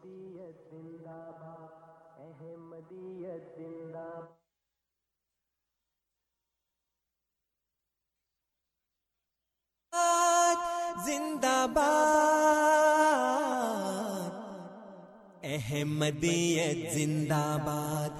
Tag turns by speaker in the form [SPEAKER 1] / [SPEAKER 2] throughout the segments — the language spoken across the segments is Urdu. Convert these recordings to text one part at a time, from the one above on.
[SPEAKER 1] احمدیت زندہ باد احمدیت زندہ باد۔
[SPEAKER 2] زندہ باد احمدیت زندہ باد۔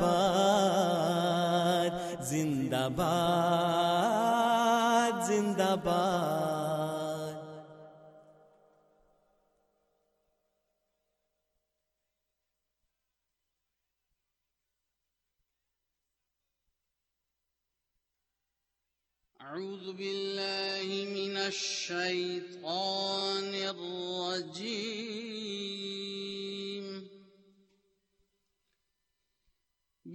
[SPEAKER 2] باد زندہ باد زندہ باد
[SPEAKER 3] أعوذ بالله من الشيطان الرجيم.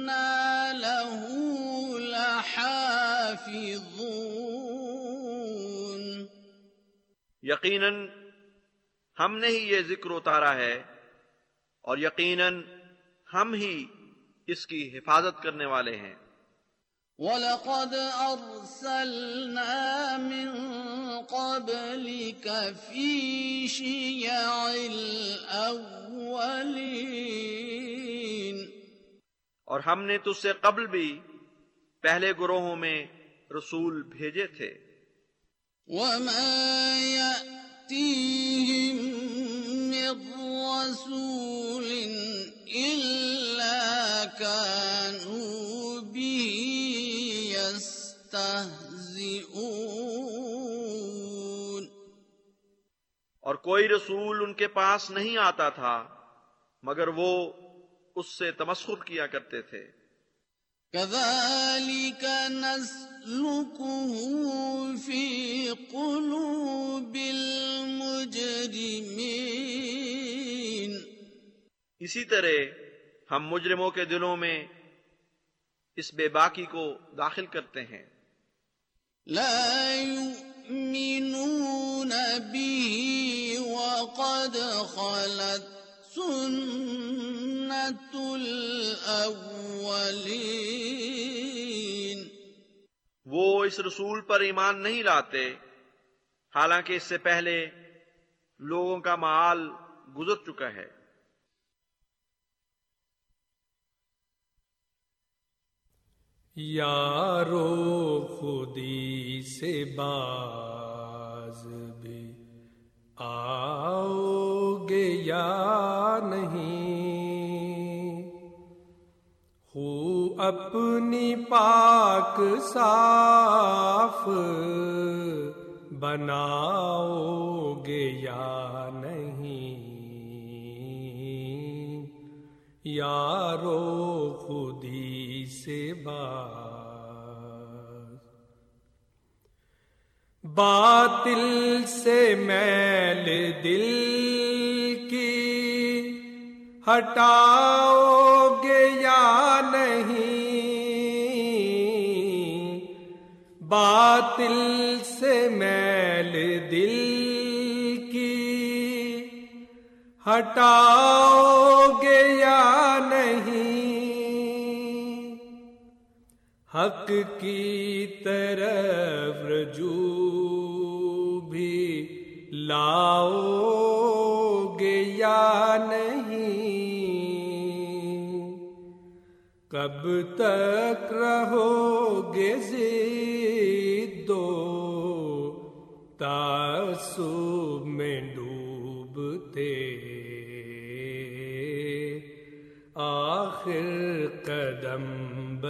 [SPEAKER 3] وإنا له لحافظون
[SPEAKER 4] یقیناً ہم نے ہی یہ ذکر اتارا ہے اور یقیناً ہم ہی اس کی حفاظت کرنے والے ہیں۔
[SPEAKER 3] وَلَقَدْ أَرْسَلْنَا مِن قَبْلِكَ فِي شِيَعِ الْأَوَّلِينَ
[SPEAKER 4] اور ہم نے تو سے قبل بھی پہلے گروہوں میں رسول بھیجے تھے۔
[SPEAKER 3] وما اور
[SPEAKER 4] کوئی رسول ان کے پاس نہیں آتا تھا مگر وہ اس سے تمسخر کیا کرتے تھے۔
[SPEAKER 3] كذلك نسلكه في قلوب المجرمين
[SPEAKER 4] اسی طرح ہم مجرموں کے دلوں میں اس بے باکی کو داخل کرتے ہیں۔
[SPEAKER 3] لا يؤمنون به وقد خلت سنة الأولين
[SPEAKER 4] وہ اس رسول پر ایمان نہیں لاتے۔ حالانکہ اس سے پہلے لوگوں کا معال گزر چکا ہے۔
[SPEAKER 5] یارو خودی سے باز۔ آؤ گے یا نہیں؟ ہو اپنی پاک صاف بناؤ گے یا نہیں؟ یارو خودی سے باز باطل سے میل دل کی ہٹاؤ گے یا نہیں؟ باطل سے میل دل کی ہٹاؤ گے یا حق کی طرف رجوع بھی لاؤ گے یا نہیں؟ کب تک رہو گے دو تعصب میں ڈوبتے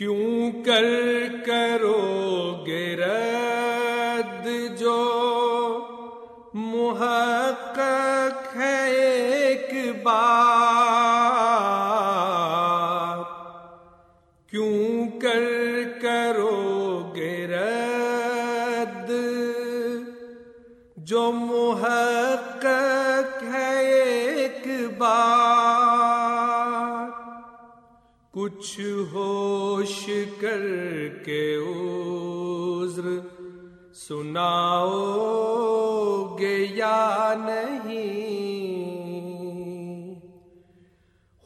[SPEAKER 5] کیوں کر کرو گے رد جو محقق ہے ایک بار؟ کچھ ہوش کر کے عذر سناؤ گے یا نہیں؟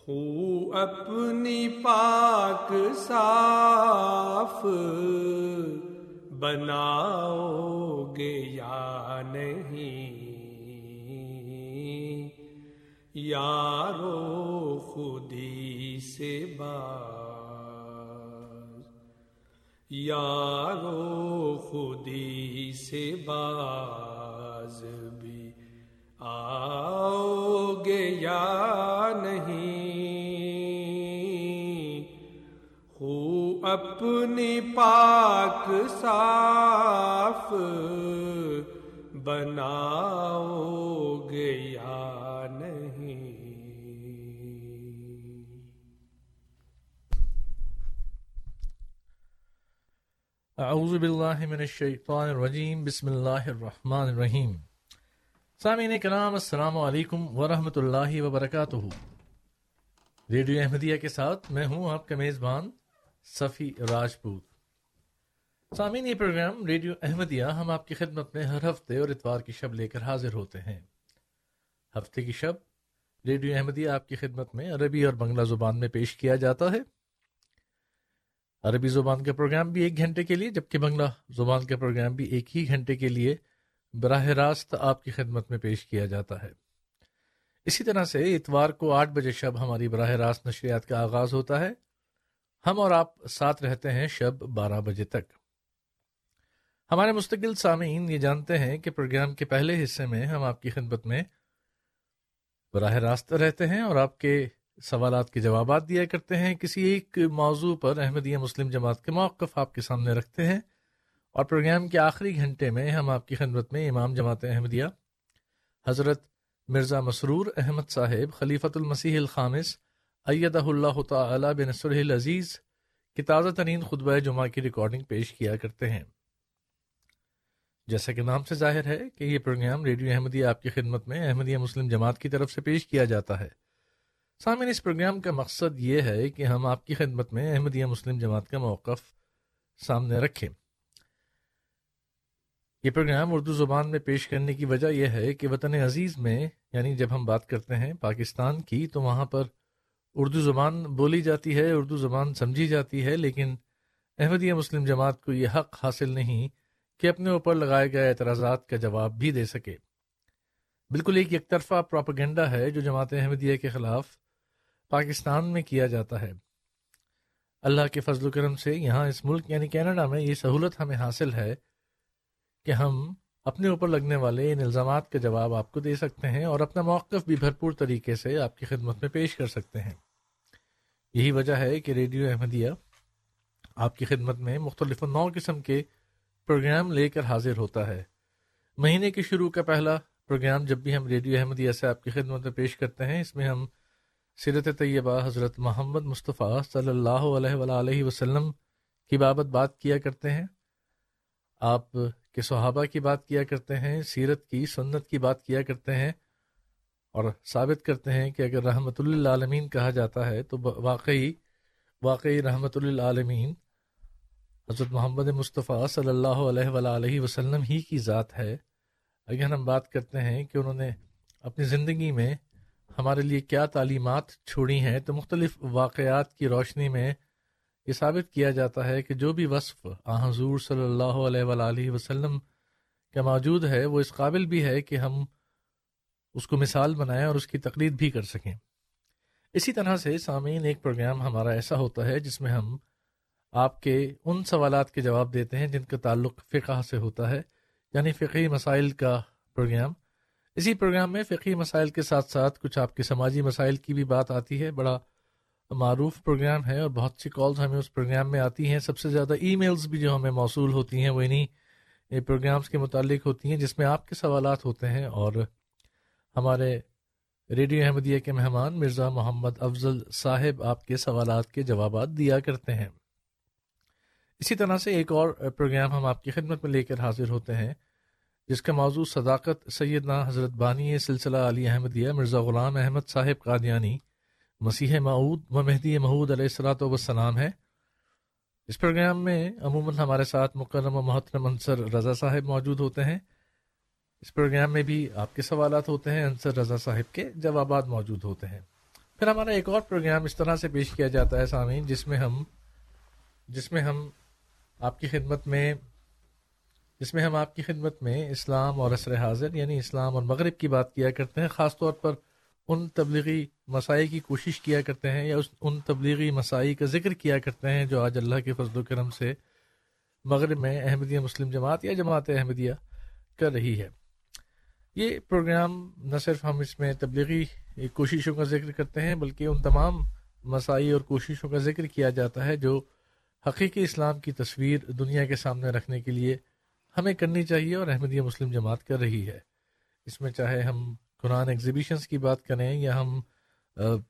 [SPEAKER 5] ہو اپنی پاک صاف بناؤ گے یا نہیں؟ یارو خودی سے باز۔ یارو خودی سے باز بھی آؤ گے یا نہیں؟ ہو اپنی پاک صاف بناؤ گے یا
[SPEAKER 6] اعوذ باللہ من الشیطان الرجیم، بسم اللہ الرحمن الرحیم۔ سامعین کرام، السلام علیکم ورحمۃ اللہ وبرکاتہ۔ ریڈیو احمدیہ کے ساتھ میں ہوں آپ کا میزبان صفی راجپوت۔ سامعین، یہ پروگرام ریڈیو احمدیہ ہم آپ کی خدمت میں ہر ہفتے اور اتوار کی شب لے کر حاضر ہوتے ہیں۔ ہفتے کی شب ریڈیو احمدیہ آپ کی خدمت میں عربی اور بنگلہ زبان میں پیش کیا جاتا ہے۔ عربی زبان کے پروگرام بھی ایک گھنٹے کے لیے، جبکہ بنگلہ زبان کے پروگرام بھی ایک ہی گھنٹے کے لیے براہ راست آپ کی خدمت میں پیش کیا جاتا ہے۔ اسی طرح سے اتوار کو آٹھ بجے شب ہماری براہ راست نشریات کا آغاز ہوتا ہے۔ ہم اور آپ ساتھ رہتے ہیں شب بارہ بجے تک۔ ہمارے مستقل سامعین یہ جانتے ہیں کہ پروگرام کے پہلے حصے میں ہم آپ کی خدمت میں براہ راست رہتے ہیں اور آپ کے سوالات کے جوابات دیا کرتے ہیں۔ کسی ایک موضوع پر احمدیہ مسلم جماعت کے موقف آپ کے سامنے رکھتے ہیں۔ اور پروگرام کے آخری گھنٹے میں ہم آپ کی خدمت میں امام جماعت احمدیہ حضرت مرزا مسرور احمد صاحب، خلیفۃ المسیح الخامس، ایدہ اللہ تعالی بنصر العزیز کی تازہ ترین خطبہ جمعہ کی ریکارڈنگ پیش کیا کرتے ہیں۔ جیسا کہ نام سے ظاہر ہے کہ یہ پروگرام ریڈیو احمدیہ آپ کی خدمت میں احمدیہ مسلم جماعت کی طرف سے پیش کیا جاتا ہے۔ سامعین، اس پروگرام کا مقصد یہ ہے کہ ہم آپ کی خدمت میں احمدیہ مسلم جماعت کا موقف سامنے رکھیں۔ یہ پروگرام اردو زبان میں پیش کرنے کی وجہ یہ ہے کہ وطن عزیز میں یعنی جب ہم بات کرتے ہیں پاکستان کی، تو وہاں پر اردو زبان بولی جاتی ہے، اردو زبان سمجھی جاتی ہے، لیکن احمدیہ مسلم جماعت کو یہ حق حاصل نہیں کہ اپنے اوپر لگائے گئے اعتراضات کا جواب بھی دے سکے۔ بالکل ایک یک طرفہ پراپگنڈا ہے جو جماعت احمدیہ کے خلاف پاکستان میں کیا جاتا ہے۔ اللہ کے فضل و کرم سے یہاں اس ملک یعنی کینیڈا میں یہ سہولت ہمیں حاصل ہے کہ ہم اپنے اوپر لگنے والے ان الزامات کا جواب آپ کو دے سکتے ہیں اور اپنا موقف بھی بھرپور طریقے سے آپ کی خدمت میں پیش کر سکتے ہیں۔ یہی وجہ ہے کہ ریڈیو احمدیہ آپ کی خدمت میں مختلف نو قسم کے پروگرام لے کر حاضر ہوتا ہے۔ مہینے کے شروع کا پہلا پروگرام جب بھی ہم ریڈیو احمدیہ سے آپ کی خدمت میں پیش کرتے ہیں، اس میں ہم سیرت طیبہ حضرت محمد مصطفیٰ صلی اللہ علیہ وآلہ وسلم کی بابت بات کیا کرتے ہیں؟ آپ کے صحابہ کی بات کیا کرتے ہیں؟ سیرت کی سنت کی بات کیا کرتے ہیں؟ اور ثابت کرتے ہیں کہ اگر رحمۃ للعالمین کہا جاتا ہے تو واقعی واقعی رحمۃ للعالمین حضرت محمد مصطفیٰ صلی اللہ علیہ وآلہ وسلم ہی کی ذات ہے۔ اگر ہم بات کرتے ہیں کہ انہوں نے اپنی زندگی میں ہمارے لیے کیا تعلیمات چھوڑی ہیں، تو مختلف واقعات کی روشنی میں یہ ثابت کیا جاتا ہے کہ جو بھی وصف آ حضور صلی اللہ علیہ وآلہ وسلم کا موجود ہے، وہ اس قابل بھی ہے کہ ہم اس کو مثال بنائیں اور اس کی تقلید بھی کر سکیں۔ اسی طرح سے سامعین، ایک پروگرام ہمارا ایسا ہوتا ہے جس میں ہم آپ کے ان سوالات کے جواب دیتے ہیں جن کا تعلق فقہ سے ہوتا ہے یعنی فقی مسائل کا پروگرام۔ اسی پروگرام میں فقی مسائل کے ساتھ ساتھ کچھ آپ کے سماجی مسائل کی بھی بات آتی ہے۔ بڑا معروف پروگرام ہے اور بہت سی کالز ہمیں اس پروگرام میں آتی ہیں۔ سب سے زیادہ ای میلز بھی جو ہمیں موصول ہوتی ہیں وہ انہیں پروگرامز کے متعلق ہوتی ہیں جس میں آپ کے سوالات ہوتے ہیں اور ہمارے ریڈیو احمدیہ کے مہمان مرزا محمد افضل صاحب آپ کے سوالات کے جوابات دیا کرتے ہیں۔ اسی طرح سے ایک اور پروگرام ہم آپ کی خدمت میں لے کر حاضر ہوتے ہیں۔ جس کا موضوع صداقت سیدنا حضرت بانی سلسلہ علی احمدیہ، مرزا غلام احمد صاحب قادیانی، مسیح معود و مہدی محود علیہ السلاۃ وسلام ہے اس پروگرام میں عموماً ہمارے ساتھ مکرم و محترم انصر رضا صاحب موجود ہوتے ہیں۔ اس پروگرام میں بھی آپ کے سوالات ہوتے ہیں، انصر رضا صاحب کے جوابات موجود ہوتے ہیں۔ پھر ہمارا ایک اور پروگرام اس طرح سے پیش کیا جاتا ہے سامعین، جس میں ہم، جس میں ہم آپ کی خدمت میں جس میں ہم آپ کی خدمت میں اسلام اور عصر حاضر یعنی اسلام اور مغرب کی بات کیا کرتے ہیں، خاص طور پر ان تبلیغی مسائی کی کوشش کیا کرتے ہیں یا اس ان تبلیغی مسائی کا ذکر کیا کرتے ہیں جو آج اللہ کے فضل و کرم سے مغرب میں احمدیہ مسلم جماعت یا جماعت احمدیہ کر رہی ہے۔ یہ پروگرام نہ صرف ہم اس میں تبلیغی کوششوں کا ذکر کرتے ہیں، بلکہ ان تمام مسائی اور کوششوں کا ذکر کیا جاتا ہے جو حقیقی اسلام کی تصویر دنیا کے سامنے رکھنے کے لیے ہمیں کرنی چاہیے اور احمدیہ مسلم جماعت کر رہی ہے۔ اس میں چاہے ہم قرآن ایگزیبیشنس کی بات کریں یا ہم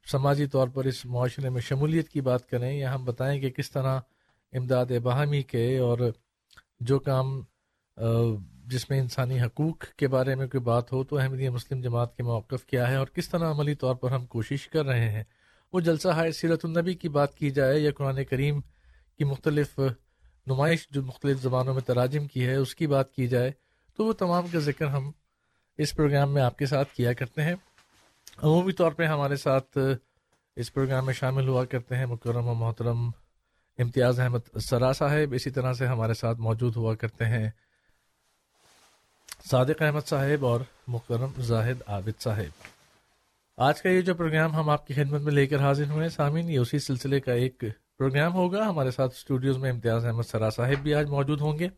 [SPEAKER 6] سماجی طور پر اس معاشرے میں شمولیت کی بات کریں یا ہم بتائیں کہ کس طرح امداد باہمی کے اور جو کام جس میں انسانی حقوق کے بارے میں کوئی بات ہو تو احمدیہ مسلم جماعت کے موقف کیا ہے اور کس طرح عملی طور پر ہم کوشش کر رہے ہیں۔ وہ جلسہ ہائے سیرت النبی کی بات کی جائے یا قرآن کریم کی مختلف نمائش جو مختلف زبانوں میں تراجم کی ہے، اس کی بات کی جائے تو وہ تمام کا ذکر ہم اس پروگرام میں آپ کے ساتھ کیا کرتے ہیں۔ عمومی طور پہ ہمارے ساتھ اس پروگرام میں شامل ہوا کرتے ہیں مکرم و محترم امتیاز احمد سرا صاحب۔ اسی طرح سے ہمارے ساتھ موجود ہوا کرتے ہیں صادق احمد صاحب اور مکرم زاہد عابد صاحب۔ آج کا یہ جو پروگرام ہم آپ کی خدمت میں لے کر حاضر ہوئے ہیں، سامعین، یہ اسی سلسلے کا ایک پروگرام ہوگا۔ ہمارے ساتھ اسٹوڈیوز میں امتیاز احمد سرا صاحب بھی آج موجود ہوں گے۔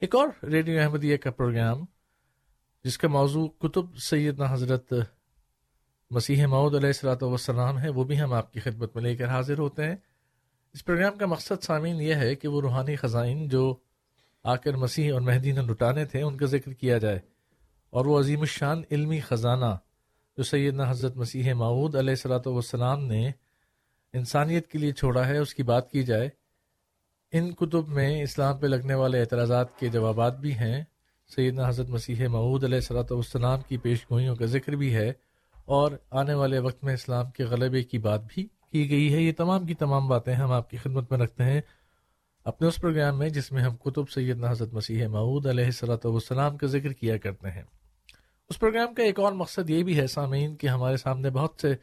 [SPEAKER 6] ایک اور ریڈیو احمدیہ کا پروگرام، جس کا موضوع کتب سیدنا حضرت مسیح معود علیہ السلاۃ وسلام ہے، وہ بھی ہم آپ کی خدمت میں لے کر حاضر ہوتے ہیں۔ اس پروگرام کا مقصد سامعین یہ ہے کہ وہ روحانی خزائن جو آ کر مسیح اور مہدی نے لٹانے تھے، ان کا ذکر کیا جائے۔ اور وہ عظیم الشان علمی خزانہ جو سیدنا حضرت مسیح معود علیہ السلاۃ والسلام نے انسانیت کے لیے چھوڑا ہے، اس کی بات کی جائے، ان کتب میں اسلام پہ لگنے والے اعتراضات کے جوابات بھی ہیں۔ سیدنا حضرت مسیح معود علیہ السلاۃ والسلام کی پیش گوئیوں کا ذکر بھی ہے اور آنے والے وقت میں اسلام کے غلبے کی بات بھی کی گئی ہے۔ یہ تمام کی تمام باتیں ہم آپ کی خدمت میں رکھتے ہیں۔ اپنے اس پروگرام میں جس میں ہم کتب سیدنا حضرت مسیح معود علیہ السلاۃ والسلام کا ذکر کیا کرتے ہیں۔ اس پروگرام کا ایک اور مقصد یہ بھی ہے سامعین، کہ ہمارے سامنے بہت سے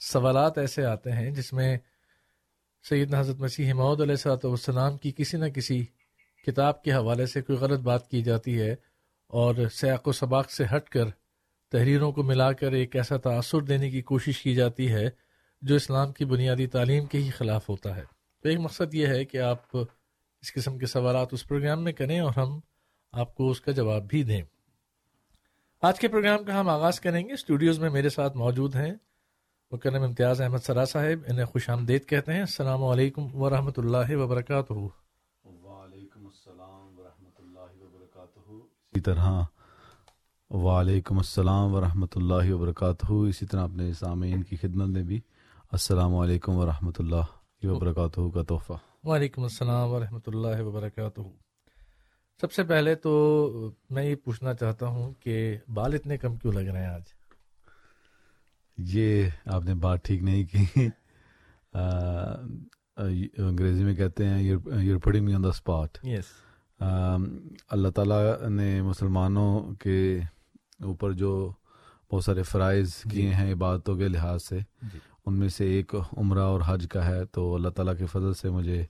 [SPEAKER 6] سوالات ایسے آتے ہیں جس میں سیدنا حضرت مسیح معود علیہ السلاۃ والسلام کی کسی نہ کسی کتاب کے حوالے سے کوئی غلط بات کی جاتی ہے اور سیاق و سباق سے ہٹ کر تحریروں کو ملا کر ایک ایسا تأثر دینے کی کوشش کی جاتی ہے جو اسلام کی بنیادی تعلیم کے ہی خلاف ہوتا ہے۔ تو ایک مقصد یہ ہے کہ آپ اس قسم کے سوالات اس پروگرام میں کریں اور ہم آپ کو اس کا جواب بھی دیں۔ آج کے پروگرام کا ہم آغاز کریں گے۔ اسٹوڈیوز میں میرے ساتھ موجود ہیں۔ مکرم امتیاز احمد سرا صاحب انہیں خوش آمدید کہتے ہیں السلام علیکم ورحمۃ اللہ وبرکاتہ۔
[SPEAKER 7] وعلیکم السلام ورحمۃ اللہ وبرکاتہ۔ اسی طرح وعلیکم السلام ورحمۃ اللہ وبرکاتہ۔ اسی طرح اپنے سامعین کی خدمت میں بھی السلام علیکم ورحمۃ اللہ وبرکاتہ کا تحفہ۔
[SPEAKER 6] وعلیکم السلام ورحمۃ اللہ وبرکاتہ۔ سب سے پہلے تو میں یہ پوچھنا چاہتا ہوں کہ بال اتنے کم کیوں لگ رہے ہیں آج؟
[SPEAKER 7] یہ آپ نے بات ٹھیک نہیں کی۔ انگریزی میں کہتے ہیں your پڑنگ me on the spot اللہ تعالیٰ نے مسلمانوں کے اوپر جو بہت سارے فرائض کیے ہیں عبادتوں کے لحاظ سے
[SPEAKER 6] جی۔
[SPEAKER 7] ان میں سے ایک عمرہ اور حج کا ہے۔ تو اللہ تعالیٰ کے فضل سے مجھے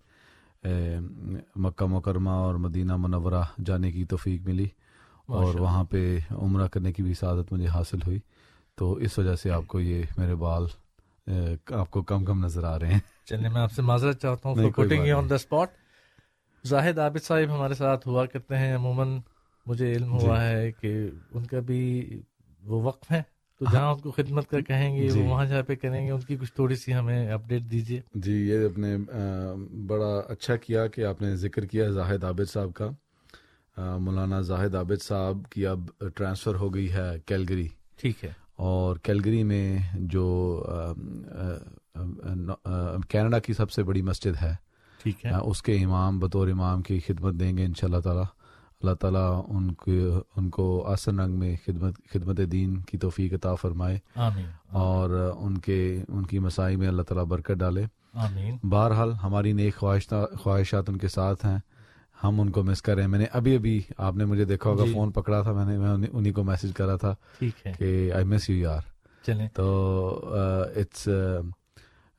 [SPEAKER 7] مکہ مکرمہ اور مدینہ منورہ جانے کی توفیق ملی اور وہاں پہ عمرہ کرنے کی بھی سعادت مجھے حاصل ہوئی۔ تو اس وجہ سے آپ کو یہ میرے بال آپ کو کم کم نظر آ رہے ہیں۔
[SPEAKER 6] چلنے میں آپ سے معذرت چاہتا ہوں
[SPEAKER 7] بات
[SPEAKER 6] آن دا اسپاٹ زاہد عابد صاحب ہمارے ساتھ ہوا کرتے ہیں عموماً مجھے علم
[SPEAKER 7] جی۔
[SPEAKER 6] ہوا ہے کہ ان کا بھی وہ وقف ہے تو جہاں ان کو خدمت کا کہیں گے
[SPEAKER 7] جی۔
[SPEAKER 6] وہ وہاں جا پہ کریں گے۔ ان کی کچھ تھوڑی سی ہمیں اپڈیٹ دیجیے۔
[SPEAKER 7] جی یہ اپنے بڑا اچھا کیا کہ آپ نے ذکر کیا زاہد عابد صاحب کا۔ مولانا زاہد عابد صاحب کی اب ٹرانسفر ہو گئی ہے کیلگری۔
[SPEAKER 6] ٹھیک ہے۔
[SPEAKER 7] اور کیلگری میں جو کینیڈا کی سب سے بڑی مسجد ہے۔
[SPEAKER 6] ٹھیک ہے۔
[SPEAKER 7] اس کے امام بطور امام کی خدمت دیں گے ان شاء اللہ تعالیٰ۔ اللہ تعالیٰ ان کو ان کو آسن رنگ میں خدمت خدمت دین کی توفیق عطا فرمائے۔
[SPEAKER 6] آمین۔
[SPEAKER 7] اور ان کے ان کی مسائی میں اللہ تعالیٰ برکت ڈالے۔
[SPEAKER 6] آمین۔
[SPEAKER 7] بہرحال ہماری نیک خواہش خواہشات ان کے ساتھ ہیں۔ ہم ان کو مس کر رہے ہیں۔ میں نے ابھی ابھی آپ نے مجھے دیکھا ہوگا
[SPEAKER 6] جی۔
[SPEAKER 7] فون پکڑا تھا میں نے میں انہیں- کو میسج کرا تھا کہ آئی مس یو یار۔
[SPEAKER 6] چلیں۔
[SPEAKER 7] تو اٹس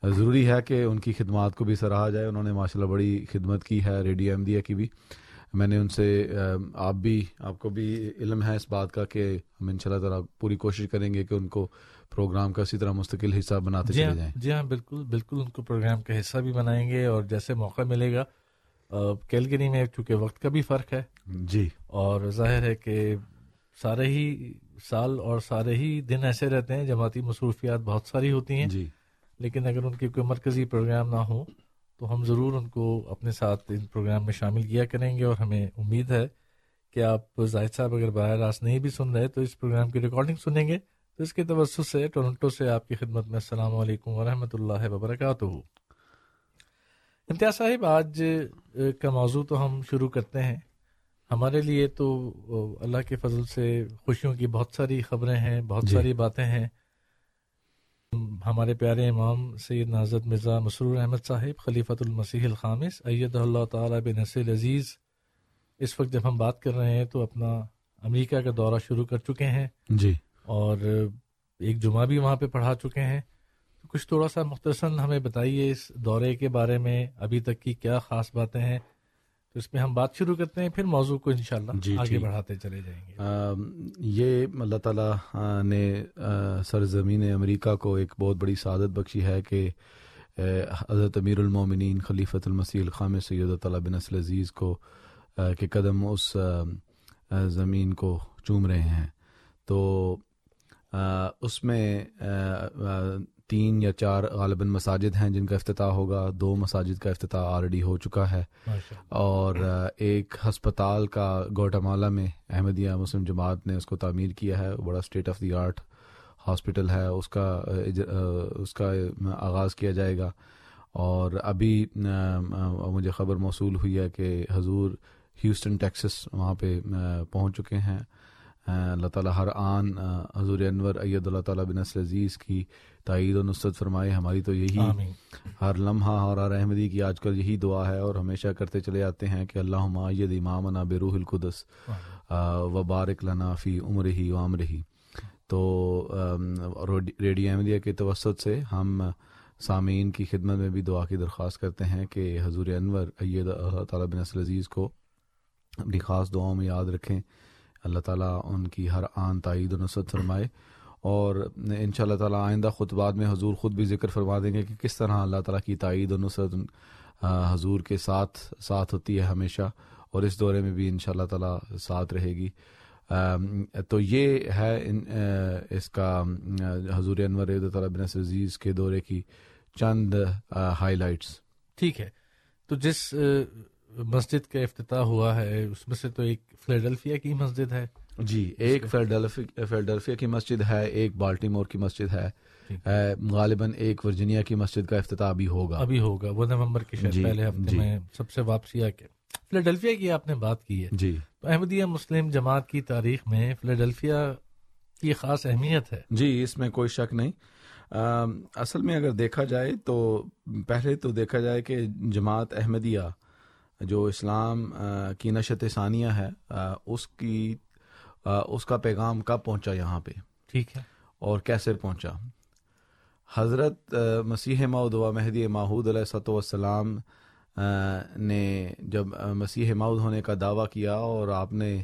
[SPEAKER 7] ضروری ہے کہ ان کی خدمات کو بھی سراہا جائے۔ انہوں نے ماشاء اللہ بڑی خدمت کی ہے ریڈیو احمدیہ کی بھی۔ میں نے ان سے آپ بھی آپ کو بھی علم ہے اس بات کا کہ ہم ان شاء اللہ تعالیٰ پوری کوشش کریں گے کہ ان کو پروگرام کا اسی طرح مستقل حصہ بناتے
[SPEAKER 6] جی
[SPEAKER 7] چلے
[SPEAKER 6] ہاں
[SPEAKER 7] جائیں۔
[SPEAKER 6] جی ہاں بالکل بالکل ان کو پروگرام کا حصہ بھی بنائیں گے اور جیسے موقع ملے گا کیلگری میں چونکہ وقت کا بھی فرق ہے۔
[SPEAKER 7] جی۔
[SPEAKER 6] اور ظاہر ہے کہ سارے ہی سال اور سارے ہی دن ایسے رہتے ہیں جماعتی مصروفیات بہت ساری ہوتی ہیں۔
[SPEAKER 7] جی۔
[SPEAKER 6] لیکن اگر ان کی کوئی مرکزی پروگرام نہ ہو تو ہم ضرور ان کو اپنے ساتھ ان پروگرام میں شامل کیا کریں گے۔ اور ہمیں امید ہے کہ آپ زاہد صاحب اگر براہ راست نہیں بھی سن رہے تو اس پروگرام کی ریکارڈنگ سنیں گے۔ تو اس کے توسط سے ٹورنٹو سے آپ کی خدمت میں السلام علیکم ورحمۃ اللہ وبرکاتہ۔ امتیاز صاحب آج کا موضوع تو ہم شروع کرتے ہیں۔ ہمارے لیے تو اللہ کے فضل سے خوشیوں کی بہت ساری خبریں ہیں بہت
[SPEAKER 7] جی۔
[SPEAKER 6] ساری باتیں ہیں۔ ہمارے پیارے امام سید نازد مرزا مسرور احمد صاحب خلیفۃ المسیح الخامس اید اللہ تعالیٰ بن نصر عزیز اس وقت جب ہم بات کر رہے ہیں تو اپنا امریکہ کا دورہ شروع کر چکے ہیں۔
[SPEAKER 7] جی۔
[SPEAKER 6] اور ایک جمعہ بھی وہاں پہ پڑھا چکے ہیں۔ کچھ تھوڑا سا مختصراً ہمیں بتائیے اس دورے کے بارے میں ابھی تک کی کیا خاص باتیں ہیں؟ تو اس میں ہم بات شروع کرتے ہیں پھر موضوع کو انشاءاللہ
[SPEAKER 7] جی،
[SPEAKER 6] آگے۔ بڑھاتے چلے جائیں گے۔
[SPEAKER 7] آم، یہ اللہ تعالیٰ آ، نے آ، سرزمین امریکہ کو ایک بہت بڑی سعادت بخشی ہے کہ آ، حضرت امیر المومنین خلیفۃ المسیح الخام سید تعالیٰ بن اصل عزیز کو آ، کے قدم اس آ، آ، زمین کو چوم رہے ہیں۔ تو آ، اس میں آ، آ، تین یا چار غالباً مساجد ہیں جن کا افتتاح ہوگا۔ دو مساجد کا افتتاح آلریڈی ہو چکا ہے۔ اور ایک ہسپتال کا گوٹامالا میں احمدیہ مسلم جماعت نے اس کو تعمیر کیا ہے۔ بڑا state of the art hospital ہے۔ اس کا اس کا آغاز کیا جائے گا۔ اور ابھی مجھے خبر موصول ہوئی ہے کہ حضور ہیوسٹن ٹیکسس وہاں پہ پہنچ چکے ہیں۔ اللہ تعالیٰ ہر آن حضور انور اید اللہ تعالیٰ بن عزیز کی تائید و نصرت فرمائے ہماری تو یہی
[SPEAKER 6] آمین۔
[SPEAKER 7] ہر لمحہ اور ہر احمدی کی آج کل یہی دعا ہے اور ہمیشہ کرتے چلے آتے ہیں کہ اللہ معید امامنا بروح القدس و بارک لنا فی عمر ہی و عمر ہی تو ریڈیو احمدیہ کے توسط سے ہم سامعین کی خدمت میں بھی دعا کی درخواست کرتے ہیں کہ حضور انور اید اللہ تعالیٰ بن نصر عزیز کو اپنی خاص دعاؤں میں یاد رکھیں۔ اللہ تعالیٰ ان کی ہر آن تائید و نصرت فرمائے۔ اور ان شاء اللہ تعالیٰ آئندہ خطبات میں حضور خود بھی ذکر فرما دیں گے کہ کس طرح اللہ تعالیٰ کی تائید و نصرت حضور کے ساتھ ساتھ ہوتی ہے ہمیشہ اور اس دورے میں بھی ان شاء اللہ تعالیٰ ساتھ رہے گی۔ تو یہ ہے ان اس کا حضور انور عید تعالیٰ بن عزیز کے دورے کی چند ہائی لائٹس
[SPEAKER 6] ٹھیک ہے۔ تو جس مسجد کا افتتاح ہوا ہے، اس میں سے تو ایک فلیڈلفیا کی مسجد ہے۔
[SPEAKER 7] جی ایک فیلڈلفی- فیلڈلفیا کی مسجد ہے ایک بالٹیمور کی مسجد ہے غالباً ایک ورجینیا کی مسجد کا افتتاح بھی ہوگا۔
[SPEAKER 6] ابھی ہوگا وہ نومبر کے شاید
[SPEAKER 7] جی،
[SPEAKER 6] پہلے ہفتے
[SPEAKER 7] جی۔
[SPEAKER 6] میں سب سے واپسی آ کے۔ فلیڈلفیا کی آپ نے بات کی ہے۔
[SPEAKER 7] جی۔
[SPEAKER 6] احمدیہ مسلم جماعت کی تاریخ میں فلیڈلفیا کی خاص اہمیت ہے۔
[SPEAKER 7] جی اس میں کوئی شک نہیں۔ اصل میں اگر دیکھا جائے تو پہلے تو دیکھا جائے کہ جماعت احمدیہ جو اسلام آ، کی نشت ثانیہ ہے آ، اس کی اس کا پیغام کب پہنچا یہاں پہ؟
[SPEAKER 6] ٹھیک ہے۔
[SPEAKER 7] اور کیسے پہنچا؟ حضرت مسیح ماؤد و مہدی ماحود علیہ صلاۃ والسلام آ، نے جب مسیح ماؤد ہونے کا دعویٰ کیا اور آپ نے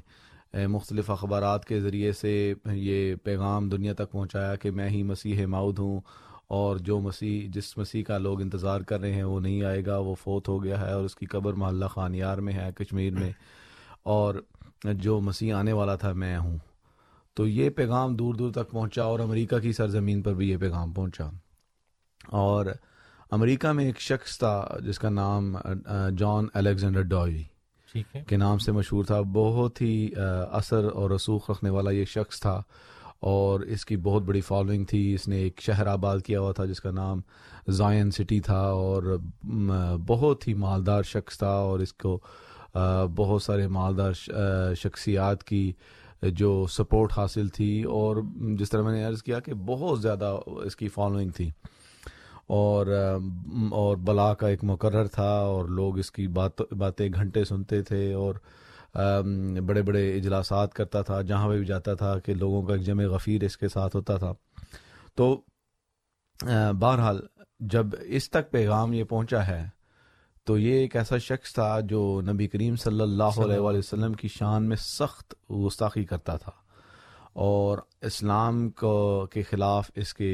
[SPEAKER 7] مختلف اخبارات کے ذریعے سے یہ پیغام دنیا تک پہنچایا کہ میں ہی مسیح ماؤد ہوں اور جو مسیح جس مسیح کا لوگ انتظار کر رہے ہیں وہ نہیں آئے گا وہ فوت ہو گیا ہے اور اس کی قبر محلہ خانیار میں ہے کشمیر میں۔ اور جو مسیح آنے والا تھا میں ہوں۔ تو یہ پیغام دور دور تک پہنچا اور امریکہ کی سرزمین پر بھی یہ پیغام پہنچا۔ اور امریکہ میں ایک شخص تھا جس کا نام جان الیگزینڈر ڈوئی کے نام سے مشہور تھا بہت ہی اثر اور رسوخ رکھنے والا یہ شخص تھا۔ اور اس کی بہت بڑی فالوئنگ تھی۔ اس نے ایک شہر آباد کیا ہوا تھا جس کا نام زائن سٹی تھا۔ اور بہت ہی مالدار شخص تھا اور اس کو بہت سارے مالدار شخصیات کی جو سپورٹ حاصل تھی اور جس طرح میں نے عرض کیا کہ بہت زیادہ اس کی فالوئنگ تھی اور اور بلا کا ایک مقرر تھا اور لوگ اس کی بات، باتیں گھنٹے سنتے تھے اور بڑے بڑے اجلاسات کرتا تھا، جہاں پہ بھی جاتا تھا کہ لوگوں کا ایک جمع غفیر اس کے ساتھ ہوتا تھا۔ تو بہرحال جب اس تک پیغام یہ پہنچا ہے تو یہ ایک ایسا شخص تھا جو نبی کریم صلی اللہ علیہ وآلہ وسلم کی شان میں سخت گستاخی کرتا تھا اور اسلام کو کے خلاف اس کے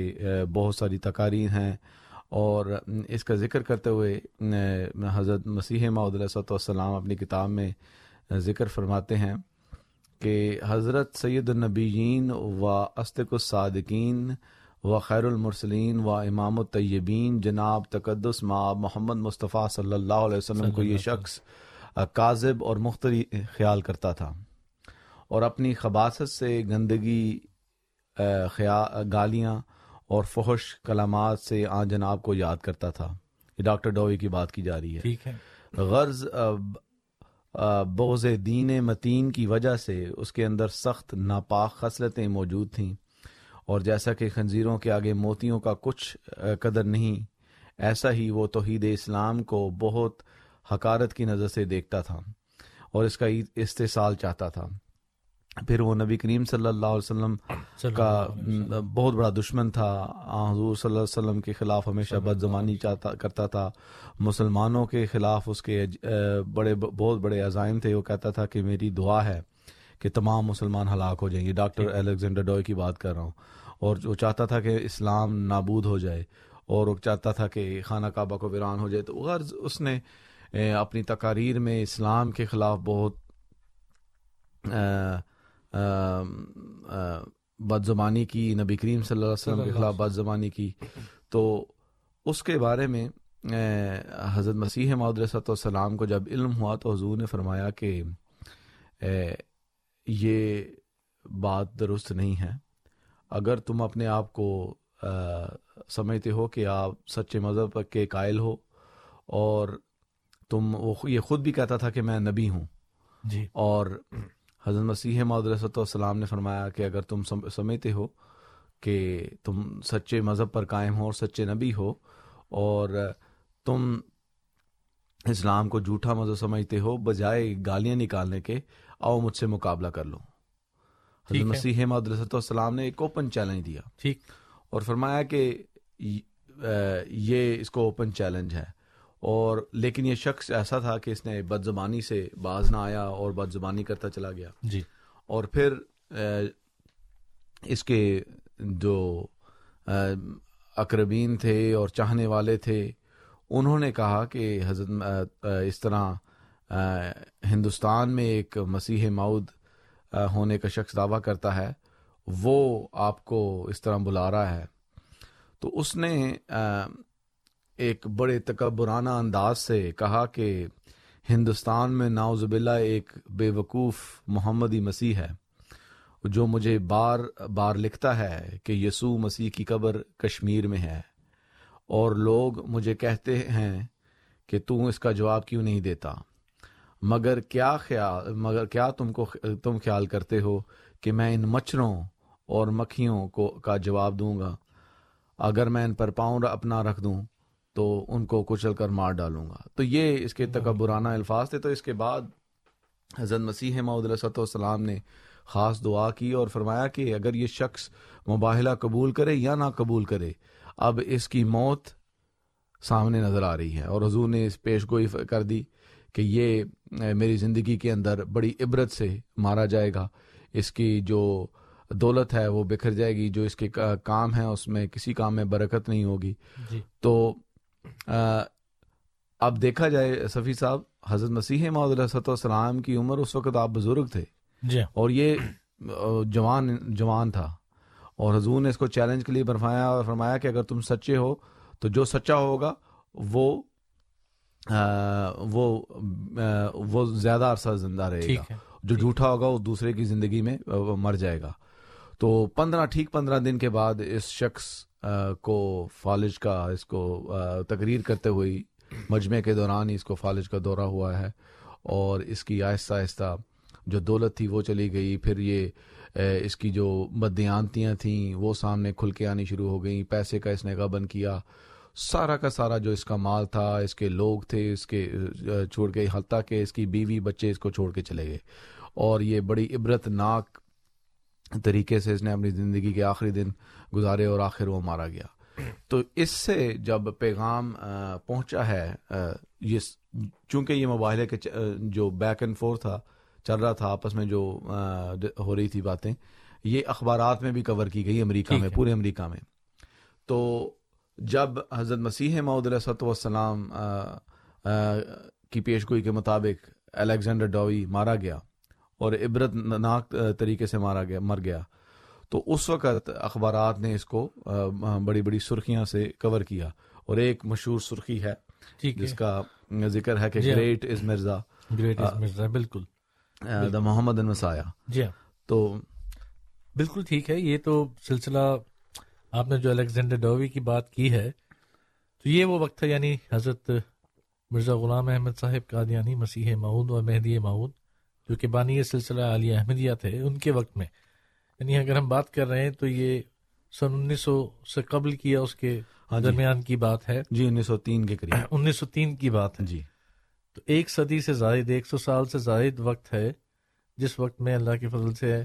[SPEAKER 7] بہت ساری تقاریر ہیں اور اس کا ذکر کرتے ہوئے حضرت مسیح صلاح والسلام اپنی کتاب میں ذکر فرماتے ہیں کہ حضرت سید النبیین و استق الصادقین و خیر المرسلین و امام الطیبین جناب تقدس ما محمد مصطفیٰ صلی اللہ علیہ وسلم کو یہ شخص آ، کاذب اور مختری خیال کرتا تھا۔ اور اپنی خباصت سے گندگی آ، گالیاں اور فحش کلامات سے آن جناب کو یاد کرتا تھا۔ یہ ڈاکٹر ڈوئی کی بات کی جا رہی ہے۔
[SPEAKER 6] ٹھیک ہے۔
[SPEAKER 7] غرض آ، آ، بغض دین متین کی وجہ سے اس کے اندر سخت ناپاک خصلتیں موجود تھیں۔ اور جیسا کہ خنزیروں کے آگے موتیوں کا کچھ قدر نہیں ایسا ہی وہ توحید اسلام کو بہت حکارت کی نظر سے دیکھتا تھا اور اس کا استحصال چاہتا تھا۔ پھر وہ نبی کریم صلی اللہ علیہ وسلم کا۔ بہت بڑا دشمن تھا۔ حضور صلی اللہ علیہ وسلم کے خلاف ہمیشہ بد زمانی چاہتا کرتا تھا۔ مسلمانوں کے خلاف اس کے بڑے بہت بڑے عزائم تھے۔ وہ کہتا تھا کہ میری دعا ہے۔ کہ تمام مسلمان ہلاک ہو جائیں گے۔ ڈاکٹر الیگزینڈر ڈوئے کی بات کر رہا ہوں۔ اور وہ چاہتا تھا کہ اسلام نابود ہو جائے اور وہ چاہتا تھا کہ خانہ کعبہ کو ویران ہو جائے۔ تو غرض اس نے اپنی تقاریر میں اسلام کے خلاف بہت بد زبانی کی۔ نبی کریم صلی اللہ علیہ وسلم کے خلاف بد زبانی کی۔ تو اس کے بارے میں حضرت مسیح معود والسلام کو جب علم ہوا تو حضور نے فرمایا کہ یہ بات درست نہیں ہے۔ اگر تم اپنے آپ کو سمجھتے ہو کہ آپ سچے مذہب کے قائل ہو اور تم وہ یہ خود بھی کہتا تھا کہ میں نبی ہوں۔
[SPEAKER 6] جی۔
[SPEAKER 7] اور حضرت مسیح معود والسلام نے فرمایا کہ اگر تم سم- سمجھتے ہو کہ تم سچے مذہب پر قائم ہو اور سچے نبی ہو اور تم اسلام کو جھوٹا مذہب سمجھتے ہو بجائے گالیاں نکالنے کے آؤ مجھ سے مقابلہ کر لو۔ حضرت۔ مسیح معود والسلام نے ایک اوپن چیلنج دیا۔
[SPEAKER 6] ٹھیک۔
[SPEAKER 7] اور فرمایا کہ یہ اس کو اوپن چیلنج ہے۔ اور لیکن یہ شخص ایسا تھا کہ اس نے بد زبانی سے باز نہ آیا اور بد زبانی کرتا چلا گیا۔
[SPEAKER 6] جی۔
[SPEAKER 7] اور پھر اس کے جو اقربین تھے اور چاہنے والے تھے۔ انہوں نے کہا کہ حضرت اس طرح ہندوستان میں ایک مسیح معود ہونے کا شخص دعویٰ کرتا ہے، وہ آپ کو اس طرح بلا رہا ہے۔ تو اس نے ایک بڑے تکبرانہ انداز سے کہا کہ ہندوستان میں ناؤز باللہ ایک بے وقوف محمدی مسیح ہے، جو مجھے بار بار لکھتا ہے کہ یسوع مسیح کی قبر کشمیر میں ہے۔ اور لوگ مجھے کہتے ہیں کہ تو اس کا جواب کیوں نہیں دیتا؟ مگر کیا خیال، مگر کیا تم کو تم خیال کرتے ہو کہ میں ان مچھروں اور مکھیوں کو، کا جواب دوں گا؟ اگر میں ان پر پاؤں اپنا رکھ دوں تو ان کو کچل کر مار ڈالوں گا۔ تو یہ اس کے تکبرانہ الفاظ تھے۔ تو اس کے بعد حضرت مسیح معود علیہ السلام نے خاص دعا کی اور فرمایا کہ اگر یہ شخص مباہلہ قبول کرے یا نہ قبول کرے اب اس کی موت سامنے نظر آ رہی ہے اور حضور نے اس پیش گوئی کر دی کہ یہ میری زندگی کے اندر بڑی عبرت سے مارا جائے گا۔ اس کی جو دولت ہے وہ بکھر جائے گی جو اس کے کا- کام ہے اس میں کسی کام میں برکت نہیں ہوگی۔
[SPEAKER 6] جی۔
[SPEAKER 7] تو اب دیکھا جائے صفی صاحب حضرت مسیح علیہ السلام کی عمر اس وقت آپ بزرگ تھے۔
[SPEAKER 6] جی۔
[SPEAKER 7] اور یہ جوان جوان تھا۔ اور حضور نے اس کو چیلنج کے لیے فرمایا اور فرمایا کہ اگر تم سچے ہو تو جو سچا ہوگا وہ آ، وہ آ، وہ زیادہ عرصہ زندہ رہے گا۔ جو جھوٹا ہوگا وہ دوسرے کی زندگی میں مر جائے گا۔ تو پندرہ ٹھیک پندرہ دن کے بعد اس شخص آ، کو فالج کا اس کو تقریر کرتے ہوئے مجمع کے دوران ہی اس کو فالج کا دورہ ہوا ہے۔ اور اس کی آہستہ آہستہ جو دولت تھی وہ چلی گئی۔ پھر یہ اس کی جو بدیانتیاں تھیں، وہ سامنے کھل کے آنی شروع ہو گئیں، پیسے کا اس نے غبن کیا، سارا کا سارا جو اس کا مال تھا، اس کے لوگ تھے، اس کے چھوڑ کے، حتیٰ کہ اس کی بیوی بچے اس کو چھوڑ کے چلے گئے۔ اور یہ بڑی عبرت ناک طریقے سے اس نے اپنی زندگی کے آخری دن گزارے اور آخر وہ مارا گیا۔ تو اس سے جب پیغام پہنچا ہے یہ چونکہ یہ موبائل کے جو بیک اینڈ فور تھا چل رہا تھا آپس میں جو ہو رہی تھی باتیں یہ اخبارات میں بھی کور کی گئی امریکہ میں۔ پورے امریکہ میں۔ تو جب حضرت مسیح معود آ، آ، کی پیشگوئی کے مطابق الیگزینڈر ڈاوی مارا گیا اور عبرت ناک طریقے سے مارا گیا مر گیا تو اس وقت اخبارات نے اس کو بڑی بڑی سرخیاں سے کور کیا۔ اور ایک مشہور سرخی ہے جس کا ذکر ہے کہ
[SPEAKER 6] جی ہاں۔
[SPEAKER 7] Great is Mirza.
[SPEAKER 6] Great Mirza بالکل۔
[SPEAKER 7] دا محمد
[SPEAKER 6] جی ہاں۔
[SPEAKER 7] تو
[SPEAKER 6] بالکل ٹھیک ہے یہ تو سلسلہ آپ نے جو الیگزینڈر ڈووی کی بات کی ہے تو یہ وہ وقت تھا یعنی حضرت مرزا غلام احمد صاحب قادیانی مسیح معود اور مہدی معود جو کہ بانی سلسلہ علی احمدیہ تھے ان کے وقت میں۔ یعنی اگر ہم بات کر رہے ہیں تو یہ سن انیس سو سے قبل کیا اس کے
[SPEAKER 7] ہاں جی۔
[SPEAKER 6] درمیان کی بات ہے۔
[SPEAKER 7] جی انیس سو تین کے قریب۔
[SPEAKER 6] انیس سو تین کی بات ہے۔
[SPEAKER 7] جی۔
[SPEAKER 6] تو ایک صدی سے زائد ایک سو سال سے زائد وقت ہے جس وقت میں اللہ کے فضل سے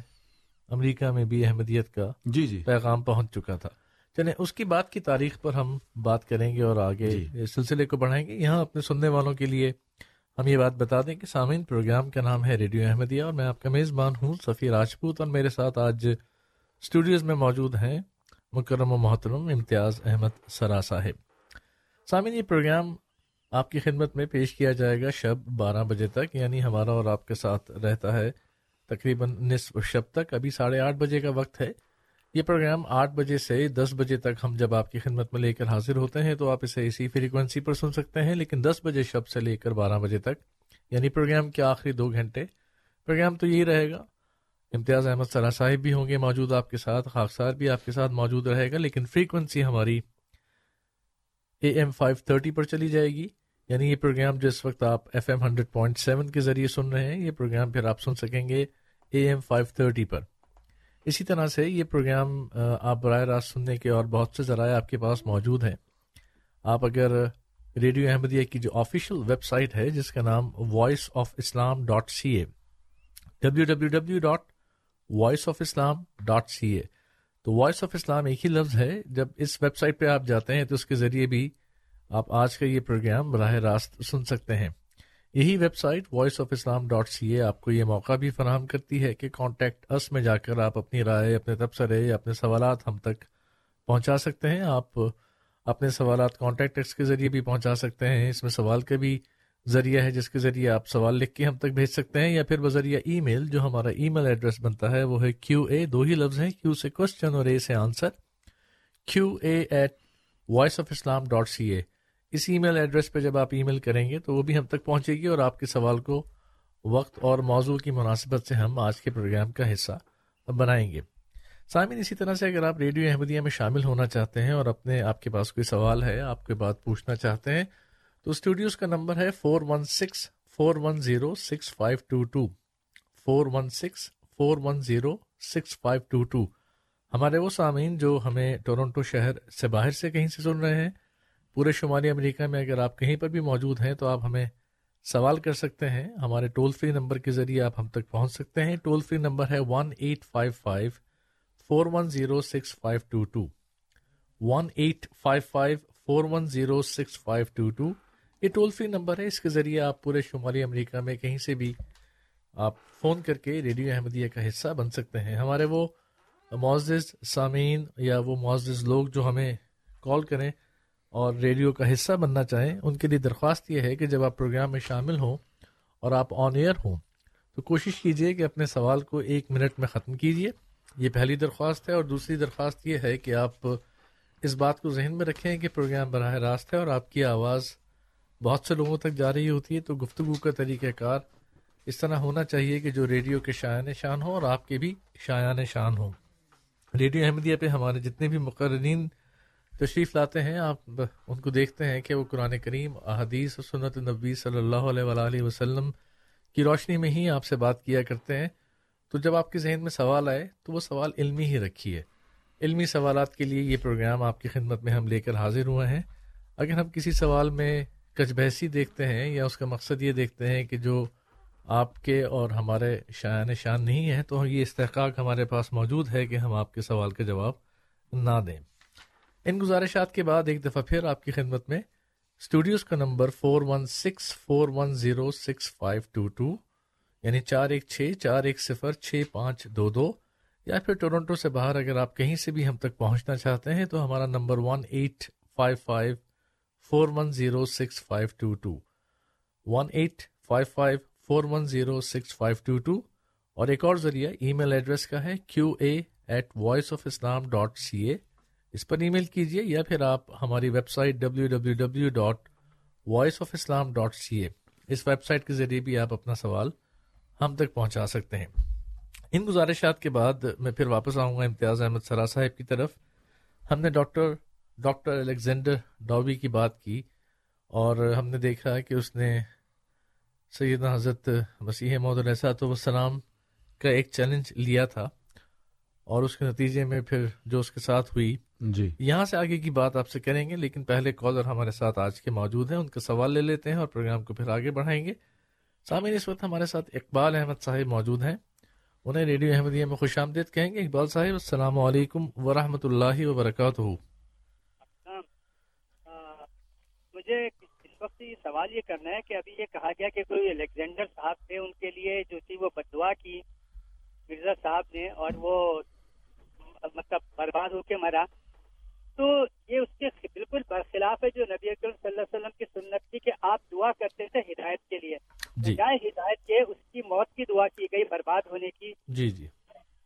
[SPEAKER 6] امریکہ میں بھی احمدیت کا
[SPEAKER 7] جی جی۔
[SPEAKER 6] پیغام پہنچ چکا تھا۔ چلیں اس کی بات کی تاریخ پر ہم بات کریں گے اور آگے
[SPEAKER 7] جی۔
[SPEAKER 6] اس سلسلے کو بڑھائیں گے۔ یہاں اپنے سننے والوں کے لیے ہم یہ بات بتا دیں کہ سامعین پروگرام کا نام ہے ریڈیو احمدیہ اور میں آپ کا میزبان ہوں سفیر راجپوت اور میرے ساتھ آج اسٹوڈیوز میں موجود ہیں مکرم و محترم امتیاز احمد سرا صاحب۔ سامعین یہ پروگرام آپ کی خدمت میں پیش کیا جائے گا شب بارہ بجے تک یعنی ہمارا اور آپ کے ساتھ رہتا ہے تقریباً نصف شب تک۔ ابھی ساڑھے آٹھ بجے کا وقت ہے۔ یہ پروگرام آٹھ بجے سے دس بجے تک ہم جب آپ کی خدمت میں لے کر حاضر ہوتے ہیں تو آپ اسے اسی فریکوینسی پر سن سکتے ہیں، لیکن دس بجے شب سے لے کر بارہ بجے تک یعنی پروگرام کے آخری دو گھنٹے۔ پروگرام تو یہی رہے گا۔ امتیاز احمد سرا صاحب بھی ہوں گے موجود آپ کے ساتھ، خاکسار بھی آپ کے ساتھ موجود رہے گا، لیکن فریکوینسی ہماری اے ایم فائیو تھرٹی پر چلی جائے گی۔ یعنی یہ پروگرام جو اس وقت آپ F M hundred point seven کے ذریعے سن رہے ہیں، یہ پروگرام پھر آپ سن سکیں گے اے ایم فائیو تھرٹی پر۔ اسی طرح سے یہ پروگرام آپ براہ راست سننے کے اور بہت سے ذرائع آپ کے پاس موجود ہیں۔ آپ اگر ریڈیو احمدیہ کی جو آفیشیل ویب سائٹ ہے، جس کا نام voice of Islam dot C A W W W dot voice of Islam dot C A تو وائس آف اسلام ایک ہی لفظ ہے۔ جب اس ویب سائٹ پہ آپ جاتے ہیں تو اس کے ذریعے بھی آپ آج کا یہ پروگرام براہ راست سن سکتے ہیں۔ یہی website voice of Islam dot C A آپ کو یہ موقع بھی فراہم کرتی ہے کہ کانٹیکٹ اس میں جا کر آپ اپنی رائے، اپنے تبصرے یا اپنے سوالات ہم تک پہنچا سکتے ہیں۔ آپ اپنے سوالات کانٹیکٹ ایکس کے ذریعے بھی پہنچا سکتے ہیں۔ اس میں سوال کا بھی ذریعہ ہے جس کے ذریعے آپ سوال لکھ کے ہم تک بھیج سکتے ہیں یا پھر بذریعہ ای میل جو ہمارا ای میل ایڈریس بنتا ہے وہ ہے کیو اے دو ہی لفظ ہیں، کیو سے کوشچن اور اے سے answer Q A at voice of Islam dot C A us E mile address پہ جب آپ ای میل کریں گے تو وہ بھی ہم تک پہنچے گی اور آپ کے سوال کو وقت اور موضوع کی مناسبت سے ہم آج کے پروگرام کا حصہ بنائیں گے۔ سامعین، اسی طرح سے اگر آپ ریڈیو احمدیہ میں شامل ہونا چاہتے ہیں اور اپنے آپ کے پاس کوئی سوال ہے، آپ کے بات پوچھنا چاہتے ہیں تو اسٹوڈیوز کا نمبر ہے four one six four one zero six five two two four one six four one zero six five two two ہمارے وہ سامعین جو ہمیں ٹورنٹو شہر سے باہر سے کہیں سے سن رہے ہیں، پورے شمالی امریکہ میں اگر آپ کہیں پر بھی موجود ہیں تو آپ ہمیں سوال کر سکتے ہیں۔ ہمارے ٹول فری نمبر کے ذریعے آپ ہم تک پہنچ سکتے ہیں۔ ٹول فری نمبر ہے one eight five five four one zero six five two two one eight five five four one zero six five two two یہ ٹول فری نمبر ہے، اس کے ذریعے آپ پورے شمالی امریکہ میں کہیں سے بھی آپ فون کر کے ریڈیو احمدیہ کا حصہ بن سکتے ہیں۔ ہمارے وہ معزز سامعین یا وہ معزز لوگ جو ہمیں کال کریں اور ریڈیو کا حصہ بننا چاہیں، ان کے لیے درخواست یہ ہے کہ جب آپ پروگرام میں شامل ہوں اور آپ آن ایئر ہوں، تو کوشش کیجیے کہ اپنے سوال کو ایک منٹ میں ختم کیجیے۔ یہ پہلی درخواست ہے اور دوسری درخواست یہ ہے کہ آپ اس بات کو ذہن میں رکھیں کہ پروگرام براہ راست ہے اور آپ کی آواز بہت سے لوگوں تک جا رہی ہوتی ہے، تو گفتگو کا طریقہ کار اس طرح ہونا چاہیے کہ جو ریڈیو کے شایان شان ہوں اور آپ کے بھی شایان شان ہوں۔ ریڈیو احمدیہ پہ ہمارے جتنے بھی مقررین تشریف لاتے ہیں، آپ ان کو دیکھتے ہیں کہ وہ قرآن کریم، احادیث و سنت نبی صلی اللہ علیہ وآلہ وسلم کی روشنی میں ہی آپ سے بات کیا کرتے ہیں۔ تو جب آپ کے ذہن میں سوال آئے، تو وہ سوال علمی ہی رکھیے۔ علمی سوالات کے لیے یہ پروگرام آپ کی خدمت میں ہم لے کر حاضر ہوئے ہیں۔ اگر ہم کسی سوال میں کچ بحثی دیکھتے ہیں یا اس کا مقصد یہ دیکھتے ہیں کہ جو آپ کے اور ہمارے شایان شان نہیں ہے تو یہ استحقاق ہمارے پاس موجود ہے کہ ہم آپ کے سوال کا جواب نہ دیں۔ ان گزارشات کے بعد ایک دفعہ پھر آپ کی خدمت میں اسٹوڈیوز کا number four one six four one zero six five two two یعنی چار ایک چھ، چار ایک صفر، چھ پانچ دو دو، یا پھر ٹورنٹو سے باہر اگر آپ کہیں سے بھی ہم تک پہنچنا چاہتے ہیں، تو ہمارا number one eight five five four one zero six five two two one eight five five four one zero six five two two اور ایک اور ذریعہ ای میل ایڈریس کا ہے Q A at voice of Islam dot C A اس پر ای میل کیجیے یا پھر آپ ہماری website W W W dot voice of Islam dot C A us web site کے ذریعے بھی آپ اپنا سوال ہم تک پہنچا سکتے ہیں۔ ان گزارشات کے بعد میں پھر واپس آؤں گا امتیاز احمد سرا صاحب کی طرف۔ ہم نے ڈاکٹر ڈاکٹر الیگزینڈر ڈاوی کی بات کی اور ہم نے دیکھا کہ اس نے سیدنا حضرت مسیح محدود السلاۃ وسلام کا ایک چیلنج لیا تھا اور اس کے نتیجے میں پھر جو اس کے ساتھ ہوئی
[SPEAKER 7] جی۔
[SPEAKER 6] یہاں سے آگے کی بات آپ سے کریں گے لیکن پہلے کالر ہمارے ساتھ آج کے موجود ہیں ان کا سوال لے لیتے ہیں اور پروگرام کو پھر آگے بڑھائیں گے۔ سامعین اس وقت ہمارے ساتھ اقبال احمد صاحب موجود ہیں۔ انہیں ریڈیو احمدیہ میں خوش آمدید کہیں گے۔ اقبال صاحب السلام علیکم ورحمۃ اللہ وبرکاتہ۔
[SPEAKER 8] مجھے اس وقت یہ سوال یہ کرنا ہے کہ ابھی یہ کہا گیا کہ کوئی الیگزینڈر صاحب تھے ان کے لیے جو تھی وہ بدعا کی مرزا صاحب نے اور وہ مطلب برباد ہو کے مرا۔ تو یہ اس کے بالکل برخلاف ہے جو نبی اکرم صلی اللہ علیہ وسلم کی سنت تھی کہ آپ دعا کرتے تھے ہدایت کے لیے۔
[SPEAKER 6] جی۔
[SPEAKER 8] کیا ہدایت کے اس کی موت کی دعا کی گئی برباد ہونے کی؟
[SPEAKER 6] جی جی۔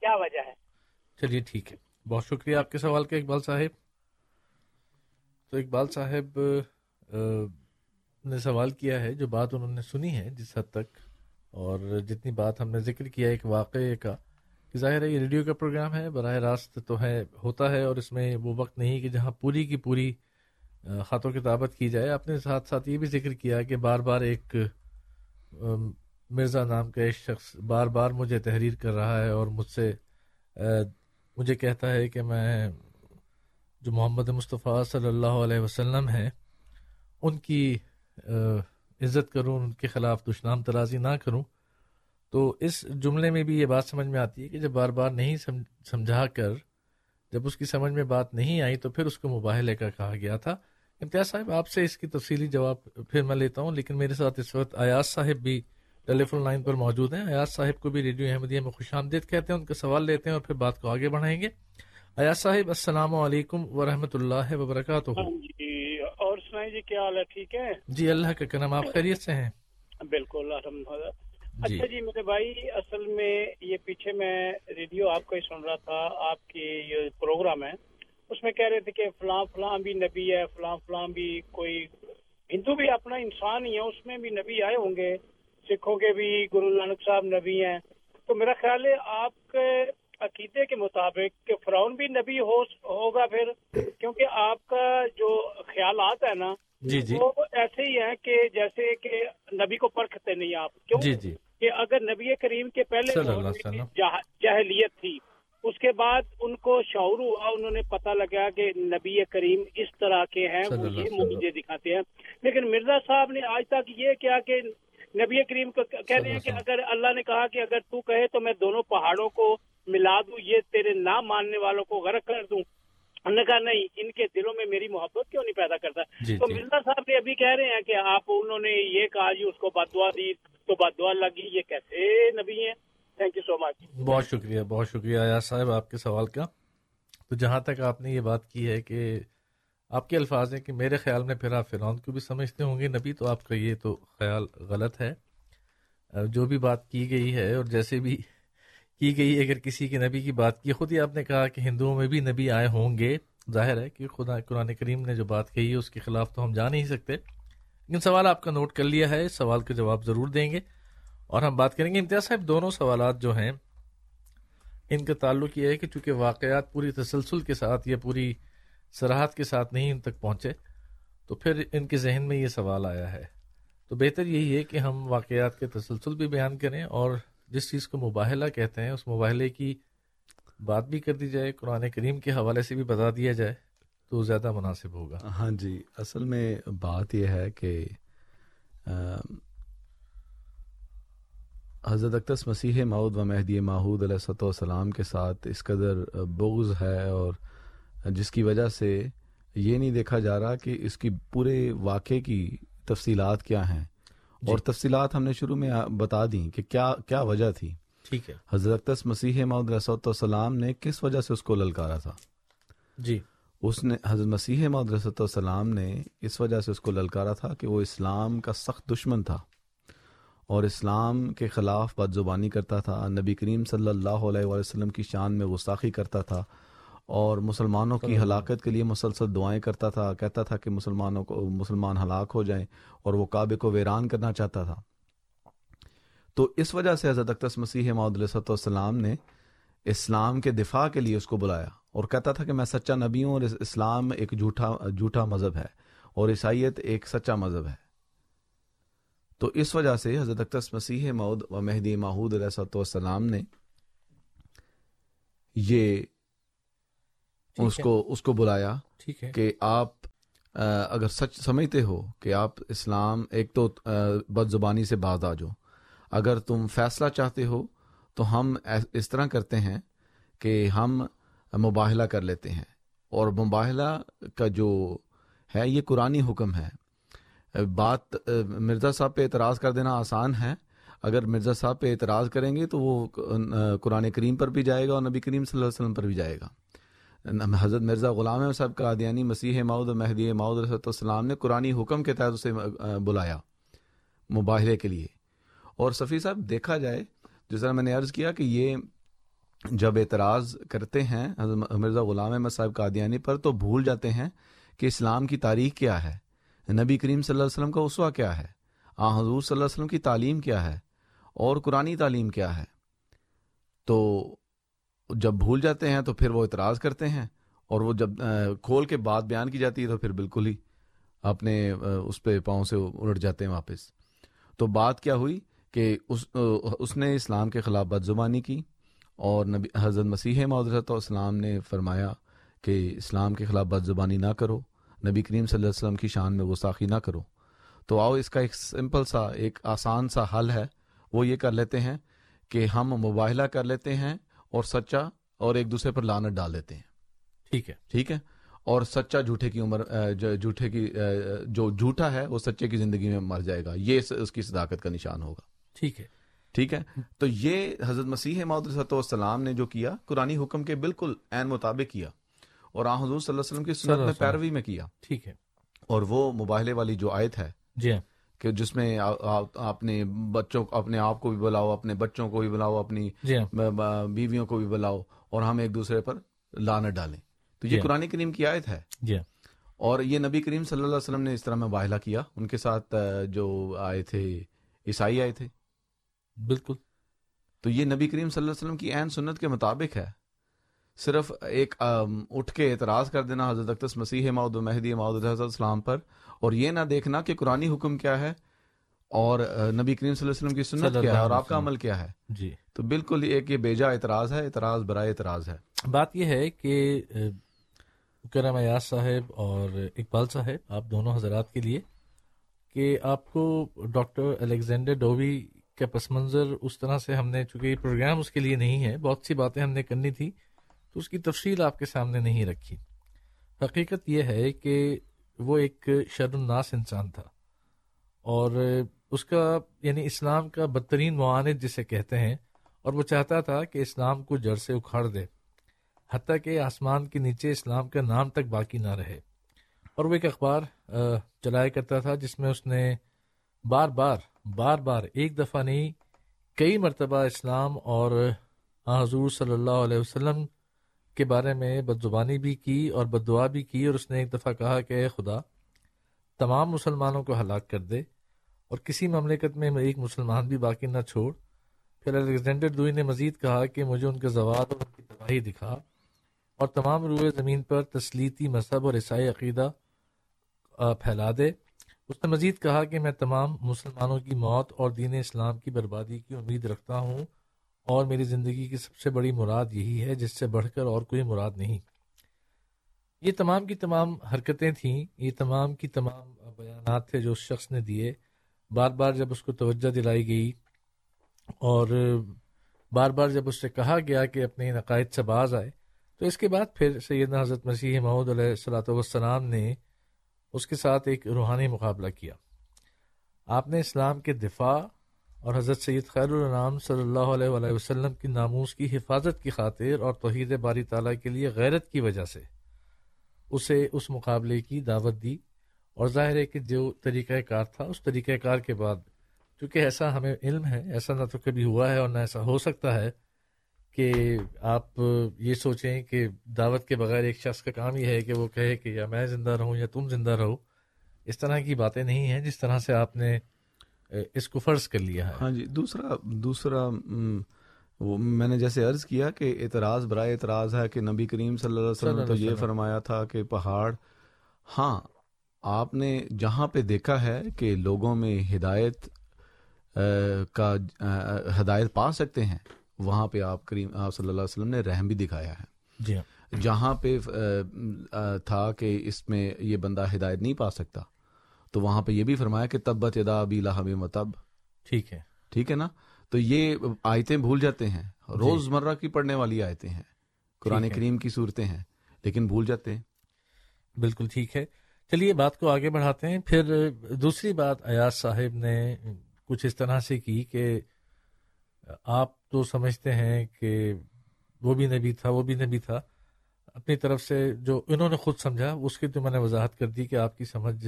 [SPEAKER 8] کیا وجہ ہے؟
[SPEAKER 6] چلیے ٹھیک ہے۔ بہت شکریہ آپ کے سوال کا اقبال صاحب۔ تو اقبال صاحب نے سوال کیا ہے جو بات انہوں نے سنی ہے جس حد تک اور جتنی بات ہم نے ذکر کیا ایک واقعے کا کہ ظاہر ہے یہ ریڈیو کا پروگرام ہے براہ راست تو ہے ہوتا ہے اور اس میں وہ وقت نہیں کہ جہاں پوری کی پوری آ، خط و کتابت کی جائے۔ اپنے ساتھ ساتھ یہ بھی ذکر کیا کہ بار بار ایک مرزا نام کا ایک شخص بار بار مجھے تحریر کر رہا ہے اور مجھ سے مجھے کہتا ہے کہ میں جو محمد مصطفیٰ صلی اللہ علیہ وسلم ہیں ان کی عزت کروں، ان کے خلاف دشنام ترازی نہ کروں۔ تو اس جملے میں بھی یہ بات سمجھ میں آتی ہے کہ جب بار بار نہیں سمجھا کر جب اس کی سمجھ میں بات نہیں آئی تو پھر اس کو مباہلے کا کہا گیا تھا۔ امتیاز صاحب، آپ سے اس کی تفصیلی جواب پھر میں لیتا ہوں، لیکن میرے ساتھ اس وقت ایاز صاحب بھی ٹیلی فون لائن پر موجود ہیں۔ ایاز صاحب کو بھی ریڈیو احمدیہ میں خوش آمدید کہتے ہیں، ان کا سوال لیتے ہیں اور پھر بات کو آگے بڑھائیں گے۔ ایاز صاحب، السلام علیکم ورحمۃ اللہ وبرکاتہ۔
[SPEAKER 9] ہاں جی۔ سنائیں جی کیا حال ہے؟ ٹھیک ہے
[SPEAKER 6] جی اللہ کا کرم آپ خیریت سے ہیں؟
[SPEAKER 9] بالکل الحمد
[SPEAKER 6] جی
[SPEAKER 9] اچھا جی۔ میرے بھائی اصل میں یہ پیچھے میں ریڈیو آپ کا ہی سن رہا تھا آپ کی یہ پروگرام ہے۔ اس میں کہہ رہے تھے کہ فلاں فلاں بھی نبی ہے فلاں فلاں بھی کوئی ہندو بھی اپنا انسان ہی ہے اس میں بھی نبی آئے ہوں گے سکھوں کے بھی گرو نانک صاحب نبی ہیں۔ تو میرا خیال ہے آپ کے عقیدے کے مطابق کہ فرعون بھی نبی ہو ہوگا پھر کیونکہ آپ کا جو خیالات ہے نا
[SPEAKER 6] جی جی۔
[SPEAKER 9] وہ ایسے ہی ہیں کہ جیسے کہ نبی کو پرکھتے نہیں آپ۔ کیوں؟
[SPEAKER 6] جی جی۔
[SPEAKER 9] کہ اگر نبی کریم کے پہلے جاہلیت تھی اس کے بعد ان کو شعور ہوا انہوں نے پتہ لگا کہ نبی کریم اس طرح کے ہیں وہ یہ دکھاتے ہیں۔ لیکن مرزا صاحب نے آج تک یہ کیا کہ نبی کریم کو کہہ رہے ہیں کہ اگر اللہ نے کہا کہ اگر تو کہے تو میں دونوں پہاڑوں کو ملا دوں یہ تیرے نہ ماننے والوں کو غرق کر دوں۔ انہوں نے کہا نہیں ان کے دلوں میں میری محبت کیوں نہیں پیدا کرتا؟
[SPEAKER 6] جی،
[SPEAKER 9] تو
[SPEAKER 6] جی۔
[SPEAKER 9] مرزا صاحب نے ابھی کہہ رہے ہیں کہ آپ انہوں نے یہ کہا جی اس کو بدوا دی تو بدوا لگی یہ کیسے نبی ہیں؟ تھینک یو سو مچ
[SPEAKER 6] بہت شکریہ بہت شکریہ ایاز صاحب آپ کے سوال کا۔ تو جہاں تک آپ نے یہ بات کی ہے کہ آپ کے الفاظ ہیں کہ میرے خیال میں پھر آپ فرعون کو بھی سمجھتے ہوں گے نبی تو آپ کا یہ تو خیال غلط ہے۔ جو بھی بات کی گئی ہے اور جیسے بھی کی گئی اگر کسی کے نبی کی بات کی۔ خود ہی آپ نے کہا کہ ہندوؤں میں بھی نبی آئے ہوں گے۔ ظاہر ہے کہ خدا، قرآن کریم نے جو بات کہی ہے، اس کے خلاف تو ہم جا نہیں سکتے۔ لیکن سوال آپ کا نوٹ کر لیا ہے اس سوال کا جواب ضرور دیں گے۔ اور ہم بات کریں گے، امتیاز صاحب، دونوں سوالات جو ہیں، ان کا تعلق یہ ہے کہ چونکہ واقعات پوری تسلسل کے ساتھ یا پوری سراحت کے ساتھ نہیں ان تک پہنچے، تو پھر ان کے ذہن میں یہ سوال آیا ہے۔ تو بہتر یہی ہے کہ ہم واقعات کے تسلسل بھی بیان کریں اور جس چیز کو مباحلہ کہتے ہیں، اس مباحلے کی بات بھی کر دی جائے، قرآن کریم کے حوالے سے بھی بتا دیا جائے، تو زیادہ مناسب ہوگا۔
[SPEAKER 7] ہاں جی اصل میں بات یہ ہے کہ حضرت اقدس مسیح معود و مہدی ماحود علیہ صلاح والسلام کے ساتھ اس قدر بغض ہے اور جس کی وجہ سے یہ نہیں دیکھا جا رہا کہ اس کی پورے واقعے کی تفصیلات کیا ہیں۔ اور تفصیلات ہم نے شروع میں بتا دیں کہ کیا کیا وجہ تھی۔
[SPEAKER 6] ٹھیک ہے۔
[SPEAKER 7] حضرت مسیح صلاح والسلام نے کس وجہ سے اس کو للکارا تھا؟
[SPEAKER 6] جی۔
[SPEAKER 7] اس نے حضرت مسیح محمد السلام نے اس وجہ سے اس کو للکارا تھا کہ وہ اسلام کا سخت دشمن تھا اور اسلام کے خلاف بد زبانی کرتا تھا۔ نبی کریم صلی اللہ علیہ وسلم کی شان میں گستاخی کرتا تھا۔ اور مسلمانوں کی ہلاکت کے لیے مسلسل دعائیں کرتا تھا کہتا تھا کہ مسلمانوں کو مسلمان ہلاک ہو جائیں اور وہ کعبے کو ویران کرنا چاہتا تھا۔ تو اس وجہ سے حضرت اقدس مسیح رسط السلام نے اسلام کے دفاع کے لیے اس کو بلایا اور کہتا تھا کہ میں سچا نبی ہوں اور اس- اسلام ایک جھوٹا جھوٹا مذہب ہے اور عیسائیت ایک سچا مذہب ہے۔ تو اس وجہ سے حضرت اقدس مسیح مود و مہدی ماحود علیہ صلاح والسلام نے یہ اس۔ کو اس کو بلایا کہ آپ اگر سچ سمجھتے ہو کہ آپ اسلام ایک تو بد زبانی سے باز آ جاؤ اگر تم فیصلہ چاہتے ہو تو ہم اس طرح کرتے ہیں کہ ہم مباہلہ کر لیتے ہیں۔ اور مباہلہ کا جو ہے یہ قرآنی حکم ہے۔ بات مرزا صاحب پہ اعتراض کر دینا آسان ہے۔ اگر مرزا صاحب پہ اعتراض کریں گے تو وہ قرآن کریم پر بھی جائے گا اور نبی کریم صلی اللہ علیہ وسلم پر بھی جائے گا۔ حضرت مرزا غلام احمد صاحب کا قادیانی مسیح ماؤد مہدی ماؤد علیہ السلام نے قرآنی حکم کے تحت اسے بلایا مباہلے کے لیے۔ اور صفی صاحب، دیکھا جائے جس طرح میں نے عرض کیا کہ یہ جب اعتراض کرتے ہیں حضرت مرزا غلام احمد صاحب قادیانی پر تو بھول جاتے ہیں کہ اسلام کی تاریخ کیا ہے، نبی کریم صلی اللہ علیہ وسلم کا اسوا کیا ہے، آ، حضور صلی اللہ علیہ وسلم کی تعلیم کیا ہے اور قرآنی تعلیم کیا ہے۔ تو جب بھول جاتے ہیں تو پھر وہ اعتراض کرتے ہیں اور وہ جب کھول کے بات بیان کی جاتی ہے تو پھر بالکل ہی اپنے اس پہ پاؤں سے الٹ جاتے ہیں واپس۔ تو بات کیا ہوئی کہ اس اس نے اسلام کے خلاف بد زبانی کی اور نبی، حضرت مسیح معذرت اسلام نے فرمایا کہ اسلام کے خلاف بد زبانی نہ کرو، نبی کریم صلی اللہ علیہ وسلم کی شان میں گستاخی نہ کرو۔ تو آؤ، اس کا ایک سمپل سا، ایک آسان سا حل ہے۔ وہ یہ کر لیتے ہیں کہ ہم مباہلہ کر لیتے ہیں اور سچا اور ایک دوسرے پر لانت ڈال دیتے ہیں۔
[SPEAKER 6] ٹھیک ہے۔
[SPEAKER 7] ٹھیک ہے؟ اور سچا جھوٹے کی عمر جھوٹے کی جو جھوٹا ہے وہ سچے کی زندگی میں مر جائے گا۔ یہ اس- کی صداقت کا نشان ہوگا۔
[SPEAKER 6] ٹھیک ہے۔
[SPEAKER 7] ٹھیک ہے؟ تو یہ حضرت مسیح محدود والسلام نے جو کیا قرآنی حکم کے بالکل عین مطابق کیا اور آن حضور صلی اللہ علیہ وسلم کی سنت میں۔ پیروی میں کیا۔
[SPEAKER 6] ٹھیک ہے۔
[SPEAKER 7] اور وہ مباہلے والی جو آیت ہے
[SPEAKER 6] جی ہاں۔
[SPEAKER 7] کہ جس میں اپنے بچوں اپنے آپ کو بھی بلاؤ اپنے بچوں کو بھی بلاؤ اپنی
[SPEAKER 6] جی ہاں۔
[SPEAKER 7] بیویوں کو بھی بلاؤ اور ہم ایک دوسرے پر لانت ڈالیں۔ تو
[SPEAKER 6] جی
[SPEAKER 7] یہ
[SPEAKER 6] ہاں۔
[SPEAKER 7] قرآن کریم کی آیت ہے۔
[SPEAKER 6] جی ہاں۔
[SPEAKER 7] اور یہ نبی کریم صلی اللہ علیہ وسلم نے اس طرح مباہلہ کیا۔ ان کے ساتھ جو آئے تھے عیسائی آئے تھے۔
[SPEAKER 6] بالکل۔
[SPEAKER 7] تو یہ نبی کریم صلی اللہ علیہ وسلم کی عین سنت کے مطابق ہے۔ صرف ایک اٹھ کے اعتراض کر دینا حضرت مسیح ماؤد مہدی ماؤد السلام پر اور یہ نہ دیکھنا کہ قرآنی حکم کیا ہے اور نبی کریم صلی اللہ علیہ وسلم کی سنت کیا ہے اور آپ کا۔ عمل کیا ہے۔
[SPEAKER 6] جی۔
[SPEAKER 7] تو بالکل ایک یہ بیجا اعتراض ہے اعتراض برائے اعتراض ہے۔
[SPEAKER 6] بات یہ ہے کہ کرم ایاز صاحب اور اقبال صاحب آپ دونوں حضرات کے لیے کہ آپ کو ڈاکٹر الیگزینڈر ڈووی کا پس منظر اس طرح سے ہم نے چونکہ یہ پروگرام اس کے لیے نہیں ہے بہت سی باتیں ہم نے کرنی تھی تو اس کی تفصیل آپ کے سامنے نہیں رکھی۔ حقیقت یہ ہے کہ وہ ایک شر الناس انسان تھا۔ اور اس کا یعنی اسلام کا بدترین معاند جسے کہتے ہیں، اور وہ چاہتا تھا کہ اسلام کو جڑ سے اکھاڑ دے، حتیٰ کہ آسمان کے نیچے اسلام کا نام تک باقی نہ رہے۔ اور وہ ایک اخبار چلایا کرتا تھا، جس میں اس نے بار بار بار بار ایک دفعہ نہیں، کئی مرتبہ اسلام اور حضور صلی اللہ علیہ وسلم کے بارے میں بد زبانی بھی کی اور بد دعا بھی کی اور اس نے ایک دفعہ کہا کہ اے خدا، تمام مسلمانوں کو ہلاک کر دے اور کسی مملکت میں ایک مسلمان بھی باقی نہ چھوڑ۔ پھر الیگزینڈر دوئی نے مزید کہا کہ مجھے ان کے زوال اور ان کی تباہی دکھا اور تمام روئے زمین پر تسلیتی مذہب اور عیسائی عقیدہ پھیلا دے۔ اس نے مزید کہا کہ میں تمام مسلمانوں کی موت اور دین اسلام کی بربادی کی امید رکھتا ہوں۔ اور میری زندگی کی سب سے بڑی مراد یہی ہے جس سے بڑھ کر اور کوئی مراد نہیں۔ یہ تمام کی تمام حرکتیں تھیں، یہ تمام کی تمام بیانات تھے جو اس شخص نے دیے۔ بار بار جب اس کو توجہ دلائی گئی اور بار بار جب اس سے کہا گیا کہ اپنے ان عقائد سے باز آئے، تو اس کے بعد پھر سیدنا حضرت مسیح محمود علیہ السلاۃ والسلام نے اس کے ساتھ ایک روحانی مقابلہ کیا۔ آپ نے اسلام کے دفاع اور حضرت سید خیر النام صلی اللہ علیہ وآلہ وسلم کی ناموس کی حفاظت کی خاطر اور توحید باری تعالیٰ کے لیے غیرت کی وجہ سے اسے اس مقابلے کی دعوت دی اور ظاہر ہے کہ جو طریقہ کار تھا، اس طریقہ کار کے بعد، چونکہ ایسا ہمیں علم ہے، ایسا نہ تو کبھی ہوا ہے اور نہ ایسا ہو سکتا ہے کہ آپ یہ سوچیں کہ دعوت کے بغیر ایک شخص کا کام یہ ہے کہ وہ کہے کہ یا میں زندہ رہوں یا تم زندہ رہو۔ اس طرح کی باتیں نہیں ہیں جس طرح سے آپ نے اس کو فرض کر لیا ہے۔
[SPEAKER 7] ہاں جی دوسرا دوسرا وہ میں نے جیسے عرض کیا کہ اعتراض برائے اعتراض ہے کہ نبی کریم صلی اللہ علیہ وسلم نے تو یہ۔ فرمایا تھا کہ پہاڑ ہاں آپ نے جہاں پہ دیکھا ہے کہ لوگوں میں ہدایت کا ہدایت پا سکتے ہیں وہاں پہ آپ کریم آپ صلی اللہ علیہ وسلم نے رحم بھی دکھایا ہے۔
[SPEAKER 6] جی ہاں۔
[SPEAKER 7] جہاں پہ تھا کہ اس میں یہ بندہ ہدایت نہیں پا سکتا۔ تو وہاں پہ یہ بھی فرمایا کہ تبت یدا ابی لہب متب
[SPEAKER 6] ٹھیک ہے۔
[SPEAKER 7] ٹھیک ہے نا؟ تو یہ آیتیں بھول جاتے ہیں۔ روز مرہ کی پڑھنے والی آیتیں ہیں۔ قرآن۔ کریم کی صورتیں ہیں۔ لیکن بھول جاتے ہیں۔
[SPEAKER 6] بالکل ٹھیک ہے۔ چلیے بات کو آگے بڑھاتے ہیں۔ پھر دوسری بات ایاز صاحب نے کچھ اس طرح سے کی کہ آپ تو سمجھتے ہیں کہ وہ بھی نبی تھا وہ بھی نبی تھا۔ اپنی طرف سے جو انہوں نے خود سمجھا اس کی تو میں نے وضاحت کر دی کہ آپ کی سمجھ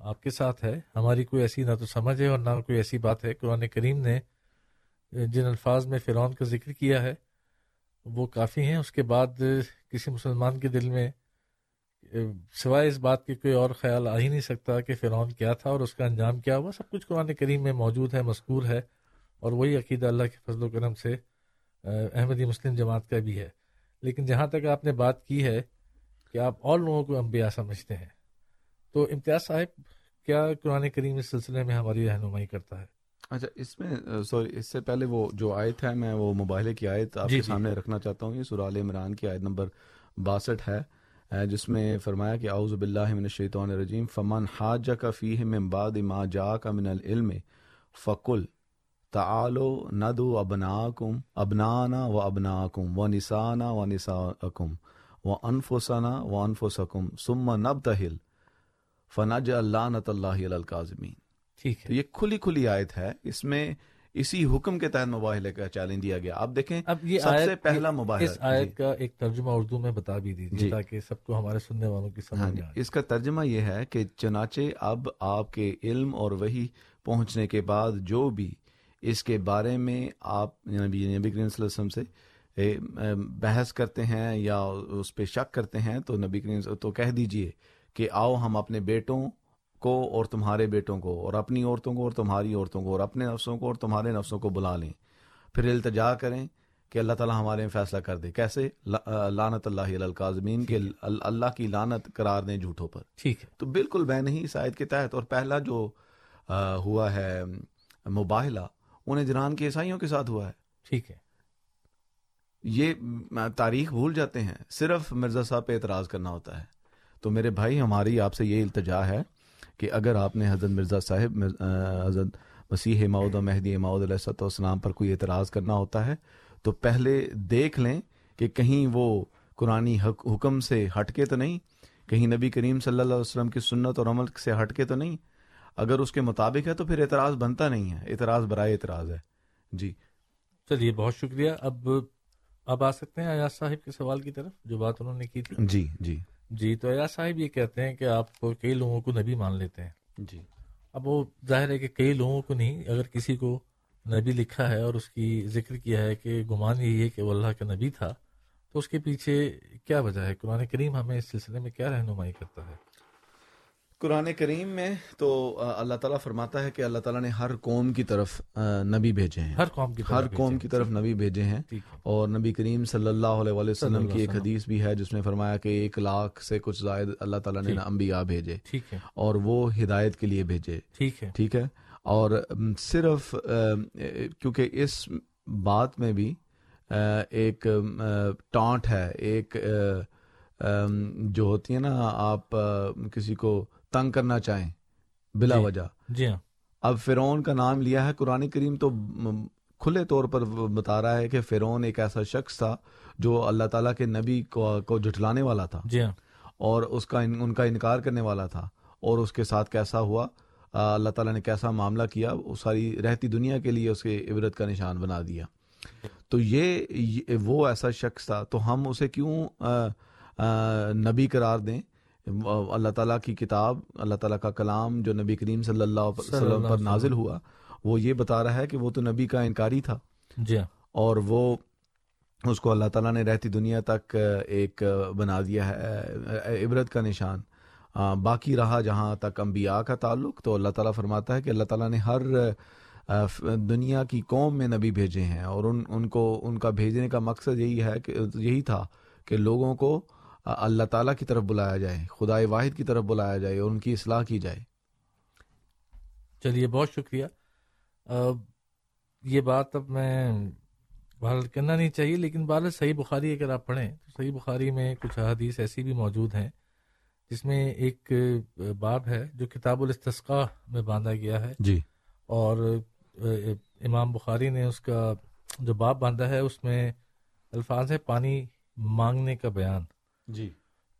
[SPEAKER 6] آپ کے ساتھ ہے۔ ہماری کوئی ایسی نہ تو سمجھ ہے اور نہ کوئی ایسی بات ہے۔ قرآن کریم نے جن الفاظ میں فرعون کا ذکر کیا ہے، وہ کافی ہیں۔ اس کے بعد کسی مسلمان کے دل میں، سوائے اس بات کے کوئی اور خیال آ ہی نہیں سکتا کہ فرعون کیا تھا اور اس کا انجام کیا ہوا۔ سب کچھ قرآن کریم میں موجود ہے، مذکور ہے اور وہی عقیدہ اللہ کے فضل و کرم سے احمدی مسلم جماعت کا بھی ہے۔ لیکن جہاں تک آپ نے بات کی ہے کہ آپ اور لوگوں کو انبیاء سمجھتے ہیں تو امتیاز صاحب کیا قرآن کریم اس سلسلے میں ہماری رہنمائی کرتا ہے
[SPEAKER 7] اچھا اس میں سوری اس سے پہلے وہ جو آیت ہے میں وہ موبائل کی آیت آپ
[SPEAKER 6] جی،
[SPEAKER 7] کے
[SPEAKER 6] جی۔
[SPEAKER 7] سامنے رکھنا چاہتا ہوں یہ سرال عمران کی آیت نمبر باسٹھ ہے جس میں فرمایا کہ اعوذ باللہ من الشیطان الرجیم فمن حاجک فیہ من بعد ما جاک من العلم فقل تعالوا ندعو ابناکم ابنانا و ابناکم و نسانا و نساءکم و انفسنا و انفسکم ثم نبتہل لعنت اللہ علی الکاظمین
[SPEAKER 6] ٹھیک
[SPEAKER 7] تو
[SPEAKER 6] ہے
[SPEAKER 7] یہ کھلی کھلی آیت ہے۔ اس میں اسی حکم کے تحت مباحلے کا چیلنج دیا گیا۔ آپ دیکھیں
[SPEAKER 6] اب یہ
[SPEAKER 7] سب سے پہلا مباحلہ
[SPEAKER 6] اس آیت کا ایک ترجمہ اردو میں بتا بھی دیجیے
[SPEAKER 7] جی۔
[SPEAKER 6] تاکہ سب کو ہمارے سننے والوں کی
[SPEAKER 7] ہاں
[SPEAKER 6] سمجھ
[SPEAKER 7] جی۔
[SPEAKER 6] آ جائے
[SPEAKER 7] اس کا ترجمہ یہ ہے کہ چنانچہ اب آپ کے علم اور وہی پہنچنے کے بعد جو بھی اس کے بارے میں آپ نبی نبی کریم صلی اللہ علیہ وسلم سے بحث کرتے ہیں یا اس پہ شک کرتے ہیں تو نبی کریم تو کہہ دیجیے کہ آؤ ہم اپنے بیٹوں کو اور تمہارے بیٹوں کو اور اپنی عورتوں کو اور تمہاری عورتوں کو اور اپنے نفسوں کو اور تمہارے نفسوں کو بلا لیں۔ پھر التجا کریں کہ اللہ تعالیٰ ہمارے میں فیصلہ کر دے۔ کیسے؟ لا- لعنت اللہ علی الکاظمین کے ال- اللہ کی لعنت قرار دیں جھوٹوں پر۔
[SPEAKER 6] ٹھیک ہے۔
[SPEAKER 7] تو بالکل میں نہیں اس آیت کے تحت۔ اور پہلا جو ہوا ہے مباحلہ انہیں جران کے عیسائیوں کے ساتھ ہوا ہے۔
[SPEAKER 6] ٹھیک ہے۔
[SPEAKER 7] یہ تاریخ بھول جاتے ہیں۔ صرف مرزا صاحب پہ اعتراض کرنا ہوتا ہے۔ تو میرے بھائی ہماری آپ سے یہ التجا ہے کہ اگر آپ نے حضرت مرزا صاحب حضرت مسیح ماؤد و مہدی ماؤد علیہ السلام والسلام پر کوئی اعتراض کرنا ہوتا ہے تو پہلے دیکھ لیں کہ کہیں وہ قرآن حک- حکم سے ہٹ کے تو نہیں کہیں نبی کریم صلی اللہ علیہ وسلم کی سنت اور عمل سے ہٹ کے تو نہیں۔ اگر اس کے مطابق ہے تو پھر اعتراض بنتا نہیں ہے اعتراض برائے اعتراض ہے۔ جی۔
[SPEAKER 6] چلیے بہت شکریہ۔ اب اب آ سکتے ہیں ایاز صاحب کے سوال کی طرف جو بات انہوں نے کی تھی۔
[SPEAKER 7] جی جی۔
[SPEAKER 6] جی تو ایاز صاحب یہ کہتے ہیں کہ آپ کو کئی لوگوں کو نبی مان لیتے ہیں۔
[SPEAKER 7] جی۔
[SPEAKER 6] اب وہ ظاہر ہے کہ کئی لوگوں کو نہیں اگر کسی کو نبی لکھا ہے اور اس کی ذکر کیا ہے کہ گمان یہی ہے کہ وہ اللہ کا نبی تھا تو اس کے پیچھے کیا وجہ ہے؟ قرآن کریم ہمیں اس سلسلے میں کیا رہنمائی کرتا ہے؟
[SPEAKER 7] قرآن کریم میں تو اللہ تعالیٰ فرماتا ہے کہ اللہ تعالیٰ نے ہر قوم کی طرف نبی بھیجے ہیں۔
[SPEAKER 6] ہر قوم کی طرف
[SPEAKER 7] ہر قوم کی طرف نبی بھیجے ہیں۔ اور نبی کریم صلی اللہ علیہ وسلم کی ایک۔ حدیث بھی ہے جس میں فرمایا کہ ایک لاکھ سے کچھ زائد اللہ تعالیٰ نے۔ انبیاء بھیجے۔ اور وہ ہدایت کے لیے بھیجے۔
[SPEAKER 6] ٹھیک ہے۔
[SPEAKER 7] ٹھیک ہے۔ اور صرف کیونکہ اس بات میں بھی ایک ٹانٹ ہے ایک جو ہوتی ہے نا آپ کسی کو تنگ کرنا چاہیں بلا
[SPEAKER 6] جی۔
[SPEAKER 7] وجہ۔
[SPEAKER 6] جی ہاں۔
[SPEAKER 7] اب فرعون کا نام لیا ہے قرآن کریم تو کھلے طور پر بتا رہا ہے کہ فرعون ایک ایسا شخص تھا جو اللہ تعالیٰ کے نبی کو کو جھٹلانے والا تھا۔
[SPEAKER 6] جی ہاں۔
[SPEAKER 7] اور اس کا ان ان کا انکار کرنے والا تھا۔ اور اس کے ساتھ کیسا ہوا؟ اللہ تعالیٰ نے کیسا معاملہ کیا؟ وہ ساری رہتی دنیا کے لیے اس کے عبرت کا نشان بنا دیا۔ تو یہ وہ ایسا شخص تھا۔ تو ہم اسے کیوں نبی قرار دیں۔ اللہ تعالیٰ کی کتاب اللہ تعالیٰ کا کلام جو نبی کریم صلی اللہ علیہ وسلم پر نازل ہوا وہ یہ بتا رہا ہے کہ وہ تو نبی کا انکاری تھا۔
[SPEAKER 6] جی ہاں۔
[SPEAKER 7] اور وہ اس کو اللہ تعالیٰ نے رہتی دنیا تک ایک بنا دیا ہے عبرت کا نشان۔ باقی رہا جہاں تک انبیاء کا تعلق تو اللہ تعالیٰ فرماتا ہے کہ اللہ تعالیٰ نے ہر دنیا کی قوم میں نبی بھیجے ہیں۔ اور ان ان کو ان کا بھیجنے کا مقصد یہی ہے کہ یہی تھا کہ لوگوں کو اللہ تعالیٰ کی طرف بلایا جائے خدائے واحد کی طرف بلایا جائے اور ان کی اصلاح کی جائے۔
[SPEAKER 6] چلیے بہت شکریہ۔ یہ بات اب میں بہرحال کرنا نہیں چاہیے لیکن بہرحال صحیح بخاری اگر آپ پڑھیں تو صحیح بخاری میں کچھ احادیث ایسی بھی موجود ہیں جس میں ایک باب ہے جو کتاب الاستسقاء میں باندھا گیا ہے۔
[SPEAKER 7] جی۔
[SPEAKER 6] اور امام بخاری نے اس کا جو باب باندھا ہے اس میں الفاظ ہے پانی مانگنے کا بیان۔
[SPEAKER 7] جی۔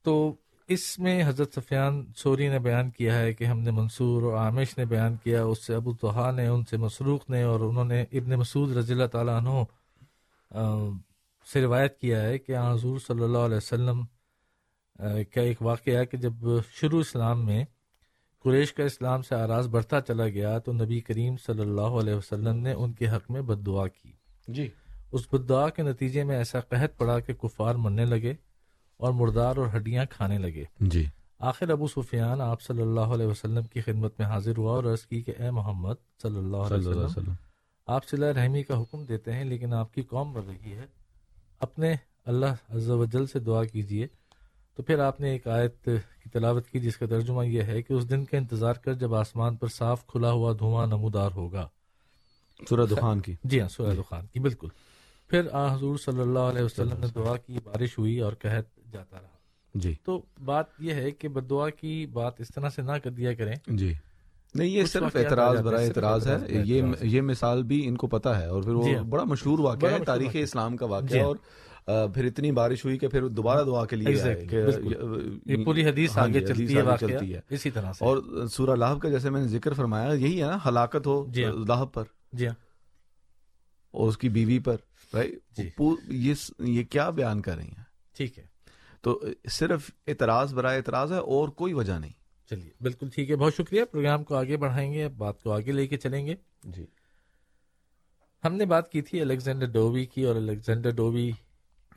[SPEAKER 6] تو اس میں حضرت سفیان سوری نے بیان کیا ہے کہ ہم نے منصور اور عامش نے بیان کیا اس سے ابو توحا نے ان سے مسروق نے اور انہوں نے ابن مسعود رضی اللہ تعالیٰ عنہ سے روایت کیا ہے کہ حضور صلی اللہ علیہ وسلم کا ایک واقعہ ہے کہ جب شروع اسلام میں قریش کا اسلام سے آراز بڑھتا چلا گیا تو نبی کریم صلی اللہ علیہ وسلم نے ان کے حق میں بد دعا کی۔
[SPEAKER 7] جی۔
[SPEAKER 6] اس بدعا کے نتیجے میں ایسا قحط پڑا کہ کفار مرنے لگے۔ اور مردار اور ہڈیاں کھانے لگے۔
[SPEAKER 7] جی۔
[SPEAKER 6] آخر ابو سفیان آپ صلی اللہ علیہ وسلم کی خدمت میں حاضر ہوا اور عرض کی کہ اے محمد صلی اللہ
[SPEAKER 7] صلی
[SPEAKER 6] علیہ وسلم
[SPEAKER 7] وسلم۔
[SPEAKER 6] آپ صلح رحمی کا حکم دیتے ہیں لیکن آپ کی قوم مر رہی ہے۔ اپنے اللہ عز و جل سے دعا کیجیے۔ تو پھر آپ نے ایک آیت کی تلاوت کی جس کا ترجمہ یہ ہے کہ اس دن کا انتظار کر جب آسمان پر صاف کھلا ہوا دھواں نمودار ہوگا۔
[SPEAKER 7] سورہ دخان کی۔
[SPEAKER 6] جی ہاں سورہ دخان کی بالکل۔ پھر آ حضور صلی اللہ علیہ وسلم نے دعا کی بارش ہوئی اور قحط جاتا رہا
[SPEAKER 7] جی
[SPEAKER 6] تو بات یہ ہے کہ بدعا کی بات اس طرح سے نہ کر دیا کریں
[SPEAKER 7] جی نہیں یہ صرف اعتراض برائے اعتراض ہے یہ۔ یہ مثال بھی ان کو پتا ہے اور پھر وہ
[SPEAKER 6] جی۔
[SPEAKER 7] بڑا مشہور واقعہ ہے تاریخ۔ اسلام کا
[SPEAKER 6] جی
[SPEAKER 7] واقعہ
[SPEAKER 6] ہاں۔
[SPEAKER 7] اور پھر اتنی بارش ہوئی کہ پھر دوبارہ دعا کے لیے۔
[SPEAKER 6] یہ پوری حدیث
[SPEAKER 7] ہاں
[SPEAKER 6] آگے
[SPEAKER 7] جی،
[SPEAKER 6] چلتی ہے
[SPEAKER 7] چلتی
[SPEAKER 6] اسی طرح سے
[SPEAKER 7] اور سورہ لاہب کا جیسے میں نے ذکر فرمایا یہی ہے نا ہلاکت ہو
[SPEAKER 6] جی۔
[SPEAKER 7] لاہب پر
[SPEAKER 6] جی ہاں
[SPEAKER 7] اور اس کی بیوی پر
[SPEAKER 6] جی۔
[SPEAKER 7] یہ کیا بیان کر رہی ہیں
[SPEAKER 6] ٹھیک ہے
[SPEAKER 7] تو صرف اعتراض برائے اعتراض ہے اور کوئی وجہ نہیں۔
[SPEAKER 6] چلیے بالکل ٹھیک ہے بہت شکریہ پروگرام کو آگے بڑھائیں گے بات کو آگے لے کے چلیں گے۔
[SPEAKER 7] جی۔
[SPEAKER 6] ہم نے بات کی تھی الیگزینڈر ڈوبی کی اور الیگزینڈر ڈوبی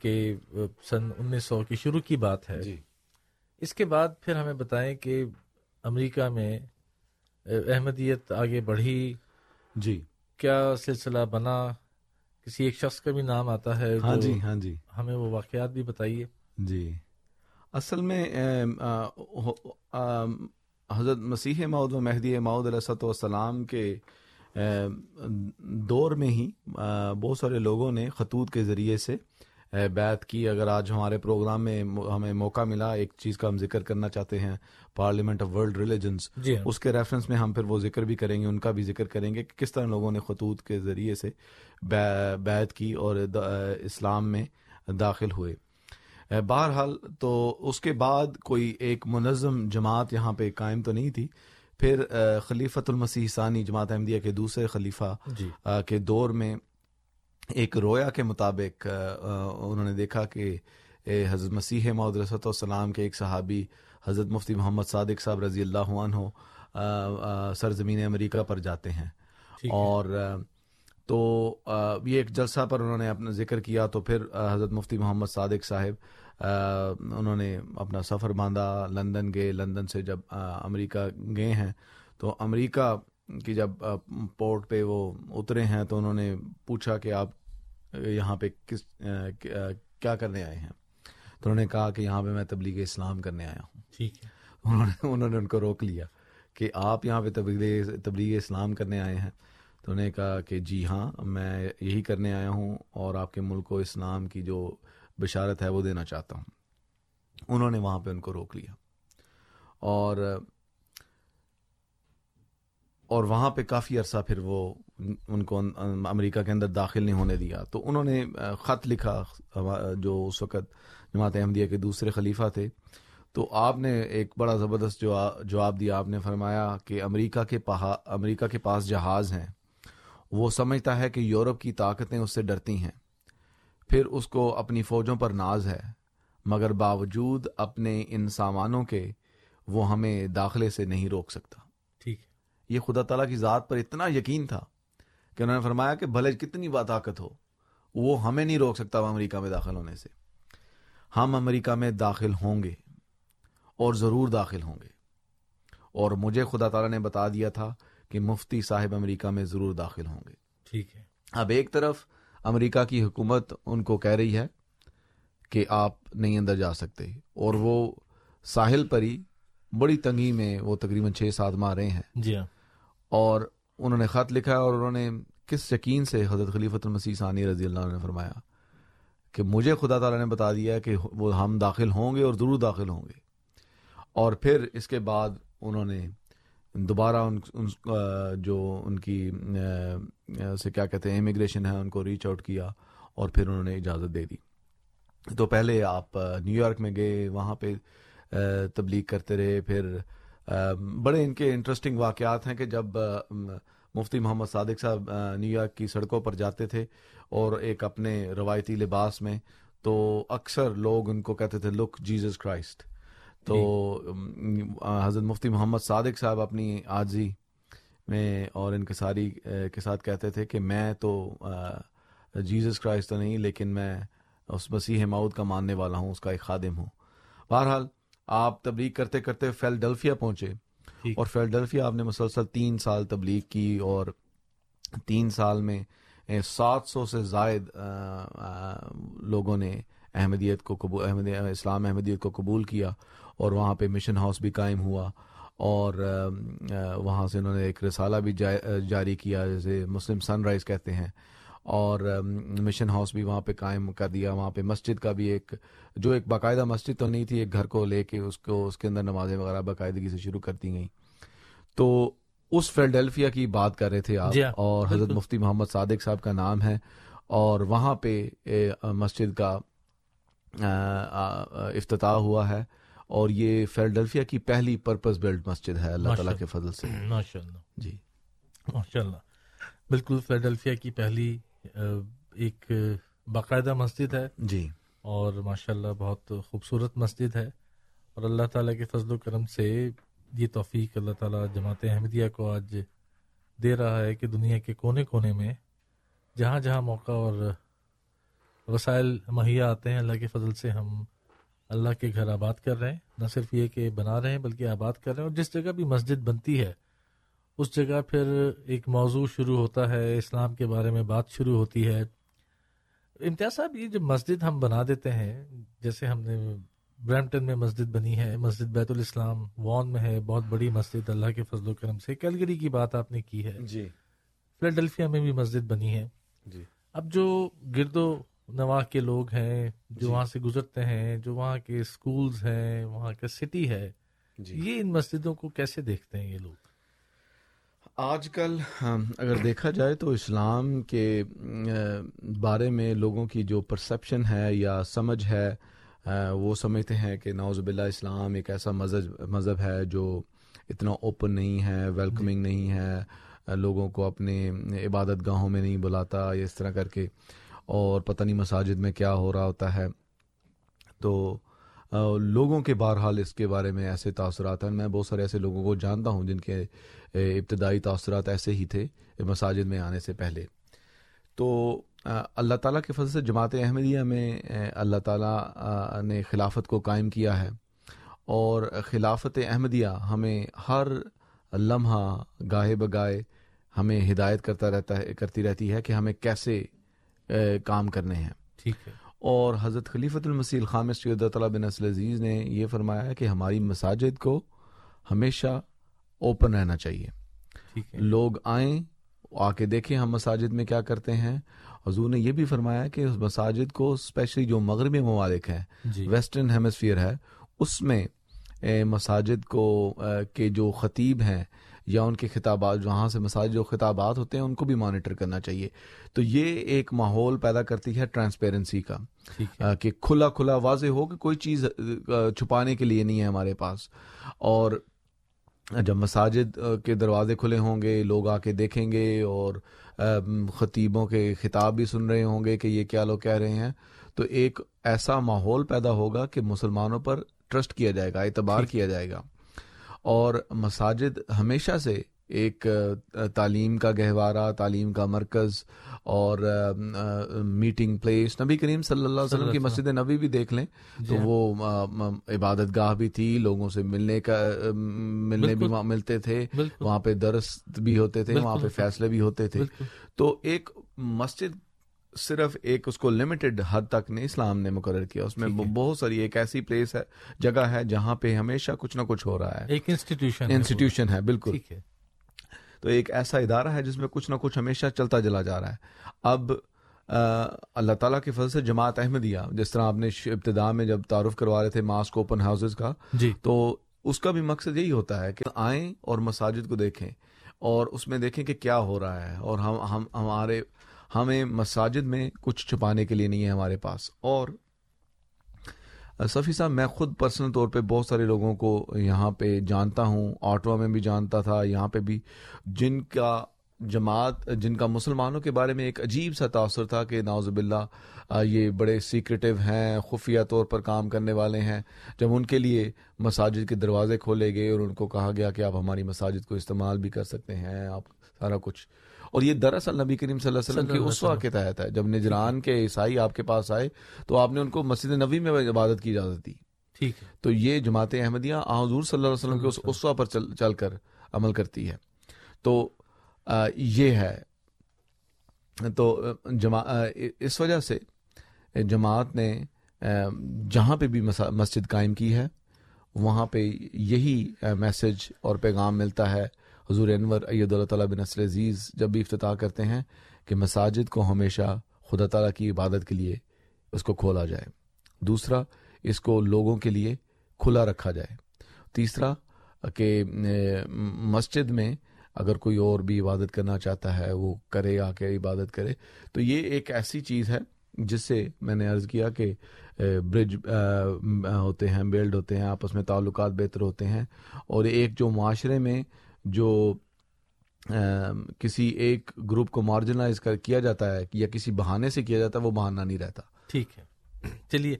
[SPEAKER 6] کے سن انیس سو کی شروع کی بات ہے۔
[SPEAKER 7] جی۔
[SPEAKER 6] اس کے بعد پھر ہمیں بتائیں کہ امریکہ میں احمدیت آگے بڑھی۔
[SPEAKER 7] جی۔
[SPEAKER 6] کیا سلسلہ بنا؟ کسی ایک شخص کا بھی نام آتا ہے
[SPEAKER 7] ہاں جی ہاں جی۔
[SPEAKER 6] ہمیں وہ واقعات بھی بتائیے۔
[SPEAKER 7] جی۔ اصل میں حضرت مسیح ماؤد و مہدی ماؤد علیہ السلام والسلام کے دور میں ہی بہت سارے لوگوں نے خطوط کے ذریعے سے آ، بیعت کی۔ اگر آج ہمارے پروگرام میں ہمیں موقع ملا ایک چیز کا ہم ذکر کرنا چاہتے ہیں پارلیمنٹ آف ورلڈ ریلیجنس
[SPEAKER 6] جی
[SPEAKER 7] اس کے ریفرنس میں ہم پھر وہ ذکر بھی کریں گے ان کا بھی ذکر کریں گے کہ کس طرح لوگوں نے خطوط کے ذریعے سے بیعت کی اور اسلام میں داخل ہوئے۔ بہرحال تو اس کے بعد کوئی ایک منظم جماعت یہاں پہ قائم تو نہیں تھی۔ پھر خلیفۃ المسیح ثانی جماعت احمدیہ کے دوسرے خلیفہ
[SPEAKER 6] جی۔
[SPEAKER 7] کے دور میں ایک رویا کے مطابق انہوں نے دیکھا کہ حضرت مسیح معود رسط والسلام کے ایک صحابی حضرت مفتی محمد صادق صاحب رضی اللہ عنہ سرزمین امریکہ پر جاتے ہیں۔ اور تو یہ ایک جلسہ پر انہوں نے اپنا ذکر کیا تو پھر حضرت مفتی محمد صادق صاحب انہوں نے اپنا سفر باندھا لندن گئے۔ لندن سے جب امریکہ گئے ہیں تو امریکہ کی جب پورٹ پہ وہ اترے ہیں تو انہوں نے پوچھا کہ آپ یہاں پہ کس کیا کرنے آئے ہیں؟ تو انہوں نے کہا کہ یہاں پہ میں تبلیغ اسلام کرنے آیا ہوں۔
[SPEAKER 6] ٹھیک ہے۔
[SPEAKER 7] انہوں نے انہوں نے ان کو روک لیا کہ آپ یہاں پہ تبلیغ تبلیغ اسلام کرنے آئے ہیں۔ تو انہوں نے کہا کہ جی ہاں میں یہی کرنے آیا ہوں اور آپ کے ملک کو اسلام کی جو بشارت ہے وہ دینا چاہتا ہوں۔ انہوں نے وہاں پہ ان کو روک لیا۔ اور اور وہاں پہ کافی عرصہ پھر وہ ان کو امریکہ کے اندر داخل نہیں ہونے دیا۔ تو انہوں نے خط لکھا جو اس وقت جماعت احمدیہ کے دوسرے خلیفہ تھے۔ تو آپ نے ایک بڑا زبردست جواب دیا۔ آپ نے فرمایا کہ امریکہ کے پہا، امریکہ کے پاس جہاز ہیں۔ وہ سمجھتا ہے کہ یورپ کی طاقتیں اس سے ڈرتی ہیں۔ پھر اس کو اپنی فوجوں پر ناز ہے مگر باوجود اپنے ان سامانوں کے وہ ہمیں داخلے سے نہیں روک سکتا۔
[SPEAKER 6] ٹھیک۔
[SPEAKER 7] یہ خدا تعالیٰ کی ذات پر اتنا یقین تھا کہ انہوں نے فرمایا کہ بھلے کتنی با طاقت ہو وہ ہمیں نہیں روک سکتا وہ امریکہ میں داخل ہونے سے۔ ہم امریکہ میں داخل ہوں گے اور ضرور داخل ہوں گے۔ اور مجھے خدا تعالیٰ نے بتا دیا تھا کہ مفتی صاحب امریکہ میں ضرور داخل ہوں گے۔
[SPEAKER 6] ٹھیک ہے۔
[SPEAKER 7] اب ایک طرف امریکہ کی حکومت ان کو کہہ رہی ہے کہ آپ نہیں اندر جا سکتے اور وہ ساحل پر ہی بڑی تنگی میں وہ تقریباً چھ سات ماہ رہے ہیں۔
[SPEAKER 6] جی ہاں۔
[SPEAKER 7] اور انہوں نے خط لکھا اور انہوں نے کس یقین سے حضرت خلیفۃ المسیح ثانی رضی اللہ عنہ نے فرمایا کہ مجھے خدا تعالیٰ نے بتا دیا کہ وہ ہم داخل ہوں گے اور ضرور داخل ہوں گے۔ اور پھر اس کے بعد انہوں نے دوبارہ ان, ان جو ان کی سے کیا کہتے ہیں امیگریشن ہے ان کو ریچ آؤٹ کیا اور پھر انہوں نے اجازت دے دی۔ تو پہلے آپ نیو یارک میں گئے وہاں پہ تبلیغ کرتے رہے پھر بڑے ان کے انٹرسٹنگ واقعات ہیں کہ جب مفتی محمد صادق صاحب نیو یارک کی سڑکوں پر جاتے تھے اور ایک اپنے روایتی لباس میں تو اکثر لوگ ان کو کہتے تھے لک جیزس کرائسٹ تو حضرت مفتی محمد صادق صاحب اپنی آجی میں اور ان کے ساری کے ساتھ کہتے تھے کہ میں تو جیزس کرائسٹ تو نہیں لیکن میں اس مسیح ماؤد کا ماننے والا ہوں اس کا ایک خادم ہوں۔ بہرحال آپ تبلیغ کرتے کرتے فیلڈلفیا پہنچے اور فیلڈلفیا آپ نے مسلسل تین سال تبلیغ کی اور تین سال میں سات سو سے زائد لوگوں نے احمدیت کو قبول احمد اسلام احمدیت کو قبول کیا اور وہاں پہ مشن ہاؤس بھی قائم ہوا اور وہاں سے انہوں نے ایک رسالہ بھی جاری کیا جیسے مسلم سن رائز کہتے ہیں۔ اور مشن ہاؤس بھی وہاں پہ قائم کر دیا۔ وہاں پہ مسجد کا بھی ایک جو ایک باقاعدہ مسجد تو نہیں تھی ایک گھر کو لے کے اس کو اس کے اندر نمازیں وغیرہ باقاعدگی سے شروع کر دی گئیں۔ تو اس فیلڈیلفیا کی بات کر رہے تھے آپ جی ہاں، اور حضرت مفتی محمد صادق صاحب کا نام ہے۔ اور وہاں پہ مسجد کا افتتاح ہوا ہے۔ اور یہ فیلڈلفیا کی پہلی پرپز بلڈ مسجد ہے اللہ تعالیٰ کے فضل سے۔
[SPEAKER 6] ماشاء اللہ۔
[SPEAKER 7] جی۔
[SPEAKER 6] ماشاء اللہ۔ بالکل فیلڈلفیا کی پہلی ایک باقاعدہ مسجد ہے۔
[SPEAKER 7] جی۔
[SPEAKER 6] اور ماشاء اللہ بہت خوبصورت مسجد ہے۔ اور اللہ تعالیٰ کے فضل و کرم سے یہ توفیق اللہ تعالیٰ جماعت احمدیہ کو آج دے رہا ہے کہ دنیا کے کونے کونے میں جہاں جہاں موقع اور وسائل مہیا آتے ہیں اللہ کے فضل سے ہم اللہ کے گھر آباد کر رہے ہیں نہ صرف یہ کہ بنا رہے ہیں بلکہ آباد کر رہے ہیں۔ اور جس جگہ بھی مسجد بنتی ہے اس جگہ پھر ایک موضوع شروع ہوتا ہے اسلام کے بارے میں بات شروع ہوتی ہے۔ امتیاز صاحب یہ جو مسجد ہم بنا دیتے ہیں جیسے ہم نے برمپٹن میں مسجد بنی ہے مسجد بیت الاسلام وان میں ہے بہت بڑی مسجد اللہ کے فضل و کرم سے۔ کیلگری کی بات آپ نے کی ہے۔
[SPEAKER 7] جی۔
[SPEAKER 6] فلیڈلفیا میں بھی مسجد بنی ہے۔
[SPEAKER 7] جی۔
[SPEAKER 6] اب جو گرد و نواح کے لوگ ہیں جو جی. وہاں سے گزرتے ہیں جو وہاں کے اسکولز ہیں وہاں کا سٹی ہے جی. یہ ان مسجدوں کو کیسے دیکھتے ہیں یہ لوگ
[SPEAKER 7] آج کل اگر دیکھا جائے تو اسلام کے بارے میں لوگوں کی جو پرسپشن ہے یا سمجھ ہے وہ سمجھتے ہیں کہ نوز باللہ اسلام ایک ایسا مذہب مذہب ہے جو اتنا اوپن نہیں ہے ویلکمنگ نہیں ہے لوگوں کو اپنے عبادت گاہوں میں نہیں بلاتا یا اس طرح کر کے اور پتہ نہیں مساجد میں کیا ہو رہا ہوتا ہے۔ تو لوگوں کے بہرحال اس کے بارے میں ایسے تاثرات ہیں۔ میں بہت سارے ایسے لوگوں کو جانتا ہوں جن کے ابتدائی تاثرات ایسے ہی تھے مساجد میں آنے سے پہلے۔ تو اللہ تعالیٰ کے فضل سے جماعت احمدیہ میں اللہ تعالیٰ نے خلافت کو قائم کیا ہے۔ اور خلافت احمدیہ ہمیں ہر لمحہ گاہے بگائے ہمیں ہدایت کرتا رہتا ہے، کرتی رہتی ہے کہ ہمیں کیسے کام کرنے ہیں۔
[SPEAKER 6] ٹھیک ہے۔
[SPEAKER 7] اور حضرت خلیفۃ المسیح الخام سید تعالیٰ بن اصل عزیز نے یہ فرمایا کہ ہماری مساجد کو ہمیشہ اوپن رہنا چاہیے۔ لوگ آئیں آ کے دیکھیں ہم مساجد میں کیا کرتے ہیں۔ حضور نے یہ بھی فرمایا کہ اس مساجد کو اسپیشلی جو مغربی ممالک ہیں جی۔ ویسٹرن ہیمسفیئر ہے اس میں مساجد کو کے جو خطیب ہیں یا ان کے خطابات وہاں سے مساج جو خطابات ہوتے ہیں ان کو بھی مانیٹر کرنا چاہیے۔ تو یہ ایک ماحول پیدا کرتی ہے ٹرانسپیرنسی کا۔ کہ کھلا کھلا واضح ہو کہ کوئی چیز چھپانے کے لیے نہیں ہے ہمارے پاس۔ اور جب مساجد کے دروازے کھلے ہوں گے لوگ آ کے دیکھیں گے اور خطیبوں کے خطاب بھی سن رہے ہوں گے کہ یہ کیا لوگ کہہ رہے ہیں تو ایک ایسا ماحول پیدا ہوگا کہ مسلمانوں پر ٹرسٹ کیا جائے گا اعتبار کیا جائے گا۔ اور مساجد ہمیشہ سے ایک تعلیم کا گہوارہ تعلیم کا مرکز اور میٹنگ پلیس نبی کریم صلی اللہ علیہ وسلم کی مسجد نبی بھی دیکھ لیں تو جی ہاں۔ وہ عبادت گاہ بھی تھی لوگوں سے ملنے کا ملنے بھی وہاں ملتے تھے۔ وہاں پہ درست بھی ہوتے تھے وہاں پہ فیصلے بھی ہوتے تھے۔ تو ایک مسجد صرف ایک اس کو لمیٹڈ حد تک نے اسلام نے مقرر کیا اس میں بہت ساری ایک ایسی پلیس ہے جگہ ہے جہاں پہ ہمیشہ کچھ نہ کچھ ہو رہا ہے۔
[SPEAKER 6] ایک انسٹیٹیوشن
[SPEAKER 7] انسٹیٹیوشن ہے بالکل۔ تو ایک ایسا ادارہ ہے جس میں کچھ نہ کچھ ہمیشہ چلتا جلا جا رہا ہے۔ اب اللہ تعالیٰ کی فضل سے جماعت احمدیہ جس طرح آپ نے ابتدا میں جب تعارف کروا رہے تھے ماسک اوپن ہاؤسز کا
[SPEAKER 6] جی۔
[SPEAKER 7] تو اس کا بھی مقصد یہی ہوتا ہے کہ آئیں اور مساجد کو دیکھیں اور اس میں دیکھیں کہ کیا ہو رہا ہے اور ہم ہم ہمارے ہمیں مساجد میں کچھ چھپانے کے لیے نہیں ہے ہمارے پاس۔ اور صفی صاحب، میں خود پرسنل طور پہ بہت سارے لوگوں کو یہاں پہ جانتا ہوں آٹوا میں بھی جانتا تھا، یہاں پہ بھی۔ جن کا جماعت، جن کا مسلمانوں کے بارے میں ایک عجیب سا تاثر تھا کہ ناوز باللہ یہ بڑے سیکرٹیو ہیں، خفیہ طور پر کام کرنے والے ہیں۔ جب ان کے لیے مساجد کے دروازے کھولے گئے اور ان کو کہا گیا کہ آپ ہماری مساجد کو استعمال بھی کر سکتے ہیں، آپ سارا کچھ اور یہ دراصل نبی کریم صلی اللہ علیہ وسلم کی اسوا کے تحت ہے۔ جب نجران کے عیسائی آپ کے پاس آئے تو آپ نے ان کو مسجد نبی میں عبادت کی اجازت دی۔
[SPEAKER 6] ٹھیک ہے۔
[SPEAKER 7] تو یہ جماعت احمدیہ حضور صلی اللہ علیہ وسلم کے اس اسوا پر چل چل کر عمل کرتی ہے تو یہ ہے۔ تو جما اس وجہ سے جماعت نے جہاں پہ بھی مسجد قائم کی ہے وہاں پہ یہی میسج اور پیغام ملتا ہے۔ حضور انور اید اللہ تعالیٰ بن نسل عزیز جب بھی افتتاح کرتے ہیں کہ مساجد کو ہمیشہ خدا تعالیٰ کی عبادت کے لیے اس کو کھولا جائے۔ دوسرا، اس کو لوگوں کے لیے کھلا رکھا جائے۔ تیسرا، کہ مسجد میں اگر کوئی اور بھی عبادت کرنا چاہتا ہے، وہ کرے، آ کے عبادت کرے۔ تو یہ ایک ایسی چیز ہے جس سے میں نے عرض کیا کہ برج ہوتے ہیں بیلڈ ہوتے ہیں، آپس میں تعلقات بہتر ہوتے ہیں۔ اور ایک جو معاشرے میں جو کسی ایک گروپ کو مارجنائز کر کیا جاتا ہے یا کسی بہانے سے کیا جاتا ہے، وہ بہانہ نہیں رہتا۔
[SPEAKER 6] ٹھیک ہے۔ چلیے،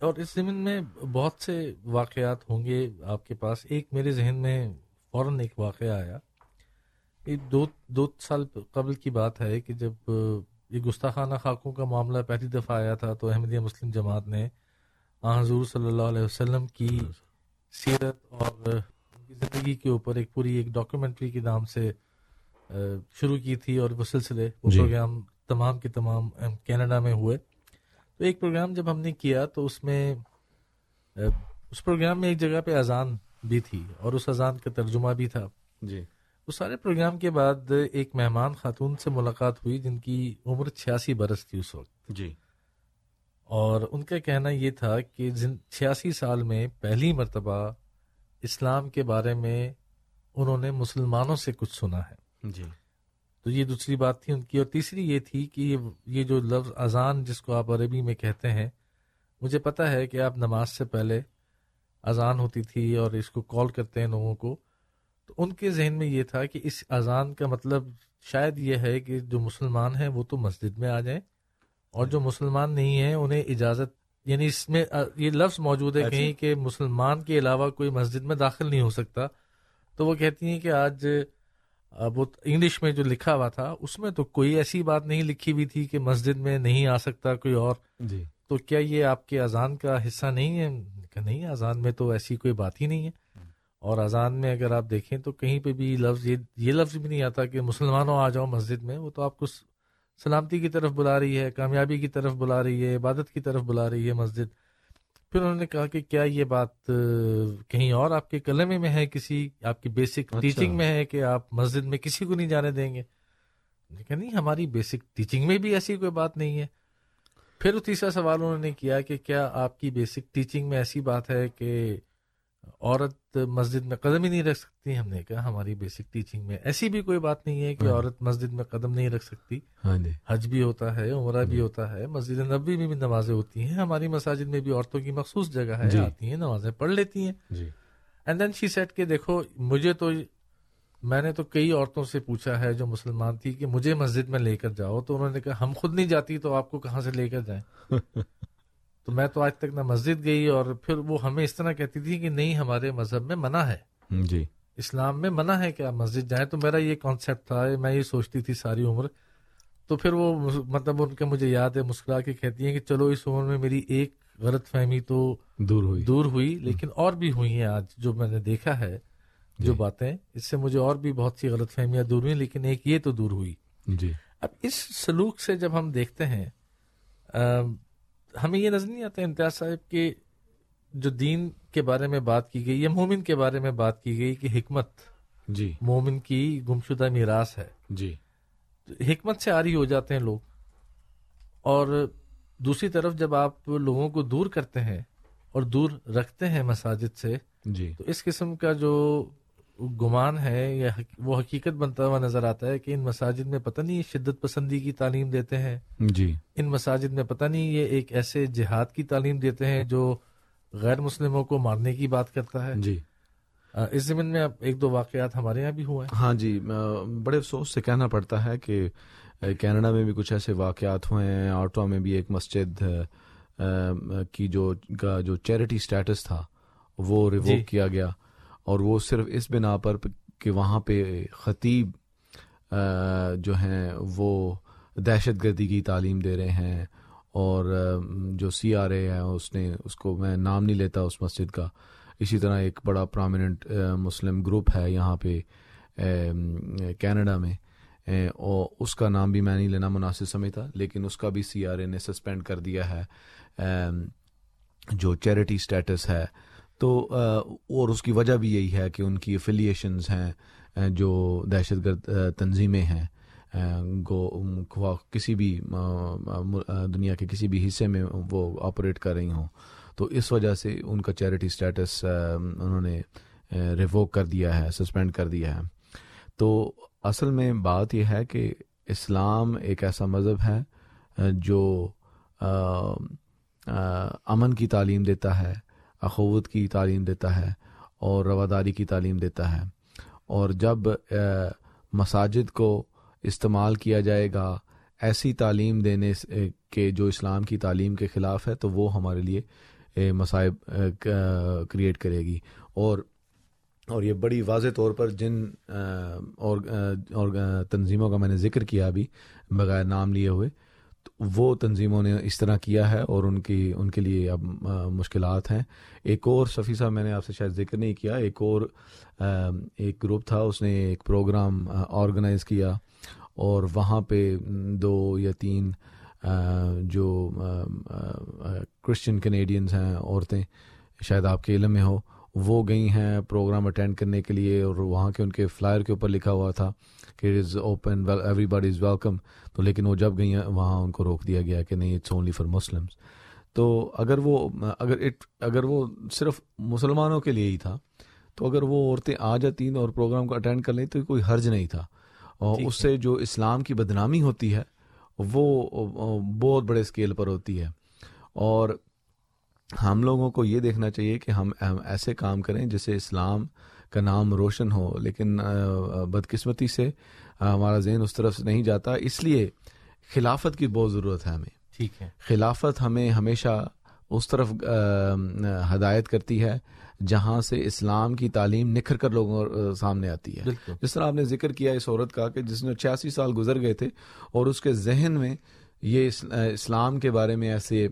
[SPEAKER 6] اور اس زمین میں بہت سے واقعات ہوں گے آپ کے پاس۔ ایک میرے ذہن میں فوراً ایک واقعہ آیا۔ دو دو سال قبل کی بات ہے کہ جب یہ گستاخانہ خاکوں کا معاملہ پہلی دفعہ آیا تھا تو احمدیہ مسلم جماعت نے حضور صلی اللہ علیہ وسلم کی سیرت اور زندگی کے اوپر ایک پوری ایک ڈاکیومنٹری کے نام سے شروع کی تھی اور وہ سلسلے وہ جی. پروگرام تمام کے تمام کینیڈا میں ہوئے۔ تو ایک پروگرام جب ہم نے کیا تو اس میں اس پروگرام میں ایک جگہ پہ اذان بھی تھی اور اس اذان کا ترجمہ بھی تھا۔
[SPEAKER 7] جی۔
[SPEAKER 6] اس سارے پروگرام کے بعد ایک مہمان خاتون سے ملاقات ہوئی جن کی عمر چھیاسی برس تھی اس وقت۔
[SPEAKER 7] جی۔
[SPEAKER 6] اور ان کا کہنا یہ تھا کہ چھیاسی سال میں پہلی مرتبہ اسلام کے بارے میں انہوں نے مسلمانوں سے کچھ سنا ہے۔
[SPEAKER 7] جی۔
[SPEAKER 6] تو یہ دوسری بات تھی ان کی اور تیسری یہ تھی کہ یہ جو لفظ اذان جس کو آپ عربی میں کہتے ہیں مجھے پتا ہے کہ آپ نماز سے پہلے اذان ہوتی تھی اور اس کو کال کرتے ہیں لوگوں کو۔ تو ان کے ذہن میں یہ تھا کہ اس اذان کا مطلب شاید یہ ہے کہ جو مسلمان ہیں وہ تو مسجد میں آ جائیں اور جو مسلمان نہیں ہیں انہیں اجازت یعنی اس میں یہ لفظ موجود ہے کہیں کہ مسلمان کے علاوہ کوئی مسجد میں داخل نہیں ہو سکتا۔ تو وہ کہتی ہیں کہ آج وہ انگلش میں جو لکھا ہوا تھا اس میں تو کوئی ایسی بات نہیں لکھی ہوئی تھی کہ مسجد میں نہیں آ سکتا کوئی اور۔
[SPEAKER 7] جی۔
[SPEAKER 6] تو کیا یہ آپ کے اذان کا حصہ نہیں ہے؟ کہ نہیں اذان میں تو ایسی کوئی بات ہی نہیں ہے۔ اور اذان میں اگر آپ دیکھیں تو کہیں پہ بھی لفظ یہ یہ لفظ بھی نہیں آتا کہ مسلمانوں آ جاؤ مسجد میں وہ تو آپ کو سلامتی کی طرف بلا رہی ہے کامیابی کی طرف بلا رہی ہے عبادت کی طرف بلا رہی ہے مسجد۔ پھر انہوں نے کہا کہ کیا یہ بات کہیں اور آپ کے قلمے میں ہے؟ کسی آپ کی بیسک اچھا۔ ٹیچنگ میں ہے کہ آپ مسجد میں کسی کو نہیں جانے دیں گے؟ لیکن نہیں ہماری بیسک ٹیچنگ میں بھی ایسی کوئی بات نہیں ہے۔ پھر تیسرا سوال انہوں نے کیا کہ کیا آپ کی بیسک ٹیچنگ میں ایسی بات ہے کہ عورت مسجد میں قدم ہی نہیں رکھ سکتی ہم نے کہا ہماری بیسک ٹیچنگ میں ایسی بھی کوئی بات نہیں ہے کہ
[SPEAKER 7] ہاں۔
[SPEAKER 6] عورت مسجد میں قدم نہیں رکھ سکتی
[SPEAKER 7] ہاں جی۔
[SPEAKER 6] حج بھی ہوتا ہے عمرہ بھی ہوتا ہے مسجد نبی میں بھی نمازیں ہوتی ہیں ہماری مساجد میں بھی عورتوں کی مخصوص جگہ ہے جی۔ آتی ہیں نمازیں پڑھ لیتی ہیں اینڈ دین شی سیٹ کہ دیکھو مجھے تو میں نے تو کئی عورتوں سے پوچھا ہے جو مسلمان تھی کہ مجھے مسجد میں لے کر جاؤ تو انہوں نے کہا ہم خود نہیں جاتی تو آپ کو کہاں سے لے کر جائیں تو میں تو آج تک نہ مسجد گئی اور پھر وہ ہمیں اس طرح کہتی تھی کہ نہیں ہمارے مذہب میں منع ہے۔
[SPEAKER 7] جی۔
[SPEAKER 6] اسلام میں منع ہے کہ آپ مسجد جائیں۔ تو میرا یہ کانسیپٹ تھا میں یہ سوچتی تھی ساری عمر۔ تو پھر وہ مطلب ان کا مجھے یاد ہے مسکرا کے کہتی ہیں کہ چلو اس عمر میں میری ایک غلط فہمی تو
[SPEAKER 7] دور ہوئی۔
[SPEAKER 6] دور ہوئی لیکن اور بھی ہوئی ہیں آج جو میں نے دیکھا ہے جو جی. باتیں۔ اس سے مجھے اور بھی بہت سی غلط فہمیاں دور ہوئی لیکن ایک یہ تو دور ہوئی۔
[SPEAKER 7] جی۔
[SPEAKER 6] اب اس سلوک سے جب ہم دیکھتے ہیں ہمیں یہ نظر نہیں آتا امتیاز صاحب کہ جو دین کے بارے میں بات کی گئی یا مومن کے بارے میں بات کی گئی کہ حکمت
[SPEAKER 7] جی۔
[SPEAKER 6] مومن کی گمشدہ میراث ہے۔
[SPEAKER 7] جی۔
[SPEAKER 6] حکمت سے آری ہو جاتے ہیں لوگ۔ اور دوسری طرف جب آپ لوگوں کو دور کرتے ہیں اور دور رکھتے ہیں مساجد سے
[SPEAKER 7] جی۔
[SPEAKER 6] تو اس قسم کا جو گمان ہے یا وہ حقیقت بنتا ہوا نظر آتا ہے کہ ان مساجد میں پتہ نہیں شدت پسندی کی تعلیم دیتے ہیں۔
[SPEAKER 7] جی۔
[SPEAKER 6] ان مساجد میں پتہ نہیں یہ ایک ایسے جہاد کی تعلیم دیتے ہیں جو غیر مسلموں کو مارنے کی بات کرتا ہے۔
[SPEAKER 7] جی۔
[SPEAKER 6] اس زمین میں اب ایک دو واقعات ہمارے یہاں بھی ہوئے۔ ہیں
[SPEAKER 7] ہاں جی بڑے افسوس سے کہنا پڑتا ہے کہ کینیڈا میں بھی کچھ ایسے واقعات ہوئے ہیں آٹوا میں بھی ایک مسجد کی جو کا جو چیریٹی سٹیٹس تھا وہ ریووک
[SPEAKER 6] جی۔
[SPEAKER 7] کیا گیا۔ اور وہ صرف اس بنا پر کہ وہاں پہ خطیب جو ہیں، وہ دہشت گردی کی تعلیم دے رہے ہیں اور جو سی آر اے ہے اس نے، اس کو میں نام نہیں لیتا اس مسجد کا۔ اسی طرح ایک بڑا پرامیننٹ مسلم گروپ ہے یہاں پہ کینیڈا میں۔ اور اس کا نام بھی میں نہیں لینا مناسب سمجھتا، لیکن اس کا بھی سی آر اے نے سسپینڈ کر دیا ہے۔ جو چیریٹی سٹیٹس ہے تو اور اس کی وجہ بھی یہی ہے کہ ان کی افیلیشنز ہیں جو دہشت گرد تنظیمیں ہیں گو کسی بھی دنیا کے کسی بھی حصے میں وہ آپریٹ کر رہی ہوں۔ تو اس وجہ سے ان کا چیریٹی سٹیٹس انہوں نے ریووک کر دیا ہے سسپینڈ کر دیا ہے۔ تو اصل میں بات یہ ہے کہ اسلام ایک ایسا مذہب ہے جو آ، آ، امن کی تعلیم دیتا ہے اخوت کی تعلیم دیتا ہے اور رواداری کی تعلیم دیتا ہے۔ اور جب مساجد کو استعمال کیا جائے گا ایسی تعلیم دینے کے جو اسلام کی تعلیم کے خلاف ہے، تو وہ ہمارے لیے مصائب کریٹ کرے گی۔ اور اور یہ بڑی واضح طور پر جن اور اور تنظیموں کا میں نے ذکر کیا ابھی بغیر نام لیے ہوئے وہ تنظیموں نے اس طرح کیا ہے اور ان کی ان کے لیے اب مشکلات ہیں۔ ایک اور صفی صاحب میں نے آپ سے شاید ذکر نہیں کیا، ایک اور ایک گروپ تھا، اس نے ایک پروگرام آرگنائز کیا اور وہاں پہ دو یا تین جو کرسچن کینیڈینز ہیں، عورتیں، شاید آپ کے علم میں ہو وہ گئی ہیں پروگرام اٹینڈ کرنے کے لیے اور وہاں کے ان کے فلائر کے اوپر لکھا ہوا تھا کہ it is open everybody is welcome تو لیکن وہ جب گئی ہیں وہاں ان کو روک دیا گیا کہ نہیں اٹس اونلی فار مسلمس تو اگر وہ اگر اٹ اگر وہ صرف مسلمانوں کے لیے ہی تھا تو اگر وہ عورتیں آ جاتی اور پروگرام کو اٹینڈ کر لیں تو کوئی حرج نہیں تھا. اور اس سے جو اسلام کی بدنامی ہوتی ہے وہ بہت بڑے اسکیل پر ہوتی ہے. اور ہم لوگوں کو یہ دیکھنا چاہیے کہ ہم ایسے کام کریں جسے اسلام کا نام روشن ہو لیکن بدقسمتی سے ہمارا ذہن اس طرف سے نہیں جاتا۔ اس لیے خلافت کی بہت ضرورت ہے ہمیں۔
[SPEAKER 6] ٹھیک ہے۔
[SPEAKER 7] خلافت ہمیں ہمیشہ اس طرف ہدایت کرتی ہے جہاں سے اسلام کی تعلیم نکھر کر لوگوں سامنے آتی ہے۔ جس طرح آپ نے ذکر کیا اس عورت کا کہ جس نے چھیاسی سال گزر گئے تھے اور اس کے ذہن میں یہ اس- اسلام کے بارے میں ایسے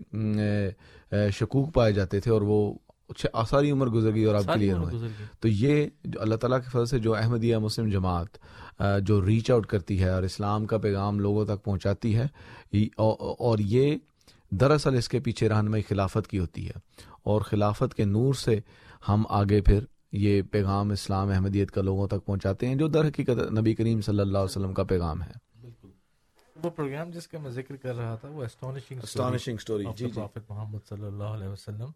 [SPEAKER 7] شکوک پائے جاتے تھے اور وہ ساری عمر گزر گئی اور اب
[SPEAKER 6] ساری
[SPEAKER 7] کلیئر ہوئے تو یہ جو اللہ تعالیٰ کے فضل سے جو احمدیہ مسلم جماعت جو ریچ آؤٹ کرتی ہے اور اسلام کا پیغام لوگوں تک پہنچاتی ہے اور یہ دراصل اس کے پیچھے رہنمائی خلافت کی ہوتی ہے۔ اور خلافت کے نور سے ہم آگے پھر یہ پیغام اسلام احمدیت کا لوگوں تک پہنچاتے ہیں جو در حقیقت نبی کریم صلی اللہ علیہ وسلم کا پیغام ہے۔
[SPEAKER 6] وہ پروگرام جس کا میں ذکر کر رہا تھا وہ اسٹانشنگ
[SPEAKER 7] Astonishing story, جی، جی۔
[SPEAKER 6] محمد صلی اللہ علیہ وسلم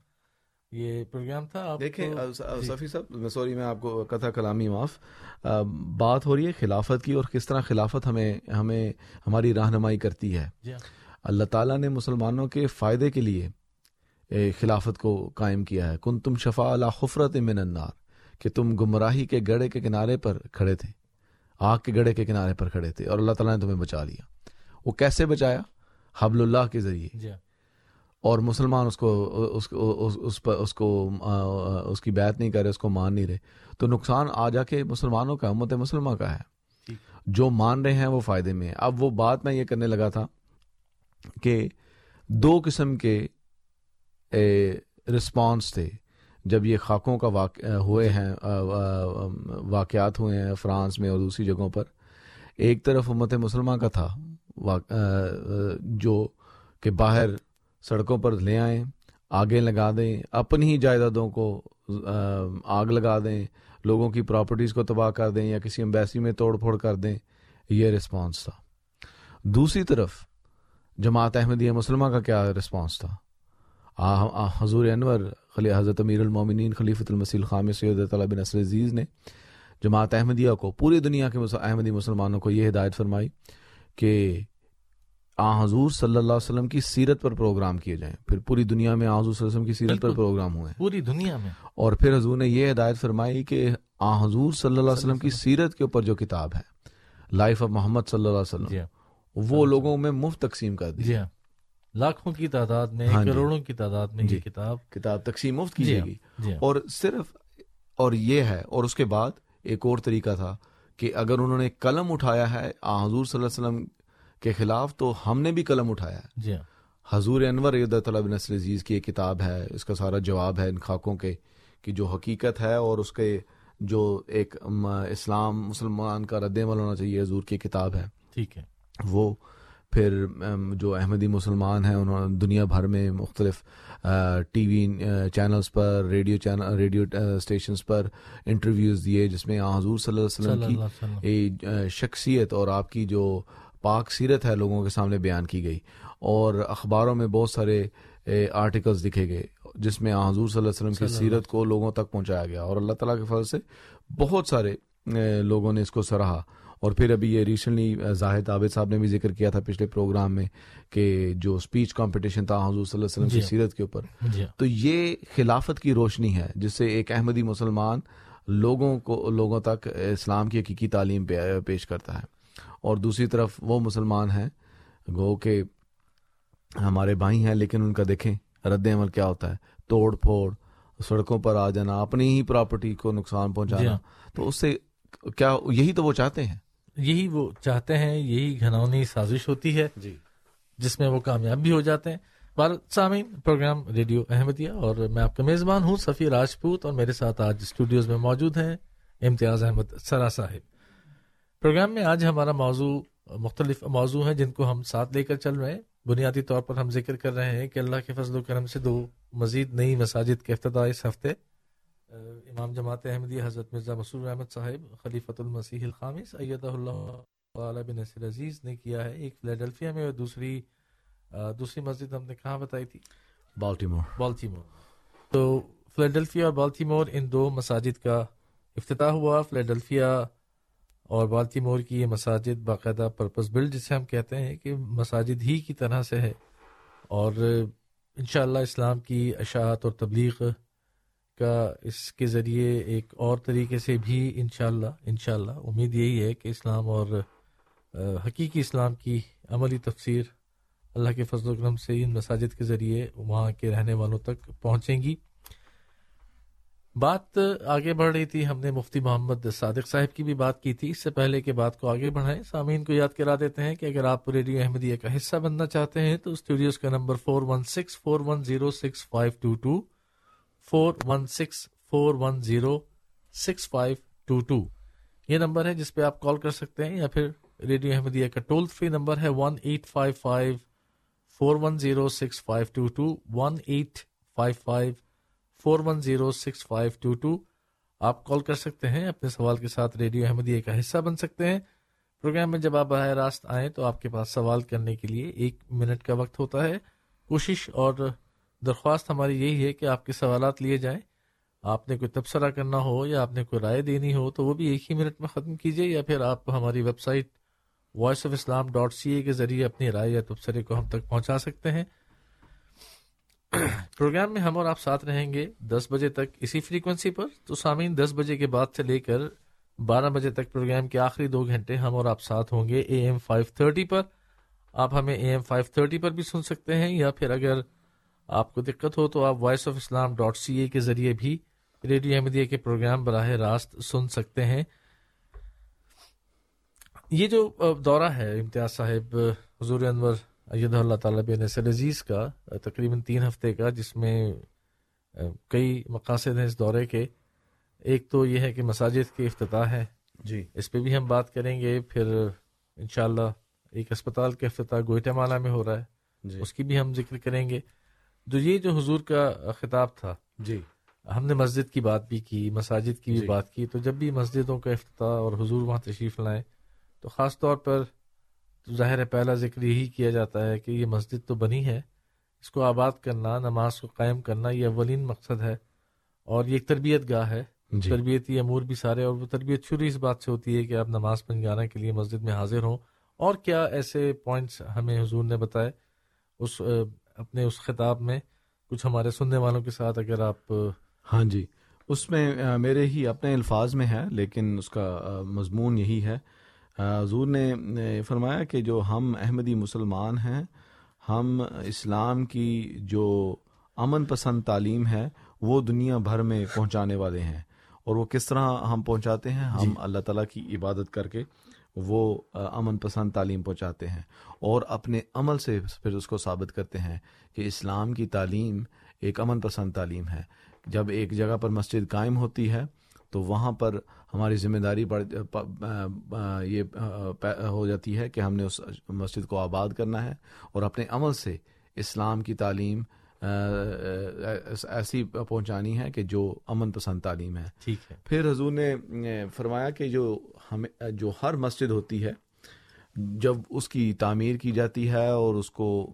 [SPEAKER 6] یہ پروگرام تھا
[SPEAKER 7] دیکھیں
[SPEAKER 6] جی۔
[SPEAKER 7] صفی صاحب سوری میں آپ کو کتھا کلامی معاف بات ہو رہی ہے خلافت کی اور کس طرح خلافت ہمیں ہمیں ہماری رہنمائی کرتی ہے
[SPEAKER 6] جی۔
[SPEAKER 7] اللہ تعالیٰ نے مسلمانوں کے فائدے کے لیے خلافت کو قائم کیا ہے کن تم شفا اللہ خفرت من النار کہ تم گمراہی کے گڑے کے کنارے پر کھڑے تھے آگ کے گڑے کے کنارے پر کھڑے تھے اور اللہ تعالیٰ نے تمہیں بچا لیا وہ کیسے بچایا؟ حبل اللہ کے ذریعے۔
[SPEAKER 6] جی۔
[SPEAKER 7] اور مسلمان اس کو اس کو اس, اس پر اس کو اس کی بیعت نہیں کر رہے اس کو مان نہیں رہے۔ تو نقصان آ جا کے مسلمانوں کا امت مسلمہ کا ہے۔ جو مان رہے ہیں وہ فائدے میں ہیں۔ اب وہ بات میں یہ کرنے لگا تھا کہ دو قسم کے رسپانس تھے۔ جب یہ خاکوں کا واقع ہوئے ہیں واقعات ہوئے ہیں فرانس میں اور دوسری جگہوں پر ایک طرف امت مسلمہ کا تھا۔ جو کہ باہر سڑکوں پر لے آئیں، آگے لگا دیں، اپنی ہی جائیدادوں کو آگ لگا دیں، لوگوں کی پراپرٹیز کو تباہ کر دیں یا کسی امبیسی میں توڑ پھوڑ کر دیں، یہ رسپانس تھا۔ دوسری طرف، جماعت احمدیہ مسلمہ کا کیا رسپانس تھا؟ حضور انور، خلی، حضرت امیر المومنین خلیفۃ المسیح الخام سید طلب بن نصر عزیز نے جماعت احمدیہ کو، پوری دنیا کے احمدی مسلمانوں کو یہ ہدایت فرمائی۔ کہ آ حضور صلی اللہ علیہ وسلم کی سیرت پر پروگرام کیے جائیں۔ پھر پوری دنیا میں آ حضور صلی اللہ علیہ وسلم کی سیرت پر پروگرام ہوئے۔
[SPEAKER 6] پوری دنیا میں۔
[SPEAKER 7] اور پھر حضور نے یہ ہدایت فرمائی کہ آ حضور صلی اللہ علیہ وسلم کی سیرت کے اوپر جو کتاب ہے لائف آف محمد صلی اللہ علیہ وسلم وہ لوگوں میں مفت تقسیم کر دی۔
[SPEAKER 6] لاکھوں کی تعداد میں کروڑوں کی تعداد میں یہ کتاب۔
[SPEAKER 7] کتاب تقسیم مفت کی جائے گی۔ اور صرف اور یہ ہے اور اس کے بعد ایک اور طریقہ تھا۔ کہ اگر انہوں نے قلم اٹھایا ہے حضور صلی اللہ علیہ وسلم کے خلاف تو ہم نے بھی قلم اٹھایا ہے۔
[SPEAKER 6] جی
[SPEAKER 7] حضور انور طلب نصر عزیز کی ایک کتاب ہے اس کا سارا جواب ہے ان خاکوں کے کہ جو حقیقت ہے اور اس کے جو ایک اسلام مسلمان کا رد عمل ہونا چاہیے حضور کی کتاب ہے۔
[SPEAKER 6] ٹھیک ہے۔
[SPEAKER 7] وہ پھر جو احمدی مسلمان ہیں انہوں نے دنیا بھر میں مختلف ٹی وی چینلز پر ریڈیو چینل ریڈیو اسٹیشنز پر انٹرویوز دیے جس میں حضور صلی اللہ علیہ وسلم کی شخصیت اور آپ کی جو پاک سیرت ہے لوگوں کے سامنے بیان کی گئی۔ اور اخباروں میں بہت سارے آرٹیکلز دکھے گئے جس میں حضور صلی اللہ علیہ وسلم کی سیرت کو لوگوں تک پہنچایا گیا۔ اور اللہ تعالیٰ کے فضل سے بہت سارے لوگوں نے اس کو سراہا۔ اور پھر ابھی یہ ریسنٹلی زاہد عابد صاحب نے بھی ذکر کیا تھا پچھلے پروگرام میں کہ جو اسپیچ کمپٹیشن تھا حضور صلی اللہ علیہ وسلم کی جی۔ سیرت کے اوپر جی۔ تو یہ خلافت کی روشنی ہے جس سے ایک احمدی مسلمان لوگوں کو لوگوں تک اسلام کی حقیقی تعلیم پیش کرتا ہے اور دوسری طرف وہ مسلمان ہیں گو کہ ہمارے بھائی ہیں لیکن ان کا دیکھیں رد عمل کیا ہوتا ہے توڑ پھوڑ سڑکوں پر آ جانا اپنی ہی پراپرٹی کو نقصان پہنچانا جی۔ تو اس سے کیا یہی تو وہ چاہتے ہیں
[SPEAKER 6] یہی وہ چاہتے ہیں یہی گھنونی سازش ہوتی ہے
[SPEAKER 7] جی۔
[SPEAKER 6] جس میں وہ کامیاب بھی ہو جاتے ہیں۔ بھارت سامعین پروگرام ریڈیو احمدیہ اور میں آپ کا میزبان ہوں سفیر راجپوت اور میرے ساتھ آج اسٹوڈیوز میں موجود ہیں امتیاز احمد سرا صاحب۔ پروگرام میں آج ہمارا موضوع مختلف موضوع ہیں جن کو ہم ساتھ لے کر چل رہے ہیں۔ بنیادی طور پر ہم ذکر کر رہے ہیں کہ اللہ کے فضل و کرم سے دو مزید نئی مساجد کے افتتاح اس ہفتے امام جماعت احمدی حضرت مرزا مسور احمد صاحب خلیفۃ المسیح الخامس اید اللہ بن نصر عزیز نے کیا ہے ایک فلیڈلفیا میں اور دوسری دوسری مسجد ہم نے کہاں بتائی تھی؟
[SPEAKER 7] بالٹیمور۔
[SPEAKER 6] بالٹیمور۔ تو فلیڈلفیا اور بالٹیمور ان دو مساجد کا افتتاح ہوا فلیڈلفیا اور بالٹیمور کی یہ مساجد باقاعدہ پرپز بلڈ جسے ہم کہتے ہیں کہ مساجد ہی کی طرح سے ہے۔ اور انشاءاللہ اسلام کی اشاعت اور تبلیغ کا اس کے ذریعے ایک اور طریقے سے بھی انشاءاللہ انشاءاللہ امید یہی ہے کہ اسلام اور حقیقی اسلام کی عملی تفسیر اللہ کے فضل و کرم سے ان مساجد کے ذریعے وہاں کے رہنے والوں تک پہنچیں گی۔ بات آگے بڑھ رہی تھی، ہم نے مفتی محمد صادق صاحب کی بھی بات کی تھی۔ اس سے پہلے کے بات کو آگے بڑھائیں، سامعین کو یاد کرا دیتے ہیں کہ اگر آپ ریڈیو احمدیہ کا حصہ بننا چاہتے ہیں تو اسٹوڈیوز کا number four one six four one zero six five two two four one six four one zero six five two two یہ نمبر ہے جس پہ آپ کال کر سکتے ہیں یا پھر ریڈیو احمدیہ کا ٹول فری نمبر ہے one eight five five four one zero six five two two one eight five five four one zero six five two two آپ کال کر سکتے ہیں، اپنے سوال کے ساتھ ریڈیو احمدیہ کا حصہ بن سکتے ہیں۔ پروگرام میں جب آپ براہ راست آئیں تو آپ کے پاس سوال کرنے کے لیے ایک منٹ کا وقت ہوتا ہے۔ کوشش اور درخواست ہماری یہی ہے کہ آپ کے سوالات لیے جائیں۔ آپ نے کوئی تبصرہ کرنا ہو یا آپ نے کوئی رائے دینی ہو تو وہ بھی ایک ہی منٹ میں ختم کیجیے یا پھر آپ ہماری website voice of Islam dot C A کے ذریعے اپنی رائے یا تبصرے کو ہم تک پہنچا سکتے ہیں۔ پروگرام میں ہم اور آپ ساتھ رہیں گے دس بجے تک اسی فریکوینسی پر۔ تو سامعین، دس بجے کے بعد سے لے کر بارہ بجے تک پروگرام کے آخری دو گھنٹے ہم اور آپ ساتھ ہوں گے اے ایم فائیو تھرٹی پر۔ آپ ہمیں اے ایم فائیو تھرٹی پر بھی سن سکتے ہیں یا پھر اگر آپ کو دقت ہو تو آپ voice of Islam dot C A کے ذریعے بھی ریڈیو احمدیہ کے پروگرام براہ راست سن سکتے ہیں۔ یہ جو دورہ ہے امتیاز صاحب حضور انور اید اللہ تعالیٰ بن عزیز کا تقریباً تین ہفتے کا جس میں کئی مقاصد ہیں اس دورے کے۔ ایک تو یہ ہے کہ مساجد کے افتتاح ہے
[SPEAKER 7] جی۔
[SPEAKER 6] اس پہ بھی ہم بات کریں گے پھر انشاءاللہ ایک اسپتال کا افتتاح گوئٹہ مالا میں ہو رہا ہے۔
[SPEAKER 7] جی۔
[SPEAKER 6] اس کی بھی ہم ذکر کریں گے۔ جو یہ جو حضور کا خطاب تھا
[SPEAKER 7] جی۔
[SPEAKER 6] ہم نے مسجد کی بات بھی کی مساجد کی بھی جی۔ بات کی تو جب بھی مسجدوں کا افتتاح اور حضور وہاں تشریف لائیں تو خاص طور پر تو ظاہر ہے پہلا ذکر یہی کیا جاتا ہے کہ یہ مسجد تو بنی ہے اس کو آباد کرنا نماز کو قائم کرنا یہ اولین مقصد ہے اور یہ ایک تربیت گاہ ہے۔
[SPEAKER 7] جی۔
[SPEAKER 6] تربیتی امور بھی سارے اور وہ تربیت شروع اس بات سے ہوتی ہے کہ آپ نماز پنجانا کے لیے مسجد میں حاضر ہوں۔ اور کیا ایسے پوائنٹس ہمیں حضور نے بتائے؟ اس اپنے اس خطاب میں کچھ ہمارے سننے والوں کے ساتھ اگر آپ
[SPEAKER 7] ہاں جی اس میں میرے ہی اپنے الفاظ میں ہے لیکن اس کا مضمون یہی ہے۔ حضور نے فرمایا کہ جو ہم احمدی مسلمان ہیں ہم اسلام کی جو امن پسند تعلیم ہے وہ دنیا بھر میں پہنچانے والے ہیں۔ اور وہ کس طرح ہم پہنچاتے ہیں ہم اللہ تعالیٰ کی عبادت کر کے۔ وہ امن پسند تعلیم پہنچاتے ہیں اور اپنے عمل سے پھر اس کو ثابت کرتے ہیں کہ اسلام کی تعلیم ایک امن پسند تعلیم ہے۔ جب ایک جگہ پر مسجد قائم ہوتی ہے تو وہاں پر ہماری ذمہ داری پڑ یہ ہو جاتی ہے کہ ہم نے اس مسجد کو آباد کرنا ہے اور اپنے عمل سے اسلام کی تعلیم ایسی پہنچانی ہے کہ جو امن پسند تعلیم ہے۔
[SPEAKER 6] ٹھیک ہے۔
[SPEAKER 7] پھر حضور نے فرمایا کہ جو ہمیں، جو ہر مسجد ہوتی ہے، جب اس کی تعمیر کی جاتی ہے اور اس کو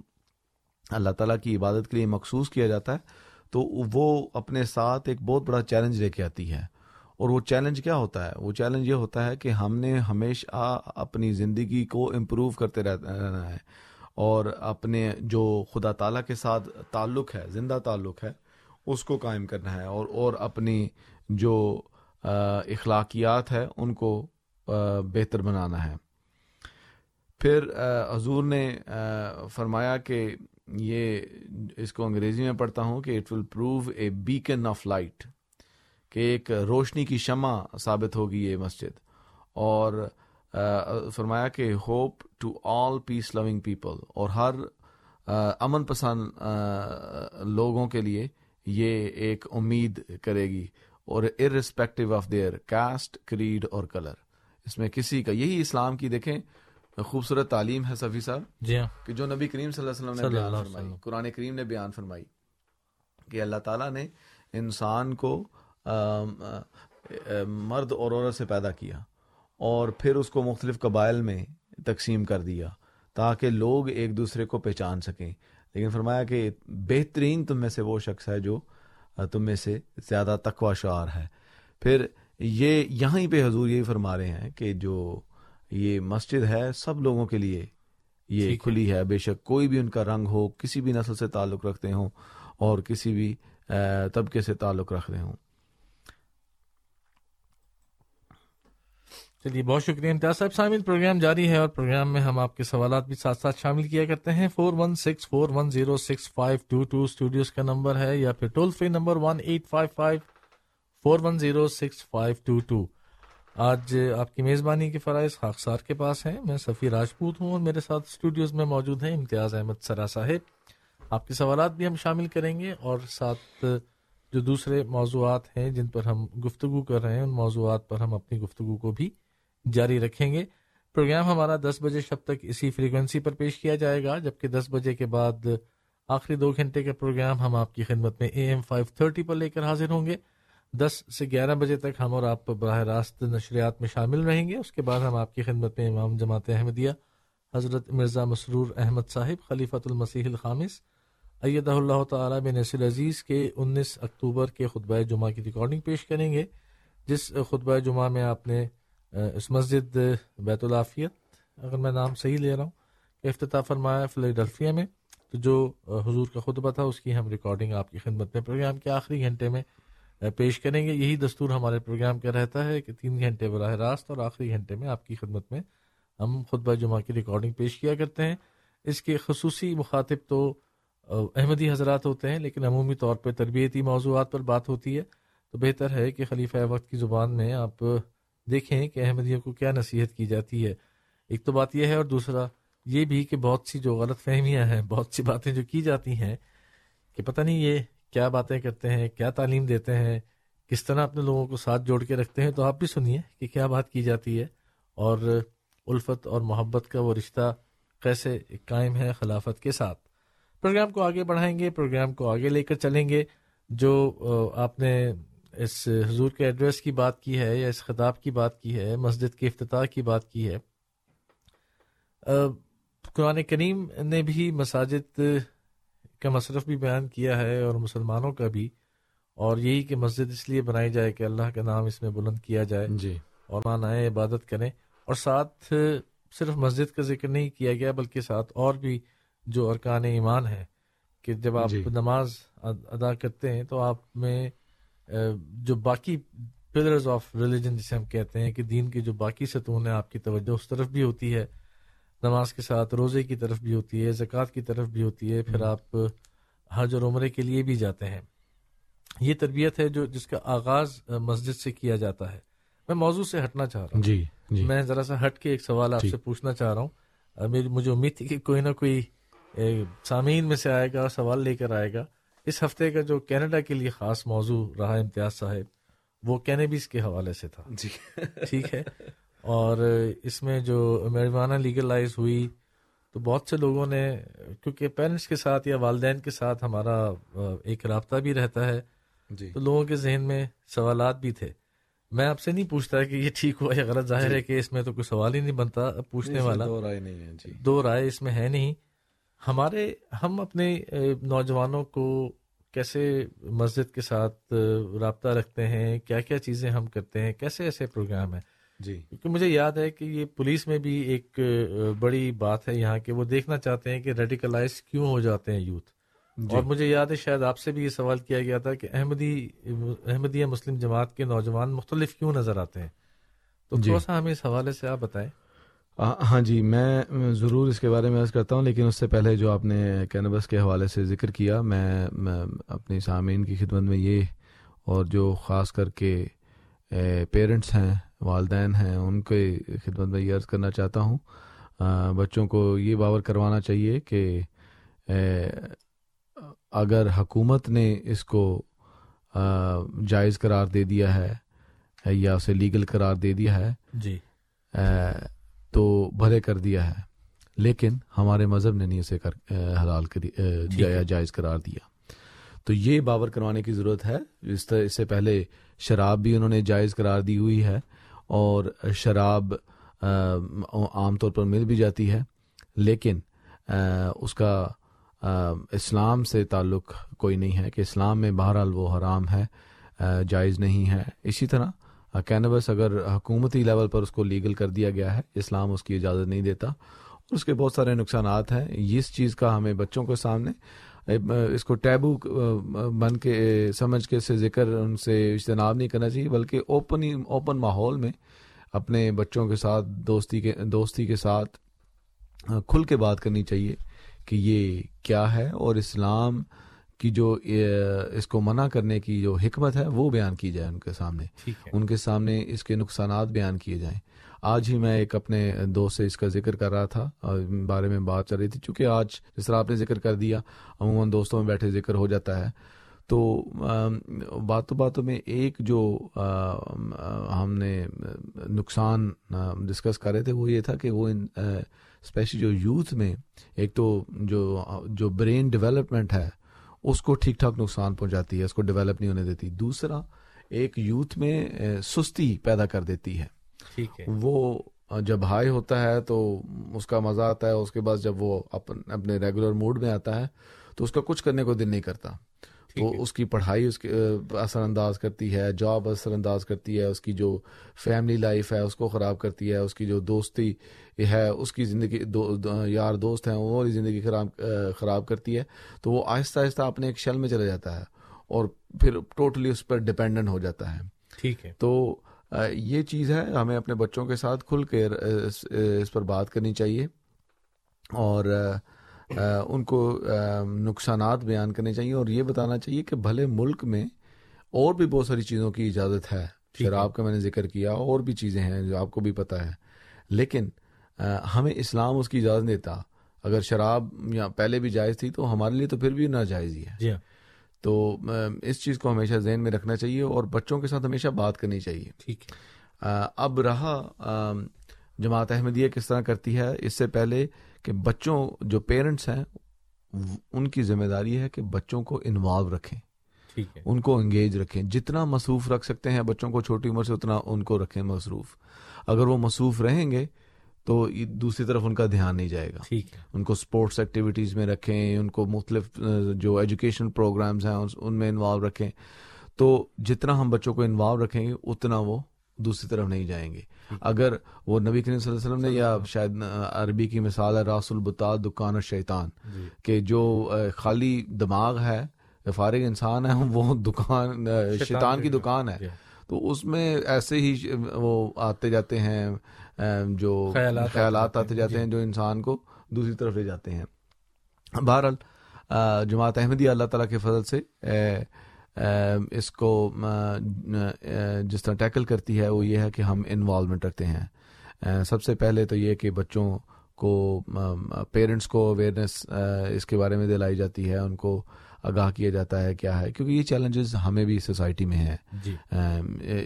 [SPEAKER 7] اللہ تعالیٰ کی عبادت کے لیے مخصوص کیا جاتا ہے، تو وہ اپنے ساتھ ایک بہت بڑا چیلنج لے کے آتی ہے۔ اور وہ چیلنج کیا ہوتا ہے؟ وہ چیلنج یہ ہوتا ہے کہ ہم نے ہمیشہ اپنی زندگی کو امپروو کرتے رہنا ہے۔ اور اپنے جو خدا تعالیٰ کے ساتھ تعلق ہے، زندہ تعلق ہے، اس کو قائم کرنا ہے۔ اور اور اپنی جو اخلاقیات ہے، ان کو بہتر بنانا ہے۔ پھر حضور نے فرمایا کہ یہ اس کو انگریزی میں پڑھتا ہوں کہ it will prove a beacon of light کہ ایک روشنی کی شمع ثابت ہوگی یہ مسجد۔ اور فرمایا کہ hope to all peace loving people اور ہر امن پسند لوگوں کے لیے یہ ایک امید کرے گی، اور irrespective of their caste creed اور کلر اس میں کسی کا یہی اسلام کی دیکھیں خوبصورت تعلیم ہے صفی صاحب
[SPEAKER 6] جی ہاں۔
[SPEAKER 7] کہ جو نبی کریم صلی اللہ علیہ وسلم نے بیان فرمائی۔ قرآن کریم نے بیان فرمائی کہ اللہ تعالیٰ نے انسان کو مرد اور عورت سے پیدا کیا اور پھر اس کو مختلف قبائل میں تقسیم کر دیا تاکہ لوگ ایک دوسرے کو پہچان سکیں۔ لیکن فرمایا کہ بہترین تم میں سے وہ شخص ہے جو تم میں سے زیادہ تقوی شعار ہے۔ پھر یہ یہیں پہ حضور یہی فرما رہے ہیں کہ جو یہ مسجد ہے سب لوگوں کے لیے یہ۔ کھلی ہے۔ بے شک کوئی بھی ان کا رنگ ہو کسی بھی نسل سے تعلق رکھتے ہوں اور کسی بھی طبقے سے تعلق رکھتے ہوں۔
[SPEAKER 6] چلیے بہت شکریہ امتیاز صاحب۔ سامعین پروگرام جاری ہے اور پروگرام میں ہم آپ کے سوالات بھی ساتھ ساتھ شامل کیا کرتے ہیں۔ Four one six four one zero six five two two studios کا نمبر ہے یا پھر toll free number one eight five five four one zero six five two two. آج آپ کی میزبانی کے فرائض خاکسار کے پاس ہیں۔ میں سفیر راجپوت ہوں اور میرے ساتھ اسٹوڈیوز میں موجود ہیں امتیاز احمد سرا صاحب۔ آپ کے سوالات بھی ہم شامل کریں گے اور ساتھ جو دوسرے موضوعات ہیں جن پر ہم گفتگو کر رہے ہیں، ان موضوعات پر ہم اپنی گفتگو کو بھی جاری رکھیں گے۔ پروگرام ہمارا دس بجے شب تک اسی فریکوینسی پر پیش کیا جائے گا، جبکہ دس بجے کے بعد آخری دو گھنٹے کا پروگرام ہم آپ کی خدمت میں اے ایم فائیو تھرٹی پر لے کر حاضر ہوں گے۔ دس سے گیارہ بجے تک ہم اور آپ براہ راست نشریات میں شامل رہیں گے۔ اس کے بعد ہم آپ کی خدمت میں امام جماعت احمدیہ حضرت مرزا مسرور احمد صاحب، خلیفۃ المسیح الخامس، ایدہ اللہ تعالیٰ بن نصر عزیز کے انیس اکتوبر کے خطبہ جمعہ کی ریکارڈنگ پیش کریں گے، جس خطبہ جمعہ میں آپ نے اس مسجد بیت العافیت اگر میں نام صحیح لے رہا ہوں، کہ افتتاح فرمایا فلیڈلفیا میں، تو جو حضور کا خطبہ تھا، اس کی ہم ریکارڈنگ آپ کی خدمت میں پروگرام کے آخری گھنٹے میں پیش کریں گے۔ یہی دستور ہمارے پروگرام کا رہتا ہے کہ تین گھنٹے براہ راست اور آخری گھنٹے میں آپ کی خدمت میں ہم خطبہ جمعہ کی ریکارڈنگ پیش کیا کرتے ہیں۔ اس کے خصوصی مخاطب تو احمدی حضرات ہوتے ہیں، لیکن عمومی طور پہ تربیتی موضوعات پر بات ہوتی ہے۔ تو بہتر ہے کہ خلیفہ وقت کی زبان میں آپ دیکھیں کہ احمدیوں کو کیا نصیحت کی جاتی ہے۔ ایک تو بات یہ ہے اور دوسرا یہ بھی کہ بہت سی جو غلط فہمیاں ہیں، بہت سی باتیں جو کی جاتی ہیں کہ پتہ نہیں یہ کیا باتیں کرتے ہیں، کیا تعلیم دیتے ہیں، کس طرح اپنے لوگوں کو ساتھ جوڑ کے رکھتے ہیں، تو آپ بھی سنیے کہ کیا بات کی جاتی ہے اور الفت اور محبت کا وہ رشتہ کیسے قائم ہے خلافت کے ساتھ۔ پروگرام کو آگے بڑھائیں گے، پروگرام کو آگے لے کر چلیں گے۔ جو آپ نے اس حضور کے ایڈریس کی بات کی ہے یا اس خطاب کی بات کی ہے، مسجد کے افتتاح کی بات کی ہے قرآن کریم نے بھی مساجد کا مصرف بھی بیان کیا ہے اور مسلمانوں کا بھی اور یہی کہ مسجد اس لیے بنائی جائے کہ اللہ کا نام اس میں بلند کیا جائے
[SPEAKER 7] جی۔
[SPEAKER 6] اور مان آئے عبادت کریں۔ اور ساتھ صرف مسجد کا ذکر نہیں کیا گیا بلکہ ساتھ اور بھی جو ارکان ایمان ہے کہ جب آپ
[SPEAKER 7] جی۔
[SPEAKER 6] نماز اد- ادا کرتے ہیں تو آپ میں جو باقی پلرز آف ریلیجن جسے ہم کہتے ہیں کہ دین کے جو باقی ستون ہیں آپ کی توجہ اس طرف بھی ہوتی ہے۔ نماز کے ساتھ روزے کی طرف بھی ہوتی ہے زکوٰۃ کی طرف بھی ہوتی ہے پھر آپ حج اور عمرے کے لیے بھی جاتے ہیں۔ یہ تربیت ہے جو جس کا آغاز مسجد سے کیا جاتا ہے۔ میں موضوع سے ہٹنا چاہ رہا ہوں۔
[SPEAKER 7] جی جی۔
[SPEAKER 6] میں ذرا سا ہٹ کے ایک سوال آپ
[SPEAKER 7] ٹھیک۔
[SPEAKER 6] سے پوچھنا چاہ رہا ہوں۔ میری مجھے امید تھی کہ کوئی نہ کوئی سامعین میں سے آئے گا سوال لے کر آئے گا۔ اس ہفتے کا جو کینیڈا کے لیے خاص موضوع رہا امتیاز صاحب وہ کینیبیز کے حوالے سے تھا۔
[SPEAKER 7] جی۔
[SPEAKER 6] ٹھیک ہے۔ اور اس میں جو میریوانہ لیگلائز ہوئی تو بہت سے لوگوں نے کیونکہ پیرنٹس کے ساتھ یا والدین کے ساتھ ہمارا ایک رابطہ بھی رہتا ہے۔
[SPEAKER 7] جی۔
[SPEAKER 6] تو لوگوں کے ذہن میں سوالات بھی تھے۔ میں آپ سے نہیں پوچھتا کہ یہ ٹھیک ہوا یا غلط ظاہر ہے کہ اس میں تو کوئی سوال ہی نہیں بنتا پوچھنے والا۔
[SPEAKER 7] دو رائے نہیں ہے جی۔
[SPEAKER 6] دو رائے اس میں ہے نہیں۔ ہمارے ہم اپنے نوجوانوں کو کیسے مسجد کے ساتھ رابطہ رکھتے ہیں؟ کیا کیا چیزیں ہم کرتے ہیں؟ کیسے ایسے پروگرام ہیں؟
[SPEAKER 7] جی۔
[SPEAKER 6] کیونکہ مجھے یاد ہے کہ یہ پولیس میں بھی ایک بڑی بات ہے یہاں کہ وہ دیکھنا چاہتے ہیں کہ ریڈیکلائز کیوں ہو جاتے ہیں یوتھ۔
[SPEAKER 7] جی۔
[SPEAKER 6] اور مجھے یاد ہے شاید آپ سے بھی یہ سوال کیا گیا تھا کہ احمدی احمدیہ مسلم جماعت کے نوجوان مختلف کیوں نظر آتے ہیں؟ تو
[SPEAKER 7] جی۔
[SPEAKER 6] تھوڑا سا ہمیں اس حوالے سے آپ بتائیں۔
[SPEAKER 7] ہاں جی میں ضرور اس کے بارے میں عرض کرتا ہوں لیکن اس سے پہلے جو آپ نے کینبس کے حوالے سے ذکر کیا میں میں اپنی سامعین کی خدمت میں یہ اور جو خاص کر کے پیرنٹس ہیں والدین ہیں ان کے خدمت میں یہ عرض کرنا چاہتا ہوں آ، بچوں کو یہ باور کروانا چاہیے کہ اے، اگر حکومت نے اس کو آ، جائز قرار دے دیا ہے یا اسے لیگل قرار دے دیا ہے
[SPEAKER 6] جی۔
[SPEAKER 7] تو بھلے کر دیا ہے۔ لیکن ہمارے مذہب نے نہیں اسے کر حلال کری اے، جا- جائز قرار دیا۔ تو یہ باور کروانے کی ضرورت ہے۔ اس طرح اس سے پہلے شراب بھی انہوں نے جائز قرار دی ہوئی ہے۔ اور شراب عام طور پر مل بھی جاتی ہے، لیکن اس کا اسلام سے تعلق کوئی نہیں ہے کہ اسلام میں بہرحال وہ حرام ہے جائز نہیں ہے۔ اسی طرح کینبس اگر حکومتی لیول پر اس کو لیگل کر دیا گیا ہے، اسلام اس کی اجازت نہیں دیتا، اور اس کے بہت سارے نقصانات ہیں۔ اس چیز کا ہمیں بچوں کے سامنے اس کو ٹیبو بن کے سمجھ کے سے ذکر ان سے اجتناب نہیں کرنا چاہیے بلکہ اوپن اوپن ماحول میں اپنے بچوں کے ساتھ دوستی کے دوستی کے ساتھ کھل کے بات کرنی چاہیے کہ یہ کیا ہے اور اسلام کی جو اس کو منع کرنے کی جو حکمت ہے وہ بیان کی جائے ان کے سامنے۔ ان کے سامنے اس کے نقصانات بیان کیے جائیں۔ آج ہی میں ایک اپنے دوست سے اس کا ذکر کر رہا تھا بارے میں بات چل رہی تھی۔ چونکہ آج جس طرح آپ نے ذکر کر دیا، عموماً دوستوں میں بیٹھے ذکر ہو جاتا ہے۔ تو باتوں باتوں میں ایک جو ہم نے نقصان ڈسکس کر رہے تھے، وہ یہ تھا کہ وہ اسپیشلی جو یوتھ میں ایک تو جو جو برین ڈیولپمنٹ ہے، اس کو ٹھیک ٹھاک نقصان پہنچاتی ہے، اس کو ڈیولپ نہیں ہونے دیتی۔ دوسرا، ایک یوتھ میں سستی پیدا کر دیتی ہے۔ وہ جب ہائی ہوتا ہے تو اس کا مزہ آتا ہے اس کے بعد جب وہ اپن اپنے ریگولر موڈ میں آتا ہے تو اس کا کچھ کرنے کو دل نہیں کرتا۔ تو اس کی پڑھائی اس کے اثر انداز کرتی ہے جاب اثر انداز کرتی ہے اس کی جو فیملی لائف ہے اس کو خراب کرتی ہے اس کی جو دوستی ہے اس کی زندگی دو, یار دوست ہیں وہ زندگی خراب خراب کرتی ہے۔ تو وہ آہستہ آہستہ اپنے ایک شل میں چلا جاتا ہے اور پھر ٹوٹلی اس پر ڈپینڈنٹ ہو جاتا ہے۔
[SPEAKER 6] ٹھیک ہے۔
[SPEAKER 7] تو یہ چیز ہے ہمیں اپنے بچوں کے ساتھ کھل کے اس پر بات کرنی چاہیے اور ان کو نقصانات بیان کرنے چاہیے اور یہ بتانا چاہیے کہ بھلے ملک میں اور بھی بہت ساری چیزوں کی اجازت ہے۔ شراب کا میں نے ذکر کیا اور بھی چیزیں ہیں جو آپ کو بھی پتہ ہے۔ لیکن ہمیں اسلام اس کی اجازت دیتا۔ اگر شراب یا پہلے بھی جائز تھی تو ہمارے لیے تو پھر بھی ناجائز ہی ہے۔
[SPEAKER 6] جی ہاں۔
[SPEAKER 7] تو اس چیز کو ہمیشہ ذہن میں رکھنا چاہیے اور بچوں کے ساتھ ہمیشہ بات کرنی چاہیے۔
[SPEAKER 6] ٹھیک ہے۔
[SPEAKER 7] اب رہا جماعت احمدیہ کس طرح کرتی ہے؟ اس سے پہلے کہ بچوں جو پیرنٹس ہیں ان کی ذمہ داری ہے کہ بچوں کو انوالو رکھیں۔ ان کو انگیج رکھیں۔ جتنا مصروف رکھ سکتے ہیں بچوں کو چھوٹی عمر سے اتنا ان کو رکھیں مصروف۔ اگر وہ مصروف رہیں گے تو دوسری طرف ان کا دھیان نہیں جائے گا۔ ان کو اسپورٹس ایکٹیویٹیز میں رکھیں ان کو مختلف جو ایجوکیشن پروگرامز ہیں ان میں انوالو رکھیں۔ تو جتنا ہم بچوں کو انوالو رکھیں گے اتنا وہ دوسری طرف نہیں جائیں گے۔ اگر وہ نبی کریم صلی اللہ علیہ وسلم نے یا شاید عربی کی مثال ہے راس البتا دکان اور شیطان کہ جو خالی دماغ ہے فارغ انسان ہے وہ دکان شیطان کی دکان ہے۔ تو اس میں ایسے ہی وہ آتے جاتے ہیں جو خیالات آتے جاتے ہیں جو انسان کو دوسری طرف لے جاتے ہیں۔ بہرحال جماعت احمدیہ اللہ تعالیٰ کے فضل سے اس کو جس طرح ٹیکل کرتی ہے وہ یہ ہے کہ ہم انوالومنٹ رکھتے ہیں۔ سب سے پہلے تو یہ کہ بچوں کو پیرنٹس کو اویئرنیس اس کے بارے میں دلائی جاتی ہے ان کو آگاہ کیا جاتا ہے کیا ہے؟ کیونکہ یہ چیلنجز ہمیں بھی سوسائٹی میں ہیں۔ جی۔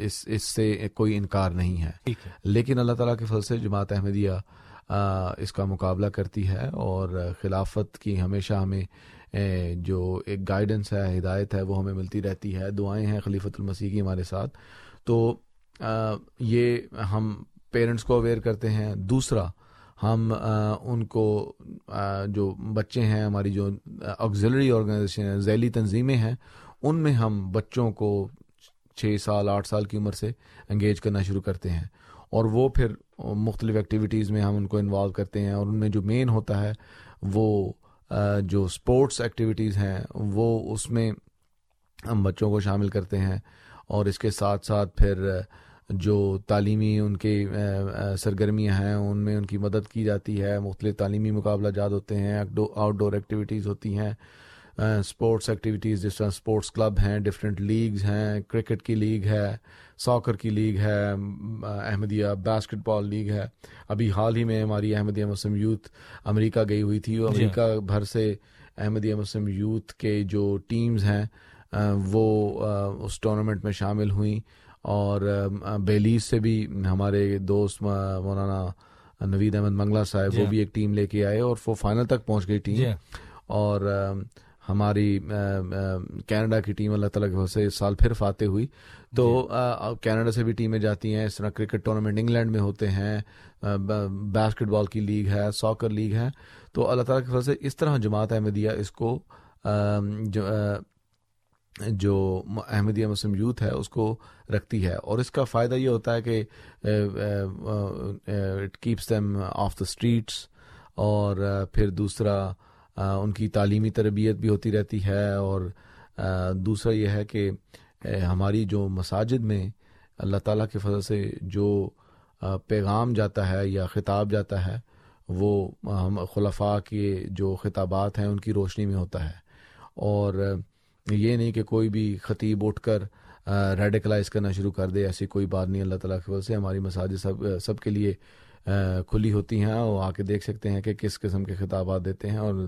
[SPEAKER 7] اس اس سے کوئی انکار نہیں ہے۔ لیکن اللہ تعالیٰ کے فضل سے جماعت احمدیہ اس کا مقابلہ کرتی ہے اور خلافت کی ہمیشہ ہمیں جو ایک گائیڈنس ہے ہدایت ہے وہ ہمیں ملتی رہتی ہے۔ دعائیں ہیں خلیفۃ المسیح کی ہمارے ساتھ۔ تو یہ ہم پیرنٹس کو اویئر کرتے ہیں۔ دوسرا ہم ان کو جو بچے ہیں، ہماری جو آگزلری آرگنائزیشن ذیلی تنظیمیں ہیں، ان میں ہم بچوں کو چھ سال، آٹھ سال کی عمر سے انگیج کرنا شروع کرتے ہیں۔ اور وہ پھر مختلف ایکٹیویٹیز میں ہم ان کو انوالو کرتے ہیں۔ اور ان میں جو مین ہوتا ہے، وہ جو اسپورٹس ایکٹیویٹیز ہیں، وہ اس میں ہم بچوں کو شامل کرتے ہیں۔ اور اس کے ساتھ ساتھ پھر جو تعلیمی ان کے سرگرمیاں ہیں ان میں ان کی مدد کی جاتی ہے مختلف تعلیمی مقابلہ جات ہوتے ہیں آؤٹ ڈور ایکٹیویٹیز ہوتی ہیں اسپورٹس ایکٹیویٹیز جس طرح اسپورٹس کلب ہیں ڈفرینٹ لیگز ہیں کرکٹ کی لیگ ہے ساکر کی لیگ ہے احمدیہ باسکٹ بال لیگ ہے ابھی حال ہی میں ہماری احمدیہ مسلم یوتھ امریکہ گئی ہوئی تھی جی۔ امریکہ بھر سے احمدیہ مسلم یوتھ کے جو ٹیمز ہیں وہ اس ٹورنامنٹ میں شامل ہوئیں اور بیلیز سے بھی ہمارے دوست مولانا نوید احمد منگلہ صاحب وہ جی۔ بھی ایک ٹیم لے کے آئے اور وہ فائنل تک پہنچ گئی ٹیم جی۔ اور ہماری کینیڈا کی ٹیم اللہ تعالیٰ کے سے اس سال پھر فاتح ہوئی تو جی۔ کینیڈا سے بھی ٹیمیں جاتی ہیں اس طرح کرکٹ ٹورنامنٹ انگلینڈ میں ہوتے ہیں باسکٹ بال کی لیگ ہے ساکر لیگ ہے تو اللہ تعالیٰ کے سے اس طرح جماعت احمدیہ اس کو جو جو احمدیہ مسلم یوتھ ہے، اس کو رکھتی ہے۔ اور اس کا فائدہ یہ ہوتا ہے کہ it keeps them off the streets اور پھر دوسرا ان کی تعلیمی تربیت بھی ہوتی رہتی ہے۔ اور دوسرا یہ ہے کہ ہماری جو مساجد میں اللہ تعالیٰ کے فضل سے جو پیغام جاتا ہے یا خطاب جاتا ہے، وہ ہم خلفاء کے جو خطابات ہیں، ان کی روشنی میں ہوتا ہے۔ اور یہ نہیں کہ کوئی بھی خطیب اٹھ کر ریڈیکلائز کرنا شروع کر دے، ایسی کوئی بات نہیں، اللہ تعالیٰ کی وجہ سے ہماری مساجد سب سب کے لیے کھلی ہوتی ہیں اور آ کے دیکھ سکتے ہیں کہ کس قسم کے خطابات دیتے ہیں اور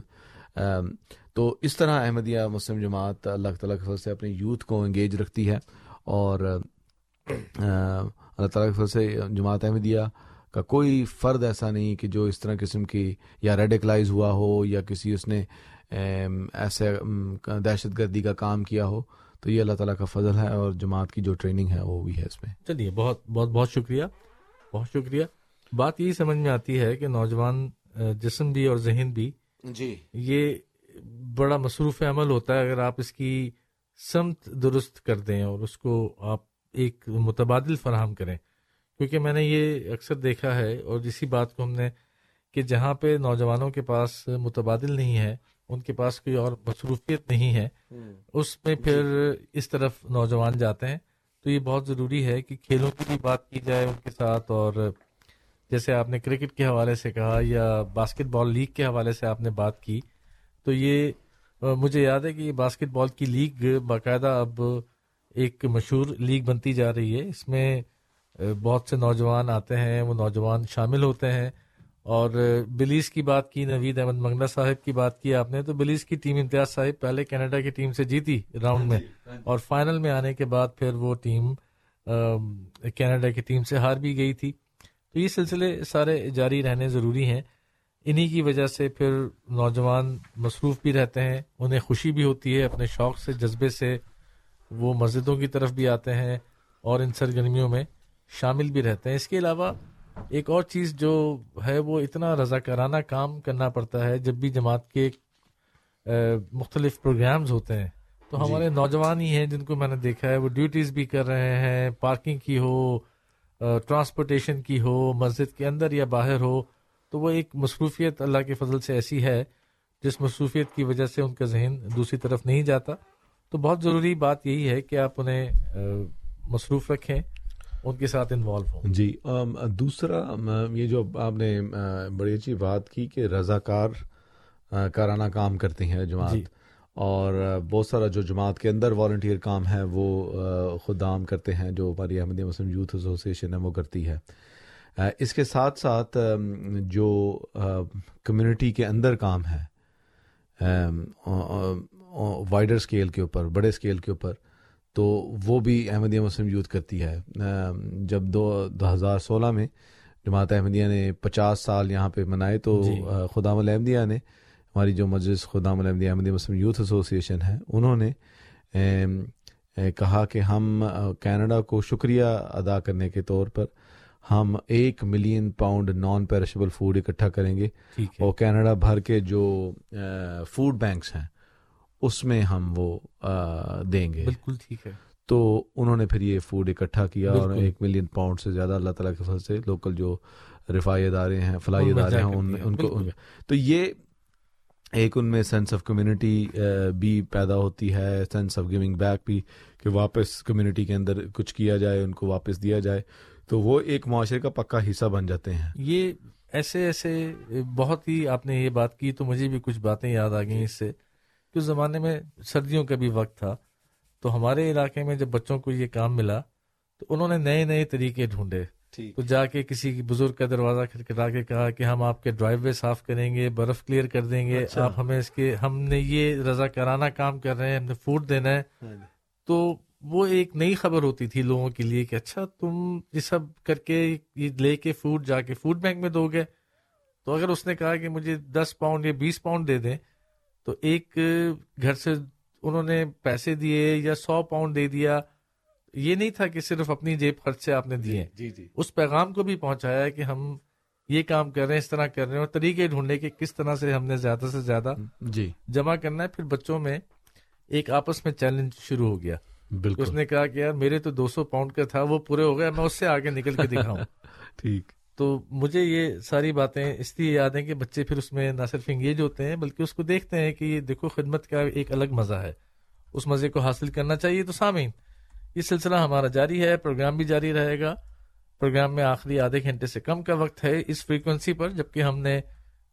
[SPEAKER 7] تو اس طرح احمدیہ مسلم جماعت اللہ تعالیٰ کی وجہ سے اپنی یوتھ کو انگیج رکھتی ہے اور اللہ تعالیٰ کی وجہ سے جماعت احمدیہ کا کوئی فرد ایسا نہیں کہ جو اس طرح قسم کی یا ریڈیکلائز ہوا ہو یا کسی اس نے ایسے دہشت گردی کا کام کیا ہو تو یہ اللہ تعالیٰ کا فضل ہے اور جماعت کی جو ٹریننگ ہے وہ بھی ہے اس میں۔
[SPEAKER 6] چلیے بہت بہت بہت شکریہ بہت شکریہ۔ بات یہی سمجھ میں آتی ہے کہ نوجوان جسم بھی اور ذہن بھی جی۔ یہ بڑا مصروف عمل ہوتا ہے اگر آپ اس کی سمت درست کر دیں اور اس کو آپ ایک متبادل فراہم کریں۔ کیونکہ میں نے یہ اکثر دیکھا ہے اور اسی بات کو ہم نے کہ جہاں پہ نوجوانوں کے پاس متبادل نہیں ہے ان کے پاس کوئی اور مصروفیت نہیں ہے اس میں پھر اس طرف نوجوان جاتے ہیں۔ تو یہ بہت ضروری ہے کہ کھیلوں کی بھی بات کی جائے ان کے ساتھ اور جیسے آپ نے کرکٹ کے حوالے سے کہا یا باسکٹ بال لیگ کے حوالے سے آپ نے بات کی تو یہ مجھے یاد ہے کہ یہ باسکٹ بال کی لیگ باقاعدہ اب ایک مشہور لیگ بنتی جا رہی ہے۔ اس میں بہت سے نوجوان آتے ہیں وہ نوجوان شامل ہوتے ہیں۔ اور بلیز کی بات کی نوید احمد منگلہ صاحب کی بات کی آپ نے تو بلیز کی ٹیم امتیاز صاحب پہلے کینیڈا کی ٹیم سے جیتی راؤنڈ میں اور فائنل میں آنے کے بعد پھر وہ ٹیم کینیڈا کی ٹیم سے ہار بھی گئی تھی۔ تو یہ سلسلے سارے جاری رہنے ضروری ہیں۔ انہی کی وجہ سے پھر نوجوان مصروف بھی رہتے ہیں انہیں خوشی بھی ہوتی ہے اپنے شوق سے جذبے سے وہ مسجدوں کی طرف بھی آتے ہیں اور ان سرگرمیوں میں شامل بھی رہتے ہیں۔ اس کے علاوہ ایک اور چیز جو ہے وہ اتنا رضاکارانہ کام کرنا پڑتا ہے جب بھی جماعت کے مختلف پروگرامز ہوتے ہیں تو ہمارے نوجوان ہی ہیں جن کو میں نے دیکھا ہے وہ ڈیوٹیز بھی کر رہے ہیں پارکنگ کی ہو ٹرانسپورٹیشن کی ہو مسجد کے اندر یا باہر ہو تو وہ ایک مصروفیت اللہ کے فضل سے ایسی ہے جس مصروفیت کی وجہ سے ان کا ذہن دوسری طرف نہیں جاتا۔ تو بہت ضروری بات یہی ہے کہ آپ انہیں مصروف رکھیں۔ ان کے ساتھ انوالو ہوں۔
[SPEAKER 7] جی دوسرا یہ جو آپ نے بڑی اچھی بات کی کہ رضاکار کارانہ کام کرتی ہیں جماعت۔ جی۔ اور بہت سارا جو جماعت کے اندر والنٹیئر کام ہے وہ خود عام کرتے ہیں جو ہماری احمدیہ مسلم یوتھ ایسوسیشن ہے وہ کرتی ہے۔ اس کے ساتھ ساتھ جو کمیونٹی کے اندر کام ہے وائڈر اسکیل کے اوپر بڑے اسکیل کے اوپر تو وہ بھی احمدیہ مسلم یوتھ کرتی ہے۔ جب دو دو ہزار سولہ میں جماعت احمدیہ نے پچاس سال یہاں پہ منائے تو جی۔ خدام الحمدیہ نے ہماری جو Majlis Khuddam ul-Ahmadiyya Ahmadiyya Muslim youth association ہے انہوں نے کہا کہ ہم کینیڈا کو شکریہ ادا کرنے کے طور پر ہم ایک million pound non perishable food اکٹھا کریں گے۔ اور کینیڈا بھر کے جو فوڈ بینکس ہیں اس میں ہم وہ دیں گے۔
[SPEAKER 6] بالکل ٹھیک ہے۔
[SPEAKER 7] تو انہوں نے پھر یہ فوڈ اکٹھا کیا اور ایک ملین پاؤنڈ سے زیادہ اللہ تعالیٰ کے فضل سے لوکل جو رفائی ادارے ہیں فلائی ادارے ہیں ان کو تو یہ ایک ان میں سینس آف کمیونٹی بھی پیدا ہوتی ہے سینس آف گیونگ بیک بھی کہ واپس کمیونٹی کے اندر کچھ کیا جائے ان کو واپس دیا جائے۔ تو وہ ایک معاشرے کا پکا حصہ بن جاتے ہیں۔
[SPEAKER 6] یہ ایسے ایسے بہت ہی آپ نے یہ بات کی تو مجھے بھی کچھ باتیں یاد آ گئیں اس سے۔ کہ اس زمانے میں سردیوں کا بھی وقت تھا تو ہمارے علاقے میں جب بچوں کو یہ کام ملا تو انہوں نے نئے نئے طریقے ڈھونڈے تو جا کے کسی بزرگ کا دروازہ کھٹکھٹا کے کہا کہ ہم آپ کے ڈرائیو وے صاف کریں گے برف کلیئر کر دیں گے اچھا۔ آپ ہمیں اس کے ہم نے یہ رضا کرانہ کام کر رہے ہیں ہم نے فوڈ دینا ہے ہاں جی۔ تو وہ ایک نئی خبر ہوتی تھی لوگوں کے لیے کہ اچھا تم یہ سب کر کے یہ لے کے فوڈ جا کے فوڈ بینک میں دو گے تو اگر اس نے کہا کہ مجھے دس پاؤنڈ یا بیس پاؤنڈ دے دیں تو ایک گھر سے انہوں نے پیسے دیے یا سو پاؤنڈ دے دیا یہ نہیں تھا کہ صرف اپنی جیب خرچ سے آپ نے دیے۔ جی جی۔ اس پیغام کو بھی پہنچایا کہ ہم یہ کام کر رہے ہیں اس طرح کر رہے ہیں اور طریقے ڈھونڈنے کے کس طرح سے ہم نے زیادہ سے زیادہ جی۔ جمع کرنا ہے۔ پھر بچوں میں ایک آپس میں چیلنج شروع ہو گیا۔ بالکل۔ اس نے کہا کہ یار میرے تو دو سو پاؤنڈ کا تھا وہ پورے ہو گیا میں اس سے آگے نکل کے دکھاؤں۔ ٹھیک۔ تو مجھے یہ ساری باتیں اس لیے یاد ہیں کہ بچے پھر اس میں نہ صرف انگیج ہوتے ہیں بلکہ اس کو دیکھتے ہیں کہ یہ دیکھو خدمت کا ایک الگ مزہ ہے۔ اس مزے کو حاصل کرنا چاہیے تو سامعین، یہ سلسلہ ہمارا جاری ہے، پروگرام بھی جاری رہے گا۔ پروگرام میں آخری آدھے گھنٹے سے کم کا وقت ہے۔ اس فریکوینسی پر جبکہ ہم نے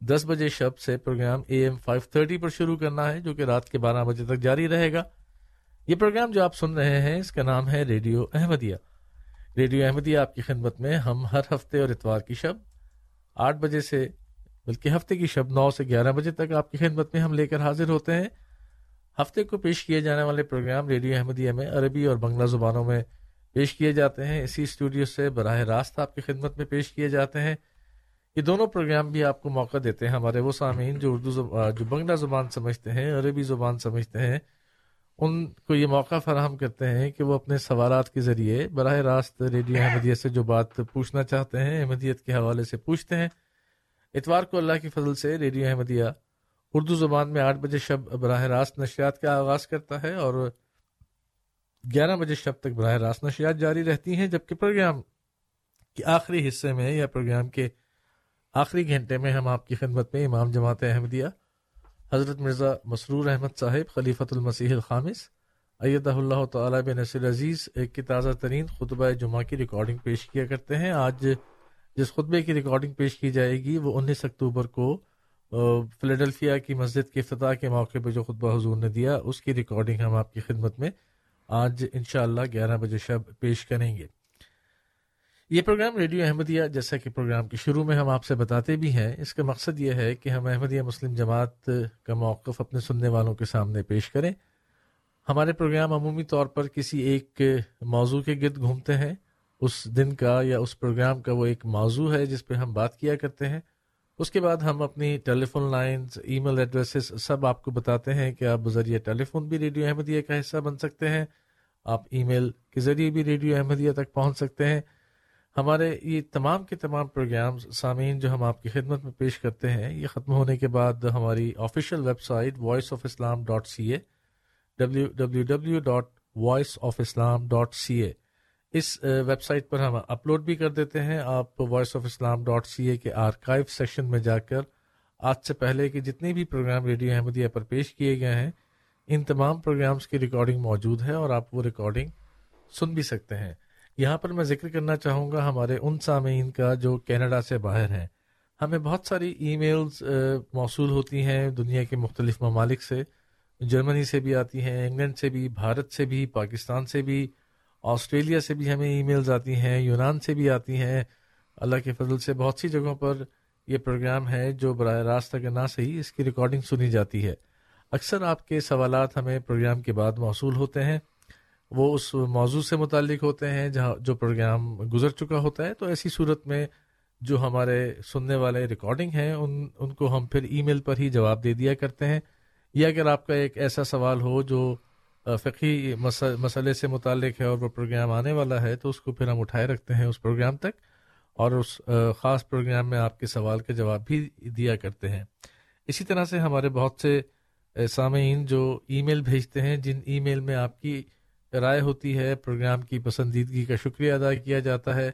[SPEAKER 6] دس بجے شب سے programme A M five thirty پر شروع کرنا ہے، جو کہ رات کے بارہ بجے تک جاری رہے گا۔ یہ پروگرام جو آپ سن رہے ہیں، اس کا نام ہے ریڈیو احمدیہ۔ ریڈیو احمدیہ آپ کی خدمت میں ہم ہر ہفتے اور اتوار کی شب آٹھ بجے سے بلکہ ہفتے کی شب نو سے گیارہ بجے تک آپ کی خدمت میں ہم لے کر حاضر ہوتے ہیں۔ ہفتے کو پیش کیے جانے والے پروگرام ریڈیو احمدیہ میں عربی اور بنگلہ زبانوں میں پیش کیے جاتے ہیں۔ اسی اسٹوڈیو سے براہ راست آپ کی خدمت میں پیش کیے جاتے ہیں۔ یہ دونوں پروگرام بھی آپ کو موقع دیتے ہیں۔ ہمارے وہ سامعین جو اردو جو بنگلہ زبان سمجھتے ہیں، عربی زبان سمجھتے ہیں۔ ان کو یہ موقع فراہم کرتے ہیں کہ وہ اپنے سوالات کے ذریعے براہ راست ریڈیو احمدیت سے جو بات پوچھنا چاہتے ہیں، احمدیت کے حوالے سے پوچھتے ہیں۔ اتوار کو اللہ کی فضل سے ریڈیو احمدیہ اردو زبان میں آٹھ بجے شب براہ راست نشریات کا آغاز کرتا ہے اور گیارہ بجے شب تک براہ راست نشریات جاری رہتی ہیں، جبکہ پروگرام کے آخری حصے میں یا پروگرام کے آخری گھنٹے میں ہم آپ کی خدمت میں امام جماعت احمدیہ حضرت مرزا مسرور احمد صاحب، خلیفۃ المسیح الخامس، ایدہ اللہ تعالیٰ بن نصر عزیز ایک کی تازہ ترین خطبہ جمعہ کی ریکارڈنگ پیش کیا کرتے ہیں۔ آج جس خطبے کی ریکارڈنگ پیش کی جائے گی، وہ انیس اکتوبر کو فلیڈلفیا کی مسجد کے افتتاح کے موقع پہ جو خطبہ حضور نے دیا، اس کی ریکارڈنگ ہم آپ کی خدمت میں آج انشاءاللہ اللہ گیارہ بجے شب پیش کریں گے۔ یہ پروگرام ریڈیو احمدیہ جیسا کہ پروگرام کے شروع میں ہم آپ سے بتاتے بھی ہیں، اس کا مقصد یہ ہے کہ ہم احمدیہ مسلم جماعت کا موقف اپنے سننے والوں کے سامنے پیش کریں۔ ہمارے پروگرام عمومی طور پر کسی ایک موضوع کے گرد گھومتے ہیں۔ اس دن کا یا اس پروگرام کا وہ ایک موضوع ہے جس پہ ہم بات کیا کرتے ہیں۔ اس کے بعد ہم اپنی ٹیلی فون لائنز، ای میل ایڈریسز سب آپ کو بتاتے ہیں کہ آپ بذریعہ ٹیلی فون بھی ریڈیو احمدیہ کا حصہ بن سکتے ہیں۔ آپ ای میل کے ذریعے بھی ریڈیو احمدیہ تک پہنچ سکتے ہیں۔ ہمارے یہ تمام کے تمام پروگرامز سامعین جو ہم آپ کی خدمت میں پیش کرتے ہیں، یہ ختم ہونے کے بعد ہماری official website voice of Islam dot C A W W W dot voice of Islam dot C A us web site پر ہم اپلوڈ بھی کر دیتے ہیں۔ آپ voice of Islam dot C A کے آرکائیو سیکشن میں جا کر آج سے پہلے کے جتنے بھی پروگرام ریڈیو احمدیہ پر پیش کیے گئے ہیں، ان تمام پروگرامز کی ریکارڈنگ موجود ہے اور آپ وہ ریکارڈنگ سن بھی سکتے ہیں۔ یہاں پر میں ذکر کرنا چاہوں گا ہمارے ان سامعین کا جو کینیڈا سے باہر ہیں۔ ہمیں بہت ساری ای میلز موصول ہوتی ہیں دنیا کے مختلف ممالک سے۔ جرمنی سے بھی آتی ہیں، انگلینڈ سے بھی، بھارت سے بھی، پاکستان سے بھی، آسٹریلیا سے بھی ہمیں ای میلز آتی ہیں، یونان سے بھی آتی ہیں۔ اللہ کے فضل سے بہت سی جگہوں پر یہ پروگرام ہے جو براہ راست اگر نہ صحیح اس کی ریکارڈنگ سنی جاتی ہے۔ اکثر آپ کے سوالات ہمیں پروگرام کے بعد موصول ہوتے ہیں۔ وہ اس موضوع سے متعلق ہوتے ہیں جہاں جو پروگرام گزر چکا ہوتا ہے، تو ایسی صورت میں جو ہمارے سننے والے ریکارڈنگ ہیں، ان ان کو ہم پھر ای میل پر ہی جواب دے دیا کرتے ہیں۔ یا اگر آپ کا ایک ایسا سوال ہو جو فقی مسئلے سے متعلق ہے اور وہ پروگرام آنے والا ہے، تو اس کو پھر ہم اٹھائے رکھتے ہیں اس پروگرام تک۔ اور اس خاص پروگرام میں آپ کے سوال کے جواب بھی دیا کرتے ہیں۔ اسی طرح سے ہمارے بہت سے سامعین جو ای میل بھیجتے ہیں، جن ای میل میں آپ کی رائے ہوتی ہے، پروگرام کی پسندیدگی کا شکریہ ادا کیا جاتا ہے۔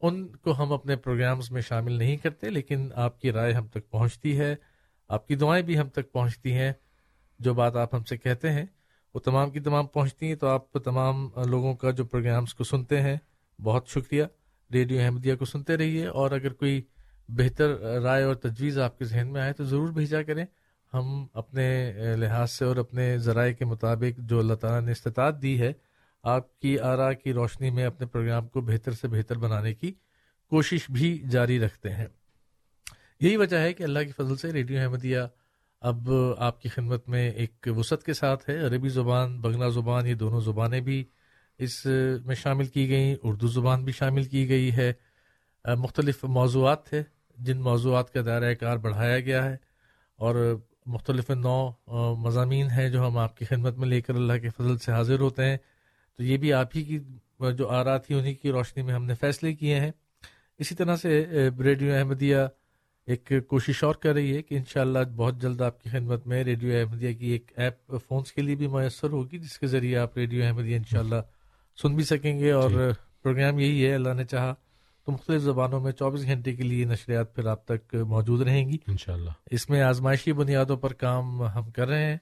[SPEAKER 6] ان کو ہم اپنے پروگرامز میں شامل نہیں کرتے، لیکن آپ کی رائے ہم تک پہنچتی ہے۔ آپ کی دعائیں بھی ہم تک پہنچتی ہیں۔ جو بات آپ ہم سے کہتے ہیں، وہ تمام کی تمام پہنچتی ہیں۔ تو آپ تمام لوگوں کا جو پروگرامز کو سنتے ہیں، بہت شکریہ۔ ریڈیو احمدیہ کو سنتے رہیے، اور اگر کوئی بہتر رائے اور تجویز آپ کے ذہن میں آئے تو ضرور بھیجا کریں۔ ہم اپنے لحاظ سے اور اپنے ذرائع کے مطابق جو اللہ تعالیٰ نے استطاعت دی ہے، آپ کی آرا کی روشنی میں اپنے پروگرام کو بہتر سے بہتر بنانے کی کوشش بھی جاری رکھتے ہیں۔ یہی وجہ ہے کہ اللہ کی فضل سے ریڈیو احمدیہ اب آپ کی خدمت میں ایک وسعت کے ساتھ ہے۔ عربی زبان، بنگلہ زبان، یہ دونوں زبانیں بھی اس میں شامل کی گئیں، اردو زبان بھی شامل کی گئی ہے۔ مختلف موضوعات تھے جن موضوعات کا دائرۂ کار بڑھایا گیا ہے اور مختلف نو مضامین ہیں جو ہم آپ کی خدمت میں لے کر اللہ کے فضل سے حاضر ہوتے ہیں۔ تو یہ بھی آپ ہی کی جو آ رہا تھی انہیں کی روشنی میں ہم نے فیصلے کیے ہیں۔ اسی طرح سے ریڈیو احمدیہ ایک کوشش اور کر رہی ہے کہ انشاءاللہ بہت جلد آپ کی خدمت میں ریڈیو احمدیہ کی ایک ایپ فونس کے لیے بھی میسر ہوگی جس کے ذریعے آپ ریڈیو احمدیہ انشاءاللہ سن بھی سکیں گے۔ اور جی۔ پروگرام یہی ہے اللہ نے چاہا تو مختلف زبانوں میں چوبیس گھنٹے کے لیے نشریات پھر آپ تک موجود رہیں گی۔
[SPEAKER 7] انشاءاللہ۔
[SPEAKER 6] اس میں آزمائشی بنیادوں پر کام ہم کر رہے ہیں۔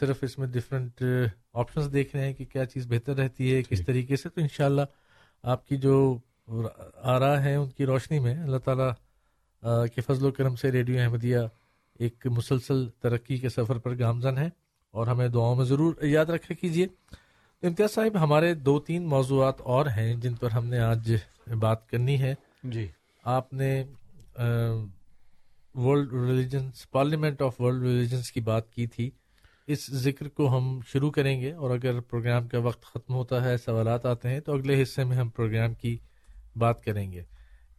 [SPEAKER 6] صرف اس میں ڈفرینٹ آپشنس دیکھ رہے ہیں کہ کیا چیز بہتر رہتی ہے کس طریقے سے۔ تو انشاءاللہ آپ کی جو آ رہا ہے ان کی روشنی میں اللہ تعالیٰ کے فضل و کرم سے ریڈیو احمدیہ ایک مسلسل ترقی کے سفر پر گامزن ہے۔ اور ہمیں دعاؤں میں ضرور یاد رکھا کیجیے۔ امتیاز صاحب ہمارے دو تین موضوعات اور ہیں جن پر ہم نے آج بات کرنی ہے۔
[SPEAKER 7] جی۔
[SPEAKER 6] آپ نے world religions parliament of world religions کی بات کی تھی۔ اس ذکر کو ہم شروع کریں گے اور اگر پروگرام کا وقت ختم ہوتا ہے سوالات آتے ہیں تو اگلے حصے میں ہم پروگرام کی بات کریں گے۔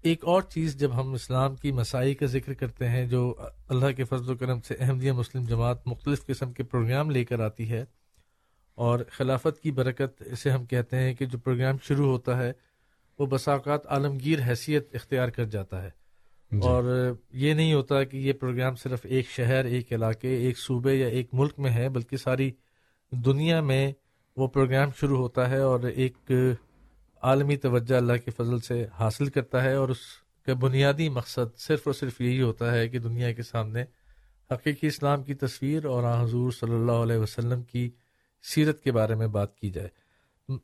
[SPEAKER 6] ایک اور چیز جب ہم اسلام کی مسائی کا ذکر کرتے ہیں جو اللہ کے فضل و کرم سے احمدیہ مسلم جماعت مختلف قسم کے پروگرام لے کر آتی ہے اور خلافت کی برکت اسے ہم کہتے ہیں کہ جو پروگرام شروع ہوتا ہے وہ بساوقات عالمگیر حیثیت اختیار کر جاتا ہے جی. اور یہ نہیں ہوتا کہ یہ پروگرام صرف ایک شہر ایک علاقے ایک صوبے یا ایک ملک میں ہے بلکہ ساری دنیا میں وہ پروگرام شروع ہوتا ہے اور ایک عالمی توجہ اللہ کے فضل سے حاصل کرتا ہے اور اس کا بنیادی مقصد صرف اور صرف یہی ہوتا ہے کہ دنیا کے سامنے حقیقی اسلام کی تصویر اور حضور صلی اللہ علیہ وسلم کی سیرت کے بارے میں بات کی جائے۔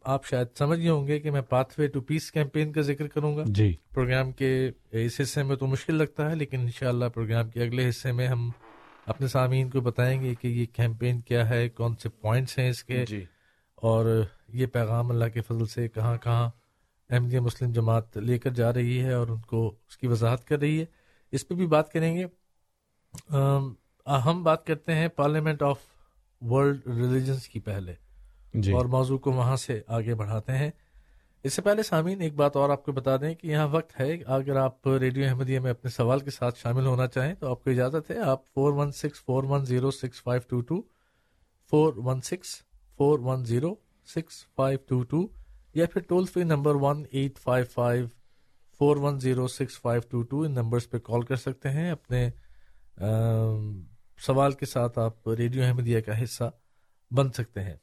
[SPEAKER 6] آپ شاید سمجھ گئے ہوں گے کہ میں pathway to peace campaign کا ذکر کروں گا۔
[SPEAKER 7] جی۔
[SPEAKER 6] پروگرام کے اس حصے میں تو مشکل لگتا ہے لیکن انشاءاللہ پروگرام کے اگلے حصے میں ہم اپنے سامعین کو بتائیں گے کہ یہ کیمپین کیا ہے کون سے پوائنٹس ہیں اس کے۔
[SPEAKER 7] جی۔
[SPEAKER 6] اور یہ پیغام اللہ کے فضل سے کہاں کہاں احمدیہ مسلم جماعت لے کر جا رہی ہے اور ان کو اس کی وضاحت کر رہی ہے۔ اس پہ بھی بات کریں گے۔ ہم بات کرتے ہیں پارلیمنٹ آف ورلڈ ریلیجنس کی پہلے۔
[SPEAKER 7] جی۔
[SPEAKER 6] اور موضوع کو وہاں سے آگے بڑھاتے ہیں۔ اس سے پہلے سامعین ایک بات اور آپ کو بتا دیں کہ یہاں وقت ہے۔ اگر آپ ریڈیو احمدیہ میں اپنے سوال کے ساتھ شامل ہونا چاہیں تو آپ کو اجازت ہے۔ آپ four one six four one zero six five two two four one six four one zero six five two two یا پھر toll free number one eight five five four one zero six five two two ان نمبرس پہ کال کر سکتے ہیں۔ اپنے سوال کے ساتھ آپ ریڈیو احمدیہ کا حصہ بن سکتے ہیں۔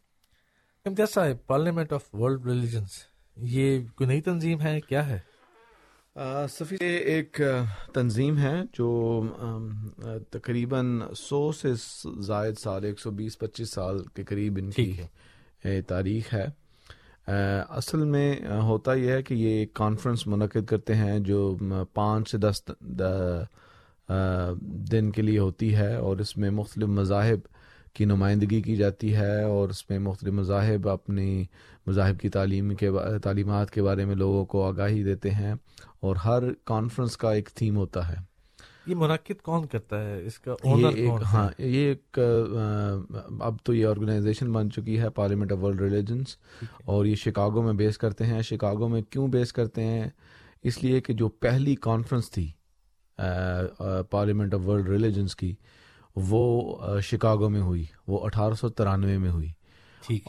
[SPEAKER 6] امتیاز صاحب پارلیمنٹ آف ورلڈ ریلیجنس یہ کوئی نئی تنظیم ہے؟ کیا ہے؟
[SPEAKER 7] سفیر ایک تنظیم ہے جو تقریباً سو سے زائد سال ایک سو بیس پچیس سال کے قریب ان کی تاریخ ہے۔ اصل میں ہوتا یہ ہے کہ یہ ایک کانفرنس منعقد کرتے ہیں جو پانچ سے دس دن کے لیے ہوتی ہے اور اس میں مختلف مذاہب کی نمائندگی کی جاتی ہے اور اس میں مختلف مذاہب اپنی مذاہب کی تعلیم کے با- تعلیمات کے بارے میں لوگوں کو آگاہی دیتے ہیں اور ہر کانفرنس کا ایک تھیم ہوتا ہے۔
[SPEAKER 6] یہ منعقد کون کرتا ہے؟ اس کا
[SPEAKER 7] یہ ایک ہاں یہ ایک اب تو یہ آرگنائزیشن بن چکی ہے پارلیمنٹ آف ورلڈ ریلیجنس اور یہ شکاگو میں بیس کرتے ہیں۔ شکاگو میں کیوں بیس کرتے ہیں؟ اس لیے کہ جو پہلی کانفرنس تھی پارلیمنٹ آف ورلڈ ریلیجنس کی وہ شکاگو میں ہوئی وہ اٹھارہ سو ترانوے میں ہوئی۔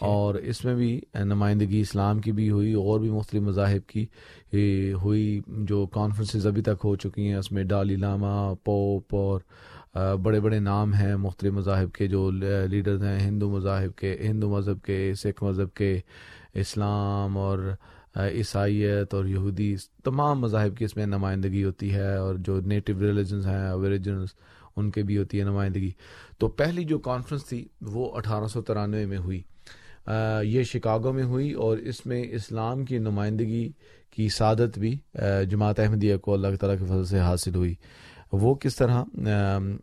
[SPEAKER 7] اور اس میں بھی نمائندگی اسلام کی بھی ہوئی اور بھی مختلف مذاہب کی ہوئی جو کانفرنسز ابھی تک ہو چکی ہیں اس میں ڈالی لاما پوپ اور بڑے بڑے نام ہیں مختلف مذاہب کے جو لیڈرز ہیں ہندو مذاہب کے ہندو مذہب کے سکھ مذہب کے اسلام اور عیسائیت اور یہودی تمام مذاہب کی اس میں نمائندگی ہوتی ہے اور جو نیٹو ریلیجنز ہیں اوریجنز ان کے بھی ہوتی ہے نمائندگی۔ تو پہلی جو کانفرنس تھی وہ اٹھارہ سو ترانوے میں ہوئی۔ آ، یہ شکاگو میں ہوئی اور اس میں اسلام کی نمائندگی کی سعادت بھی آ، جماعت احمدیہ کو اللہ تعالیٰ کے فضل سے حاصل ہوئی۔ وہ کس طرح؟ آم،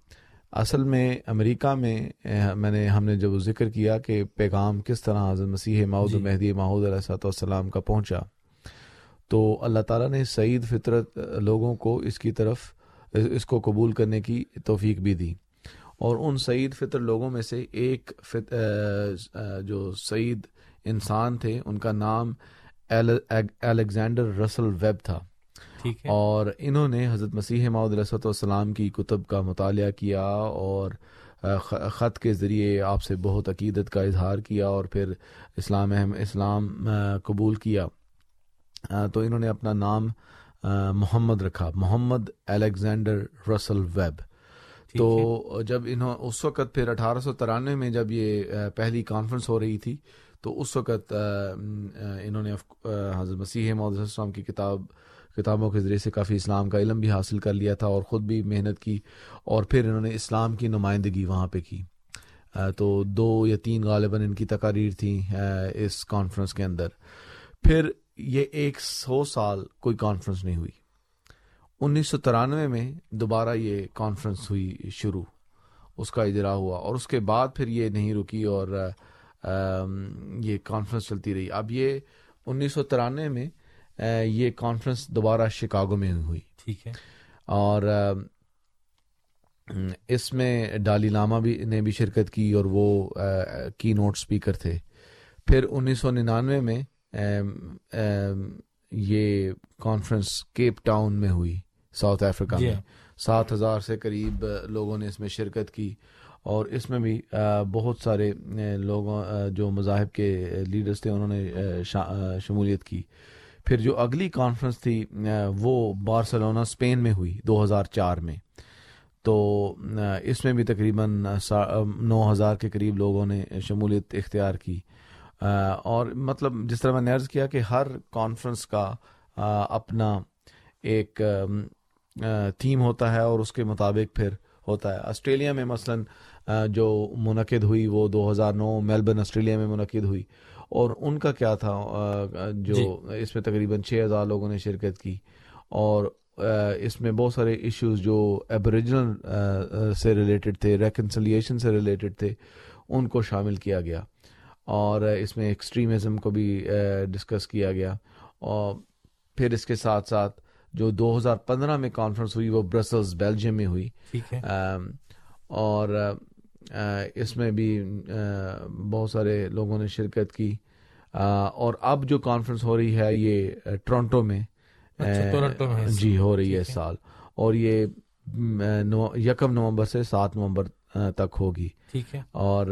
[SPEAKER 7] اصل میں امریکہ میں میں نے ہم نے جب ذکر کیا کہ پیغام کس طرح حضرت مسیح معود
[SPEAKER 6] جی۔
[SPEAKER 7] مہدی ماحود علیہ صاحب والسلام کا پہنچا تو اللہ تعالیٰ نے سعید فطرت لوگوں کو اس کی طرف اس کو قبول کرنے کی توفیق بھی دی اور ان سعید فطر لوگوں میں سے ایک فط... جو سعید انسان تھے ان کا نام الیگزینڈر رسل ویب تھا اور انہوں نے حضرت مسیح معود علیہ والسلام کی کتب کا مطالعہ کیا اور خط کے ذریعے آپ سے بہت عقیدت کا اظہار کیا اور پھر اسلام اہم اسلام قبول کیا۔ تو انہوں نے اپنا نام محمد رکھا محمد الیگزینڈر رسل ویب۔ تو۔ جب انہوں اس وقت پھر اٹھارہ سو ترانوے میں جب یہ پہلی کانفرنس ہو رہی تھی تو اس وقت انہوں نے حضرت مسیح محمد السلام کی کتاب کتابوں کے ذریعے سے کافی اسلام کا علم بھی حاصل کر لیا تھا اور خود بھی محنت کی اور پھر انہوں نے اسلام کی نمائندگی وہاں پہ کی۔ تو دو یا تین غالباً ان کی تقاریر تھیں اس کانفرنس کے اندر۔ پھر یہ ایک سو سال کوئی کانفرنس نہیں ہوئی۔ انیس سو ترانوے میں دوبارہ یہ کانفرنس ہوئی شروع۔ اس کا اجرا ہوا اور اس کے بعد پھر یہ نہیں رکی اور یہ کانفرنس چلتی رہی۔ اب یہ انیس سو ترانوے میں یہ کانفرنس دوبارہ شکاگو میں ہوئی۔
[SPEAKER 6] ٹھیک ہے۔
[SPEAKER 7] اور اس میں ڈالی لاما بھی نے بھی شرکت کی اور وہ کی نوٹ اسپیکر تھے۔ پھر انیس سو ننانوے میں یہ کانفرنس کیپ ٹاؤن میں ہوئی ساؤتھ افریقہ میں۔ سات ہزار سے قریب لوگوں نے اس میں شرکت کی۔ اور اس میں بھی بہت سارے لوگوں جو مذاہب کے لیڈرز تھے انہوں نے شمولیت کی۔ پھر جو اگلی کانفرنس تھی وہ بارسلونا اسپین میں ہوئی، دو ہزار چار میں۔ تو اس میں بھی تقریباً نو ہزار کے قریب لوگوں نے شمولیت اختیار کی۔ اور مطلب جس طرح میں نے عرض کیا کہ ہر کانفرنس کا اپنا ایک تھیم ہوتا ہے اور اس کے مطابق پھر ہوتا ہے۔ آسٹریلیا میں مثلا جو منعقد ہوئی وہ دو ہزار نو، میلبرن، آسٹریلیا میں منعقد ہوئی۔ اور ان کا کیا تھا جو
[SPEAKER 6] جی۔
[SPEAKER 7] اس میں تقریباً چھ ہزار لوگوں نے شرکت کی اور اس میں بہت سارے ایشوز جو ایبوریجنل سے ریلیٹڈ تھے ریکنسلیشن سے ریلیٹڈ تھے ان کو شامل کیا گیا اور اس میں ایکسٹریمزم کو بھی ڈسکس کیا گیا اور پھر اس کے ساتھ ساتھ جو دو ہزار پندرہ میں کانفرنس ہوئی وہ برسلز بیلجیم میں ہوئی اور اس میں بھی آ، بہت سارے لوگوں نے شرکت کی۔ آ، اور اب جو کانفرنس ہو رہی ہے یہ ٹورنٹو میں
[SPEAKER 6] اچھا،
[SPEAKER 7] جی۔ ہو رہی ہے اس سال۔ اور یہ یکم نومبر سے سات نومبر تک ہوگی۔
[SPEAKER 6] ٹھیک ہے۔
[SPEAKER 7] اور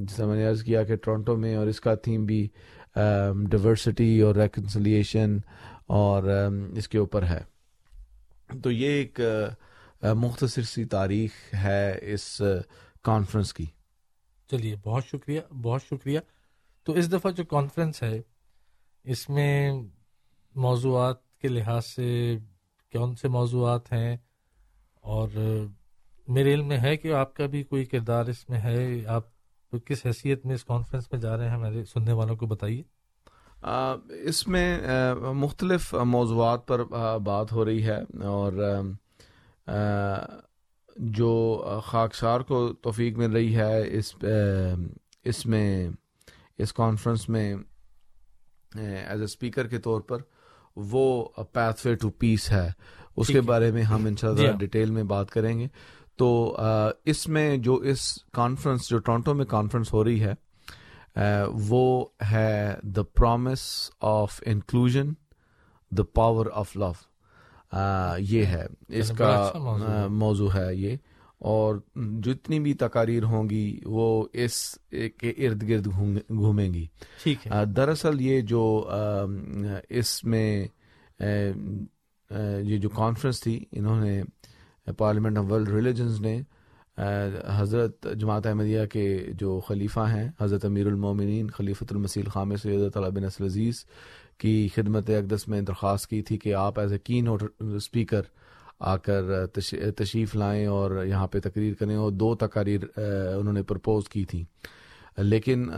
[SPEAKER 7] جیسے میں نے عرض کیا کہ ٹورنٹو میں اور اس کا تھیم بھی ڈیورسٹی اور ریکنسلیشن اور اس کے اوپر ہے۔ تو یہ ایک مختصر سی تاریخ ہے اس کانفرنس کی۔
[SPEAKER 6] چلیے بہت شکریہ بہت شکریہ۔ تو اس دفعہ جو کانفرنس ہے اس میں موضوعات کے لحاظ سے کون سے موضوعات ہیں؟ اور میرے علم میں ہے کہ آپ کا بھی کوئی کردار اس میں ہے؟ آپ کس حیثیت میں اس کانفرنس میں جا رہے ہیں؟ ہمارے سننے والوں کو بتائیے۔
[SPEAKER 7] اس میں مختلف موضوعات پر بات ہو رہی ہے اور جو خاکسار کو توفیق مل رہی ہے اس اس میں اس کانفرنس میں ایز اے اسپیکر کے طور پر وہ پیتھ وے ٹو پیس ہے۔ اس کے بارے میں ہم ان شاء اللہ ڈیٹیل میں بات کریں گے۔ تو اس میں جو اس کانفرنس جو ٹورانٹو میں کانفرنس ہو رہی ہے وہ ہے the promise of inclusion the power of love یہ ہے۔ اس کا اچھا موضوع ہے۔ یہ۔ اور جتنی بھی تقاریر ہوں گی وہ اس کے ارد گرد گھومیں گی۔ دراصل یہ جو اس میں یہ جو کانفرنس تھی انہوں نے پارلیمنٹ آف ورلڈ ریلیجنز نے حضرت جماعت احمدیہ کے جو خلیفہ ہیں حضرت امیر المومنین خلیفۃ المسیل خام سید بن نسل عزیز کی خدمت اقدس میں درخواست کی تھی کہ آپ ایز اے کین اسپیکر آ کر تشریف لائیں اور یہاں پہ تقریر کریں اور دو تقاریر انہوں نے پرپوز کی تھیں۔ لیکن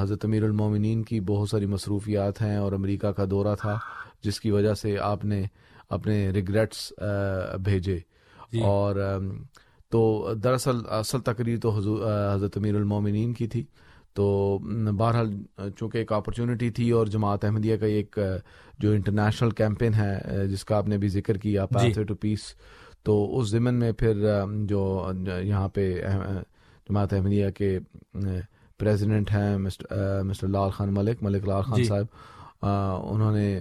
[SPEAKER 7] حضرت امیر المومنین کی بہت ساری مصروفیات ہیں اور امریکہ کا دورہ تھا جس کی وجہ سے آپ نے اپنے ریگریٹس بھیجے۔ جی۔ اور تو دراصل اصل تقریر تو حضرت امیر المومنین کی تھی۔ تو بہرحال چونکہ ایک اپرچونٹی تھی اور جماعت احمدیہ کا ایک جو انٹرنیشنل کیمپین ہے جس کا آپ نے بھی ذکر کیا پیتھ ٹو پیس تو اس ضمن میں پھر جو یہاں پہ جماعت احمدیہ کے پریزیڈنٹ ہیں مسٹر لال خان ملک ملک لال خان جی۔ صاحب انہوں نے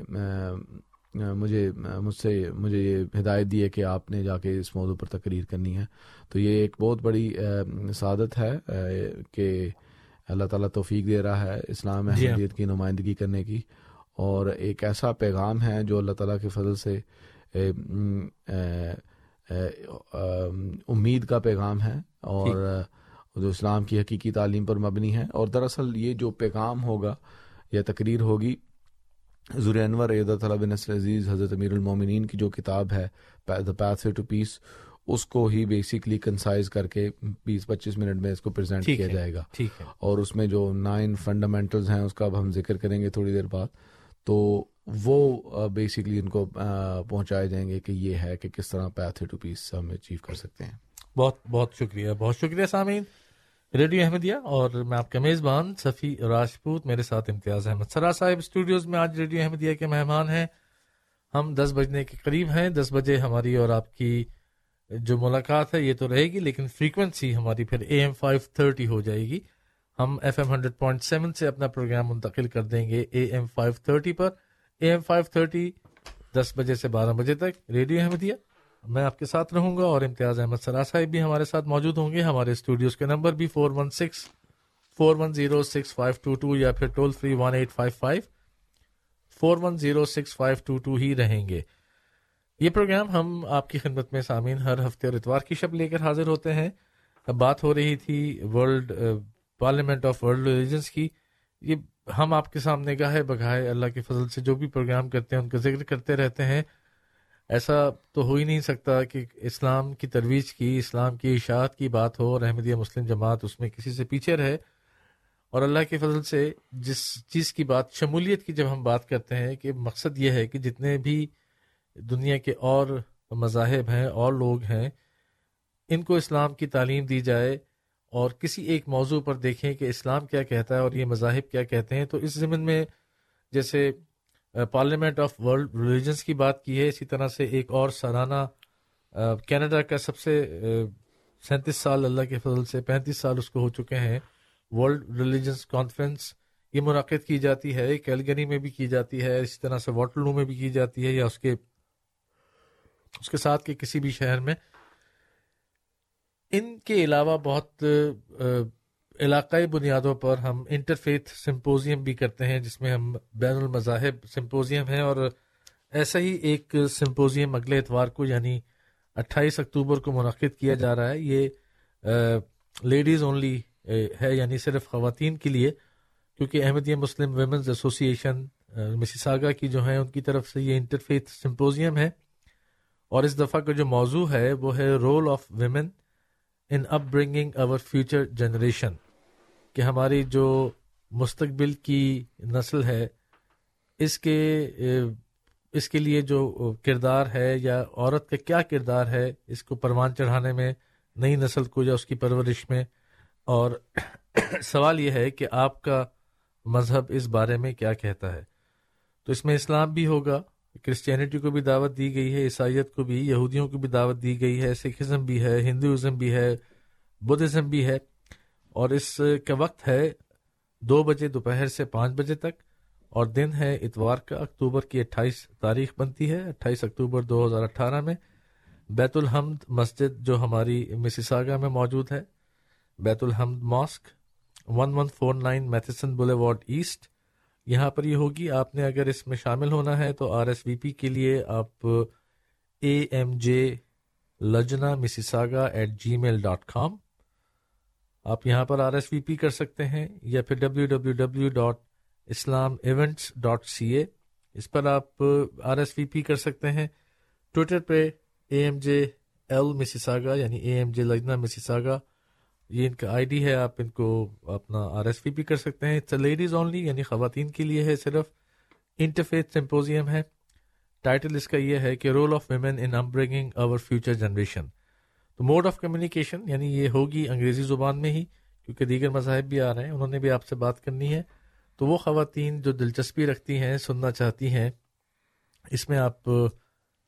[SPEAKER 7] مجھے مجھ سے مجھے یہ ہدایت دی ہے کہ آپ نے جا کے اس موضوع پر تقریر کرنی ہے۔ تو یہ ایک بہت بڑی سعادت ہے کہ اللہ تعالیٰ توفیق دے رہا ہے اسلام جی ہاں۔ احمدیت کی نمائندگی کرنے کی۔ اور ایک ایسا پیغام ہے جو اللہ تعالیٰ کے فضل سے امید کا پیغام ہے اور جو اسلام کی حقیقی تعلیم پر مبنی ہے۔ اور دراصل یہ جو پیغام ہوگا یا تقریر ہوگی ضور انور تعالیٰ بن نصر عزیز حضرت امیر المومنین کی جو کتاب ہے دا پیتھ ٹو پیس اس کو ہی بیسکلی کنسائز کر کے بیس پچیس منٹ میں اس کو پریزنٹ کیا جائے گا۔ اور اس میں جو نائن فنڈامنٹلز ہیں اس کا اب ہم ذکر کریں گے تھوڑی دیر بعد۔ تو وہ بیسکلی ان کو پہنچائے جائیں گے کہ یہ ہے کہ کس طرح پیتھ ٹو پیس ہم اچیو کر سکتے ہیں۔
[SPEAKER 6] بہت بہت شکریہ بہت شکریہ سامعین۔ ریڈیو احمدیہ اور میں آپ کے میزبان صفی راجپوت میرے ساتھ امتیاز احمد سرا صاحب اسٹوڈیوز میں آج ریڈیو احمدیہ کے مہمان ہیں۔ ہم دس بجنے کے قریب ہیں۔ دس بجے ہماری اور آپ کی جو ملاقات ہے یہ تو رہے گی، لیکن فریکوینسی ہماری پھر اے ایم فائیو تھرٹی ہو جائے گی۔ ہم F M hundred point seven سے اپنا پروگرام منتقل کر دیں گے اے ایم فائیو تھرٹی پر۔ اے ایم فائیو تھرٹی دس بجے سے بارہ بجے تک۔ ریڈیو احمدیہ۔ میں آپ کے ساتھ رہوں گا اور امتیاز احمد سرا صاحب بھی ہمارے ساتھ موجود ہوں گے۔ ہمارے اسٹوڈیوز کے نمبر بھی four one six four one zero six five two two یا پھر toll free one eight five five four one zero six five two two ہی رہیں گے۔ یہ پروگرام ہم آپ کی خدمت میں سامعین ہر ہفتے اور اتوار کی شب لے کر حاضر ہوتے ہیں۔ بات ہو رہی تھی world parliament of world religions کی۔ یہ ہم آپ کے سامنے گاہے بگاہے اللہ کے فضل سے جو بھی پروگرام کرتے ہیں ان کا ذکر کرتے رہتے ہیں۔ ایسا تو ہو ہی نہیں سکتا کہ اسلام کی ترویج کی، اسلام کی اشاعت کی بات ہو اور احمدیہ مسلم جماعت اس میں کسی سے پیچھے رہے۔ اور اللہ کے فضل سے جس چیز کی بات، شمولیت کی جب ہم بات کرتے ہیں کہ مقصد یہ ہے کہ جتنے بھی دنیا کے اور مذاہب ہیں، اور لوگ ہیں۔ ان کو اسلام کی تعلیم دی جائے اور کسی ایک موضوع پر دیکھیں کہ اسلام کیا کہتا ہے اور یہ مذاہب کیا کہتے ہیں۔ تو اس زمن میں جیسے پارلیمنٹ آف ورلڈ ریلیجنس کی بات کی ہے۔ اسی طرح سے ایک اور سالانہ کینیڈا کا سب سے سینتیس سال اللہ کے فضل سے پینتیس سال اس کو ہو چکے ہیں۔ ورلڈ ریلیجنس کانفرنس یہ منعقد کی جاتی ہے کیلگری میں بھی کی جاتی ہے، اسی طرح سے واٹر لو میں بھی کی جاتی ہے یا اس کے اس کے ساتھ کے کسی بھی شہر میں ان کے علاوہ بہت علاقائی بنیادوں پر ہم انٹرفیتھ سمپوزیم بھی کرتے ہیں، جس میں ہم بین المذاہب سمپوزیم ہیں اور ایسا ہی ایک سمپوزیم اگلے اتوار کو یعنی اٹھائیس اکتوبر کو منعقد کیا جا رہا ہے۔ یہ لیڈیز اونلی ہے یعنی صرف خواتین کے لیے، کیونکہ احمدیہ مسلم ویمنز ایسوسی ایشن مسیساگا کی جو ہیں، ان کی طرف سے یہ انٹرفیتھ سمپوزیم ہے۔ اور اس دفعہ کا جو موضوع ہے وہ ہے role of women in upbringing our future generation کہ ہماری جو مستقبل کی نسل ہے، اس کے اس کے لیے جو کردار ہے یا عورت کا کیا کردار ہے، اس کو پروان چڑھانے میں، نئی نسل کو یا اس کی پرورش میں۔ اور سوال یہ ہے کہ آپ کا مذہب اس بارے میں کیا کہتا ہے۔ تو اس میں اسلام بھی ہوگا کرسچینٹی کو بھی دعوت دی گئی ہے، عیسائیت کو بھی، یہودیوں کو بھی دعوت دی گئی ہے سکھ ازم بھی ہے، ہندوازم بھی ہے، بدھزم بھی ہے۔ اور اس کا وقت ہے دو بجے دوپہر سے پانچ بجے تک، اور دن ہے اتوار کا، اکتوبر کی اٹھائیس تاریخ بنتی ہے، اٹھائیس اکتوبر دو ہزار اٹھارہ میں۔ بیت الحمد مسجد جو ہماری مسیساگا میں موجود ہے، بیت الحمد mosque one one four nine Mathieson boulevard east. یہاں پر یہ ہوگی، آپ نے اگر اس میں شامل ہونا ہے تو آر ایس وی پی کے لیے آپ A M J Lajna Mississauga at gmail dot com. آپ یہاں پر آر ایس وی پی کر سکتے ہیں یا پھر W W W dot Islam events dot C A. اس پر آپ آر ایس وی پی کر سکتے ہیں. ٹویٹر پہ A M J L Mississauga یعنی A M J Lajna Mississauga یہ ان کا آئی ڈی ہے، آپ ان کو اپنا آر ایس پی بھی کر سکتے ہیں۔ لیڈیز اونلی یعنی خواتین کے لیے ہے صرف۔ انٹرفیت سمپوزیم ہے۔ ٹائٹل اس کا یہ ہے کہ role of women in bringing over future generation تو موڈ آف کمیونیکیشن یعنی یہ ہوگی انگریزی زبان میں ہی، کیونکہ دیگر مذاہب بھی آ رہے ہیں۔ انہوں نے بھی آپ سے بات کرنی ہے۔ تو وہ خواتین جو دلچسپی رکھتی ہیں، سننا چاہتی ہیں، اس میں آپ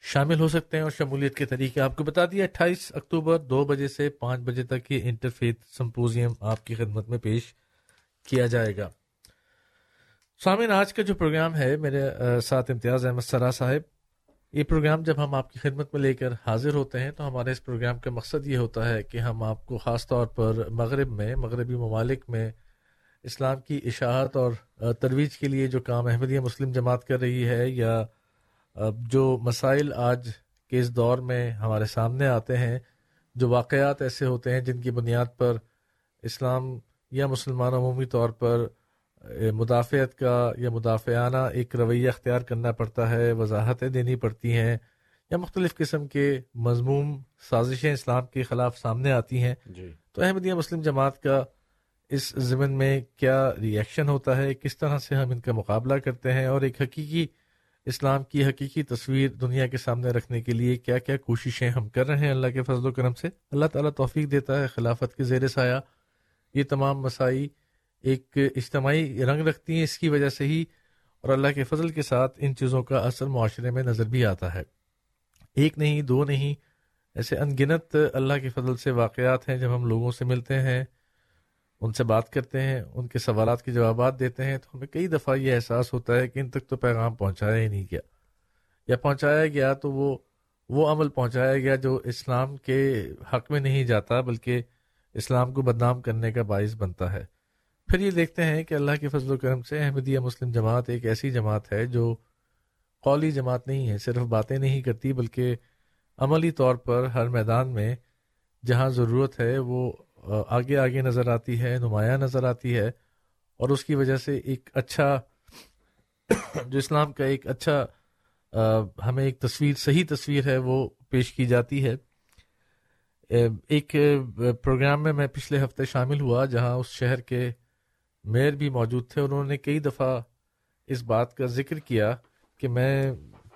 [SPEAKER 6] شامل ہو سکتے ہیں اور شمولیت کے طریقے آپ کو بتا دیا اٹھائیس اکتوبر دو بجے سے پانچ بجے تک یہ انٹرفیت سمپوزیم آپ کی خدمت میں پیش کیا جائے گا۔ سامعین، آج کا جو پروگرام ہے، میرے ساتھ امتیاز احمد سرا صاحب، یہ پروگرام جب ہم آپ کی خدمت میں لے کر حاضر ہوتے ہیں تو ہمارے اس پروگرام کا مقصد یہ ہوتا ہے کہ ہم آپ کو خاص طور پر مغرب میں، مغربی ممالک میں اسلام کی اشاعت اور ترویج کے لیے جو کام احمدیہ مسلم جماعت کر رہی ہے یا جو مسائل آج کے اس دور میں ہمارے سامنے آتے ہیں جو واقعات ایسے ہوتے ہیں جن کی بنیاد پر اسلام یا مسلمان عمومی طور پر مدافعت کا یا مدافعانہ ایک رویہ اختیار کرنا پڑتا ہے وضاحتیں دینی پڑتی ہیں یا مختلف قسم کے مضموم سازشیں اسلام کے خلاف سامنے آتی ہیں۔ جی۔ تو احمدیہ مسلم جماعت کا اس ضمن میں کیا ریئیکشن ہوتا ہے؟ کس طرح سے ہم ان کا مقابلہ کرتے ہیں؟ اور ایک حقیقی اسلام کی حقیقی تصویر دنیا کے سامنے رکھنے کے لیے کیا کیا کوششیں ہم کر رہے ہیں اللہ کے فضل و کرم سے؟ اللہ تعالیٰ توفیق دیتا ہے، خلافت کے زیر سایہ۔ یہ تمام مسائی ایک اجتماعی رنگ رکھتی ہیں، اس کی وجہ سے ہی اور اللہ کے فضل کے ساتھ ان چیزوں کا اثر معاشرے میں نظر بھی آتا ہے۔ ایک نہیں، دو نہیں، ایسے ان گنت اللہ کے فضل سے واقعات ہیں جب ہم لوگوں سے ملتے ہیں۔ ان سے بات کرتے ہیں، ان کے سوالات کے جوابات دیتے ہیں، تو ہمیں کئی دفعہ یہ احساس ہوتا ہے کہ ان تک تو پیغام پہنچایا ہی نہیں گیا۔ یا پہنچایا گیا تو وہ وہ عمل پہنچایا گیا جو اسلام کے حق میں نہیں جاتا، بلکہ اسلام کو بدنام کرنے کا باعث بنتا ہے۔ پھر یہ دیکھتے ہیں کہ اللہ کے فضل و کرم سے احمدیہ مسلم جماعت ایک ایسی جماعت ہے جو قولی جماعت نہیں ہے، صرف باتیں نہیں کرتی، بلکہ عملی طور پر ہر میدان میں جہاں ضرورت ہے وہ آگے آگے نظر آتی ہے، نمایاں نظر آتی ہے اور اس کی وجہ سے ایک اچھا جو اسلام کا ایک اچھا ہمیں ایک تصویر، صحیح تصویر ہے، وہ پیش کی جاتی ہے۔ ایک پروگرام میں میں پچھلے ہفتے شامل ہوا جہاں اس شہر کے میئر بھی موجود تھے، انہوں نے کئی دفعہ اس بات کا ذکر کیا کہ میں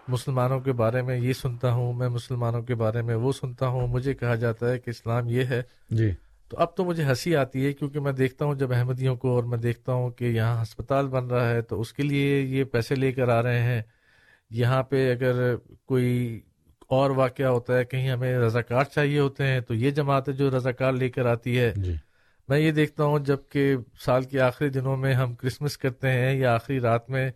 [SPEAKER 6] مسلمانوں کے بارے میں یہ سنتا ہوں، میں مسلمانوں کے بارے میں وہ سنتا ہوں، مجھے کہا جاتا ہے کہ اسلام یہ ہے
[SPEAKER 7] جی۔
[SPEAKER 6] تو اب تو مجھے ہنسی آتی ہے کیونکہ میں دیکھتا ہوں جب احمدیوں کو اور میں دیکھتا ہوں کہ یہاں ہسپتال بن رہا ہے تو اس کے لیے یہ پیسے لے کر آ رہے ہیں۔ یہاں پہ اگر کوئی اور واقعہ ہوتا ہے کہیں ہمیں رضاکار چاہیے ہوتے ہیں تو یہ جماعت ہے جو رضاکار لے کر آتی ہے۔
[SPEAKER 7] جی۔
[SPEAKER 6] میں یہ دیکھتا ہوں جبکہ سال کے آخری دنوں میں ہم کرسمس کرتے ہیں یا آخری رات میں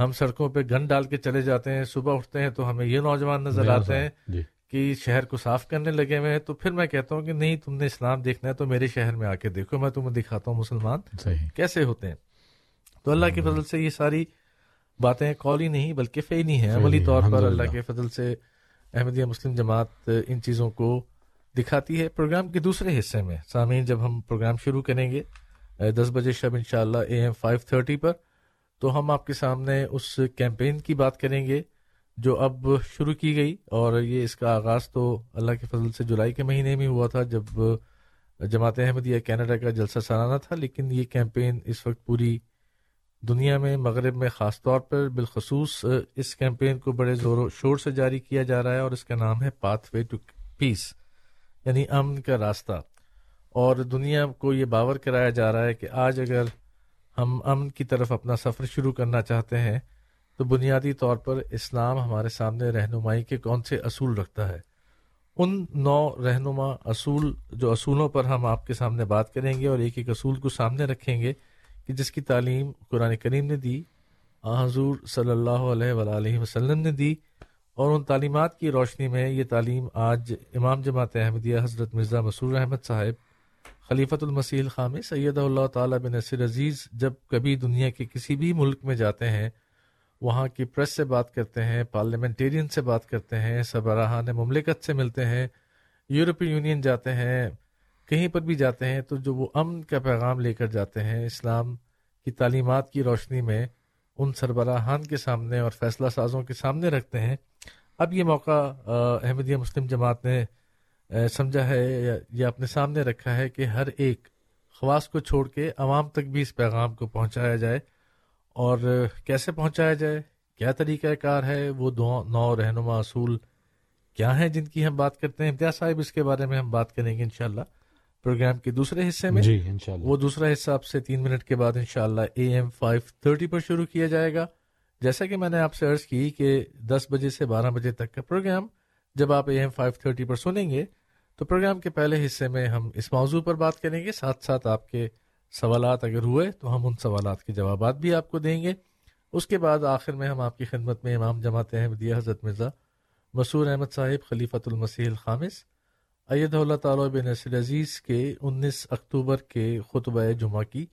[SPEAKER 6] ہم سڑکوں پہ گن ڈال کے چلے جاتے ہیں صبح اٹھتے ہیں تو ہمیں یہ نوجوان نظر آتے ہیں۔
[SPEAKER 7] جی۔
[SPEAKER 6] کہ شہر کو صاف کرنے لگے ہوئے ہیں تو پھر میں کہتا ہوں کہ نہیں تم نے اسلام دیکھنا ہے تو میرے شہر میں آ کے دیکھو میں تمہیں دکھاتا ہوں مسلمان
[SPEAKER 7] صحیح۔
[SPEAKER 6] کیسے ہوتے ہیں۔ تو اللہ کے فضل سے یہ ساری باتیں قولی نہیں بلکہ فعلی ہیں۔ عملی طور پر۔ اللہ کے فضل سے احمدیہ مسلم جماعت ان چیزوں کو دکھاتی ہے۔ پروگرام کے دوسرے حصے میں سامعین جب ہم پروگرام شروع کریں گے دس بجے شب انشاءاللہ اے ایم فائیو تھرٹی پر تو ہم آپ کے سامنے اس کیمپین کی بات کریں گے۔ جو اب شروع کی گئی اور یہ اس کا آغاز تو اللہ کے فضل سے جولائی کے مہینے میں ہوا تھا جب جماعت احمدیہ کینیڈا کا جلسہ سالانہ تھا، لیکن یہ کیمپین اس وقت پوری دنیا میں، مغرب میں خاص طور پر بالخصوص اس کیمپین کو بڑے زور و شور سے جاری کیا جا رہا ہے اور اس کا نام ہے پاتھ وے ٹو پیس یعنی امن کا راستہ۔ اور دنیا کو یہ باور کرایا جا رہا ہے کہ آج اگر ہم امن کی طرف اپنا سفر شروع کرنا چاہتے ہیں تو بنیادی طور پر اسلام ہمارے سامنے رہنمائی کے کون سے اصول رکھتا ہے؟ ان نو رہنما اصول جو اصولوں پر ہم آپ کے سامنے بات کریں گے اور ایک ایک اصول کو سامنے رکھیں گے کہ جس کی تعلیم قرآن کریم نے دی حضور صلی اللہ علیہ وآلہ وسلم نے دی اور ان تعلیمات کی روشنی میں یہ تعلیم آج امام جماعت احمدیہ حضرت مرزا مسرور احمد صاحب، خلیفۃ المسیح الخام سید اللہ تعالیٰ بن نصر عزیز جب کبھی دنیا کے کسی بھی ملک میں جاتے ہیں وہاں کی پریس سے بات کرتے ہیں، پارلیمنٹیرین سے بات کرتے ہیں، سربراہان مملکت سے ملتے ہیں، یورپی یونین جاتے ہیں، کہیں پر بھی جاتے ہیں، تو جو وہ امن کا پیغام لے کر جاتے ہیں، اسلام کی تعلیمات کی روشنی میں ان سربراہان کے سامنے اور فیصلہ سازوں کے سامنے رکھتے ہیں۔ اب یہ موقع احمدیہ مسلم جماعت نے سمجھا ہے یا اپنے سامنے رکھا ہے کہ ہر ایک خواص کو چھوڑ کے عوام تک بھی اس پیغام کو پہنچایا جائے۔ اور کیسے پہنچایا جائے؟ کیا طریقہ کار ہے؟ وہ دو نو رہنما اصول کیا ہیں جن کی ہم بات کرتے ہیں؟ امتیاز صاحب اس کے بارے میں ہم بات کریں گے انشاءاللہ پروگرام کے دوسرے حصے میں۔
[SPEAKER 7] جی انشاءاللہ۔
[SPEAKER 6] وہ دوسرا حصہ آپ سے تین منٹ کے بعد انشاءاللہ اے ایم فائیو تھرٹی پر شروع کیا جائے گا۔ جیسا کہ میں نے آپ سے عرض کی کہ دس بجے سے بارہ بجے تک کا پروگرام جب آپ اے ایم فائیو تھرٹی پر سنیں گے تو پروگرام کے پہلے حصے میں ہم اس موضوع پر بات کریں گے۔ ساتھ ساتھ آپ کے سوالات اگر ہوئے تو ہم ان سوالات کے جوابات بھی آپ کو دیں گے۔ اس کے بعد آخر میں ہم آپ کی خدمت میں امام جماعت احمدیہ حضرت مرزا مسور احمد صاحب خلیفۃ المسیح الخامس، اید اللہ تعالیٰ بن نصر عزیز کے انیس اکتوبر کے خطبہ جمعہ کی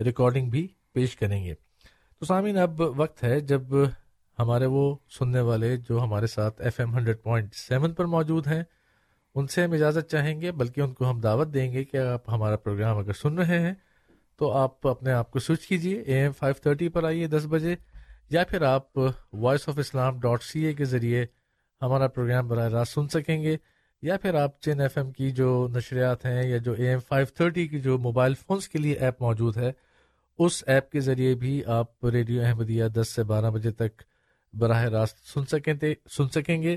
[SPEAKER 6] ریکارڈنگ بھی پیش کریں گے۔ تو سامعین، اب وقت ہے جب ہمارے وہ سننے والے جو ہمارے ساتھ F M hundred point seven پر موجود ہیں، ان سے ہم اجازت چاہیں گے، بلکہ ان کو ہم دعوت دیں گے کہ آپ ہمارا پروگرام اگر سن رہے ہیں تو آپ اپنے آپ کو سوئچ کیجیے اے ایم فائیو تھرٹی پر آئیے دس بجے، یا پھر آپ voice of Islam dot C A کے ذریعے ہمارا پروگرام براہ راست سن سکیں گے، یا پھر آپ چین ایف ایم کی جو نشریات ہیں، یا جو اے ایم فائیو تھرٹی کی جو موبائل فونس کے لیے ایپ موجود ہے، اس ایپ کے ذریعے بھی آپ ریڈیو احمدیہ دس سے بارہ بجے تک براہ راست سن سکیں سن سکیں گے۔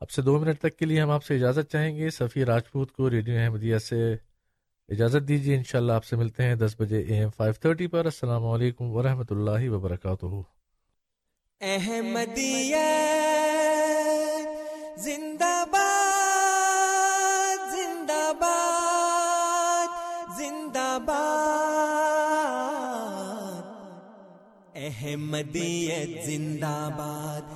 [SPEAKER 6] اب سے دو منٹ تک کے لیے ہم آپ سے اجازت چاہیں گے، سفیر راجپوت کو ریڈیو احمدیہ سے اجازت دیجیے انشاءاللہ آپ سے ملتے ہیں دس بجے اے ایم فائیو تھرٹی پر۔ السلام علیکم ورحمۃ اللہ وبرکاتہ۔
[SPEAKER 2] احمدیہ زندہ باد زندہ باد زندہ باد احمدیت زندہ باد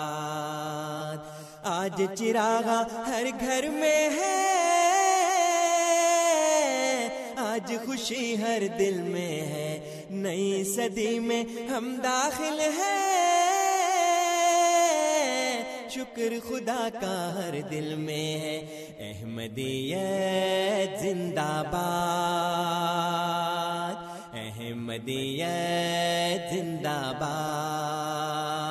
[SPEAKER 2] آج چراغا ہر گھر میں ہے۔ آج خوشی ہر دل میں ہے۔ نئی صدی میں ہم داخل ہیں۔ شکر خدا کا ہر دل میں ہے۔ احمدیت زندہ باد۔ احمدیت زندہ باد۔